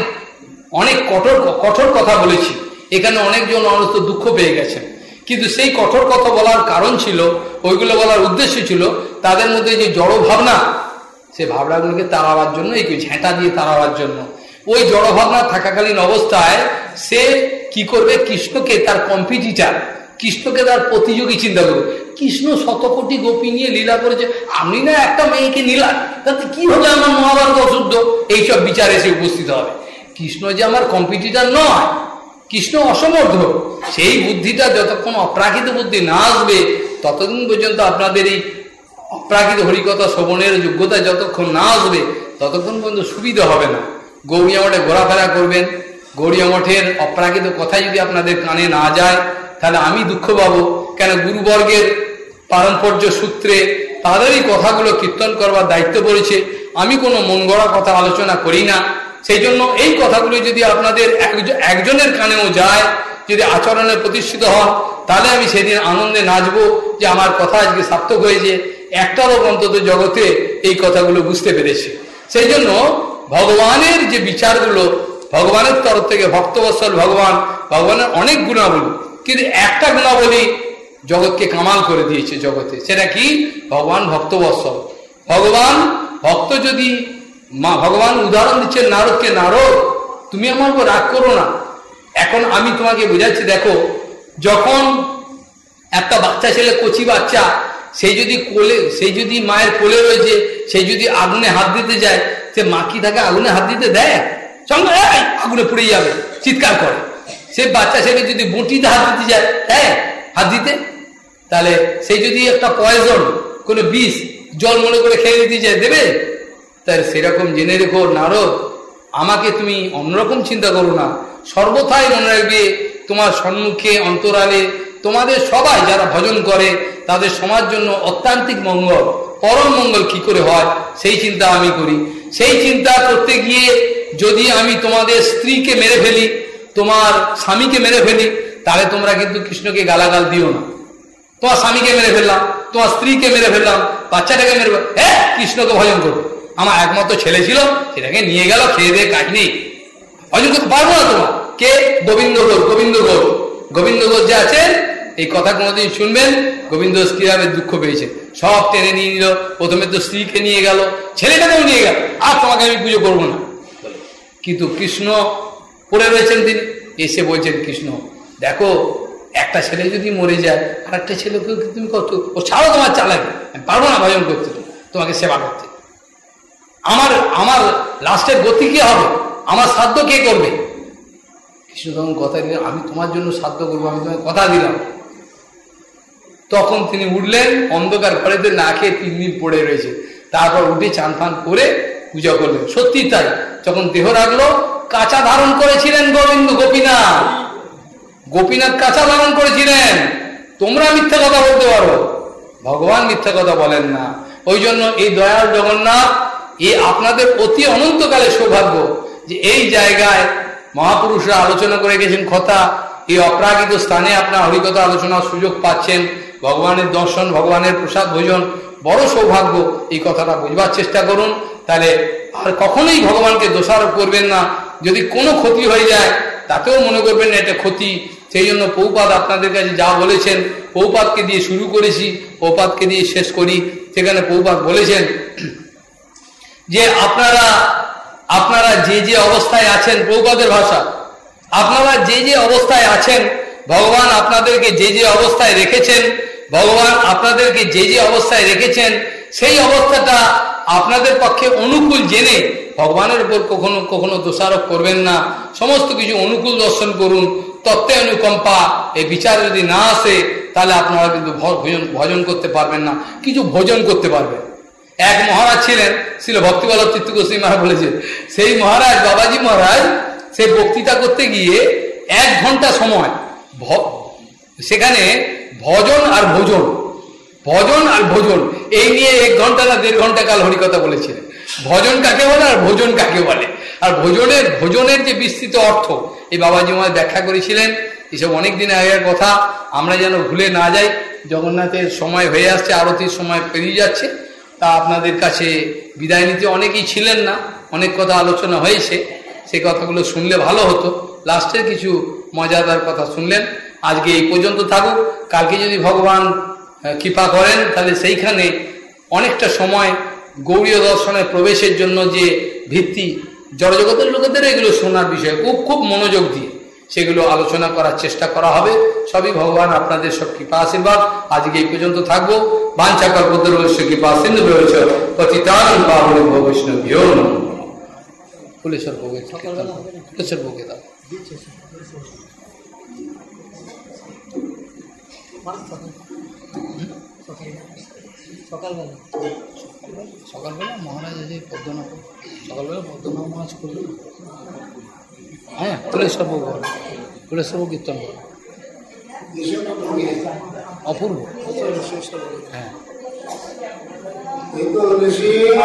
অনেক কঠোর কঠোর কথা বলেছি। এখানে অনেকজন মানুষ তো দুঃখ পেয়ে গেছেন। কিন্তু সেই কঠোর কথা বলার কারণ ছিল, ওইগুলো বলার উদ্দেশ্য ছিল, তাদের মধ্যে যে জড় ভাবনা, সে ভাবনাগুলোকে তাড়াবার জন্য এই ঝেঁটা দিয়ে তাড়াবার জন্য। ওই জড় ভাবনা থাকাকালীন অবস্থায় সে কি করবে? কৃষ্ণকে তার কম্পিটিটার কৃষ্ণকে তার প্রতিযোগী চিন্তা করবে। কৃষ্ণ শতকোটি গোপী নিয়ে লীলা করেছে। আপনি না একটা মেয়েকে নিলাম, তাতে কি হলে আমার মহাভারত অশুদ্ধ? এইসব বিচারে এসে উপস্থিত হবে। কৃষ্ণ যে আমার কম্পিটিটার নয় কৃষ্ণ অসমর্থ, সেই বুদ্ধিটা যতক্ষণ অপ্রাকৃত বুদ্ধি না আসবে, ততদিন পর্যন্ত আপনাদের এই অপ্রাকৃত হরিকথা শ্রবণের যোগ্যতা যতক্ষণ না আসবে, ততক্ষণ পর্যন্ত সুবিধা হবে না। গৌরিয়া মঠে ঘোরাফেরা করবেন। গৌরিয়া মঠের অপ্রাকৃত কথা যদি আপনাদের কানে না যায়, তাহলে আমি দুঃখ পাবো। কেন গুরুবর্গের পারম্পর্য সূত্রে তাদেরই কথাগুলো কীর্তন করবার দায়িত্ব পড়েছে। আমি কোনো মন গড়া কথা আলোচনা করি না। সেই জন্য এই কথাগুলো যদি আপনাদের একজনের কানেও যায়, যদি আচরণে প্রতিষ্ঠিত হন, তাহলে আমি সেদিন আনন্দে নাচব যে আমার কথা আজকে সার্থক হয়েছে। একটা লোক অন্তত জগতে এই কথাগুলো বুঝতে পেরেছে। সেই জন্য ভগবানের যে বিচারগুলো, ভগবানের তরফ থেকে ভক্তবৎসল ভগবান, ভগবানের অনেক গুণাবলী, কিন্তু একটা গুণাবলী জগৎকে কামাল করে দিয়েছে জগতে, সেটা কি? ভগবান ভক্তবৎসল। ভগবান ভক্ত যদি মা ভগবান উদাহরণ দিচ্ছেন, নারদকে নারদ, তুমি আমার উপর রাগ করো না। এখন আমি তোমাকে বোঝাচ্ছি, দেখো, যখন একটা বাচ্চা ছেলে কচি বাচ্চা সেই যদি কোলে সেই যদি মায়ের কোলে রয়েছে সেই যদি আগুনে হাত দিতে যায়, সে মা কি তাকে আগুনে হাত দিতে দেয়? সঙ্গে আগুনে পুড়ে যাবে। চিৎকার করে। সে বাচ্চা ছেলে যদি বটিতে হাত দিতে যায় হ্যাঁ হাত দিতে। তাহলে সেই যদি একটা পয়জন কোনো বিষ, জল মনে করে খেয়ে দিতে যায়, দেবে? তাই সেরকম জেনে রেখো, নারদ, আমাকে তুমি অন্যরকম চিন্তা করো না। সর্বথাই মনে রাখবে, তোমার সম্মুখে, অন্তরালে, তোমাদের সবাই যারা ভজন করে, তাদের সমাজ জন্য অত্যান্তিক মঙ্গল, পরম মঙ্গল কি করে হয়? সেই চিন্তা আমি করি। সেই চিন্তা করতে গিয়ে যদি আমি তোমাদের স্ত্রীকে মেরে ফেলি, তোমার স্বামীকে মেরে ফেলি, তাহলে তোমরা কিন্তু কৃষ্ণকে গালাগাল দিও না। তোমার স্বামীকে মেরে ফেললাম, তোমার স্ত্রীকে মেরে ফেললাম, বাচ্চাটাকে মেরে হ্যাঁ কৃষ্ণকে ভজন করব আমার একমাত্র ছেলে ছিল, সেটাকে নিয়ে গেল, খেয়ে দিয়ে কাহিনী ভজন করতে পারব না তোমার। কে? গোবিন্দ গোর গোবিন্দ গোর গোবিন্দ গোর যে আছেন এই কথা কোনোদিন শুনবেন, গোবিন্দ কীভাবে দুঃখ পেয়েছে। সব টেনে নিয়ে নিল, প্রথমে তো স্ত্রীকে নিয়ে গেল, ছেলেটাকেও নিয়ে গেল। আর তোমাকে আমি পুজো করব না। কিন্তু কৃষ্ণ পড়ে রয়েছেন তিনি, এসে বলছেন, কৃষ্ণ, দেখো, একটা ছেলে যদি মরে যায় আর একটা ছেলেকেও তুমি কত ও ছাড়ো তোমার চালাবে আমি পারব না ভজন করতে। তোমাকে সেবা করতে। আমার আমার লাস্টের গতি কি হবে? আমার সাধ্য কে করবে? কৃষ্ণ তখন কথা দিলেন, আমি তোমার জন্য সাধ্য করব, আমি তোমাকে কথা দিলাম। তখন তিনি উঠলেন, অন্ধকার ঘরেতে না খেয়ে তিন দিন পড়ে রয়েছে। তারপর উঠে চান ফান করে পূজা করলেন। সত্যি তাই। যখন দেহ রাখল, কাঁচা ধারণ করেছিলেন গোবিন্দ গোপীনাথ। গোপীনাথ কাঁচা ধারণ করেছিলেন। তোমরা মিথ্যা কথা বলতে পারো। ভগবান মিথ্যা কথা বলেন না। ওই জন্য এই দয়াল জগন্নাথ এ আপনাদের অতি অনন্তকালে সৌভাগ্য যে এই জায়গায় মহাপুরুষরা আলোচনা করে গেছেন কথা। এই অপ্রাকৃত স্থানে আপনার হরিকতা আলোচনার সুযোগ পাচ্ছেন। ভগবানের দর্শন, ভগবানের প্রসাদ ভোজন, বড় সৌভাগ্য এই কথাটা বুঝবার চেষ্টা করুন। তাহলে আর কখনোই ভগবানকে দোষারোপ করবেন না। যদি কোনো ক্ষতি হয়ে যায় তাতেও মনে করবেন না এটা ক্ষতি। সেই জন্য পৌপাত আপনাদের কাছে যা বলেছেন পৌপাতকে দিয়ে শুরু করেছি পৌপাতকে দিয়ে শেষ করি। সেখানে পৌপাত বলেছেন যে আপনারা আপনারা যে যে অবস্থায় আছেন পৌপাদের ভাষা, আপনারা যে যে অবস্থায় আছেন, ভগবান আপনাদেরকে যে যে অবস্থায় রেখেছেন, ভগবান আপনাদেরকে যে যে অবস্থায় রেখেছেন, সেই অবস্থাটা আপনাদের পক্ষে অনুকূল জেনে ভগবানের উপর কখনো কখনো দোষারোপ করবেন না। সমস্ত কিছু অনুকূল দর্শন করুন। তত্ত্বে অনুকম্পা এই বিচার যদি না আসে, তাহলে আপনারা কিন্তু ভজন করতে পারবেন না। কিছু ভোজন করতে পারবেন। এক মহারাজ ছিলেন, ছিল ভক্তিবল্লভ চিত্ত গোস্বী মহারাজ বলেছেন সেই মহারাজ, বাবাজি মহারাজ, সে বক্তৃতা করতে গিয়ে এক ঘণ্টা সময় সেখানে ভজন আর ভোজন, ভজন আর ভোজন, এই নিয়ে এক ঘণ্টা না দেড় ঘণ্টা কাল হরিকথা বলেছিলেন ভজন কাকে বলে আর ভোজন কাকে বলে? আর ভোজনের ভোজনের যে বিস্তৃত অর্থ, এই বাবাজি মহারাজ ব্যাখ্যা করেছিলেন, এসব অনেক দিন আগের কথা, আমরা যেন ভুলে না যাই, জগন্নাথের সময় হয়ে আসছে, আরতির সময় পেরিয়ে যাচ্ছে তা আপনাদের কাছে বিদায় নিতে অনেকেই ছিলেন না, অনেক কথা আলোচনা হয়েছে সেই কথাগুলো শুনলে ভালো হতো। লাস্টের কিছু মজাদার কথা শুনলেন। আজকে এই পর্যন্ত থাকুক। কালকে যদি ভগবান কৃপা করেন, তাহলে সেইখানে অনেকটা সময় গৌরীয় দর্শনে প্রবেশের জন্য যে ভিত্তি, জড়জগতের লোকেদের এগুলো শোনার বিষয়, খুব খুব মনোযোগ দিয়ে। সেগুলো আলোচনা করার চেষ্টা করা হবে। সবই ভগবান আপনাদের সব কৃপা আশীর্বাদ। আজকে এই পর্যন্ত থাকব। বাঞ্ছা কল্পদের অবশ্য কৃপা সিন্ধু রয়েছে। সকালবেলা। সকালবেলা মহারাজ যে সকালবেলা পদ্মনাভ মহারাজ করল হ্যাঁ ফুলেশ্বর ভোগ ফুলেশ্বর ভোগ কীর্তন করল অপূর্ব। হ্যাঁ। নৃসিংহ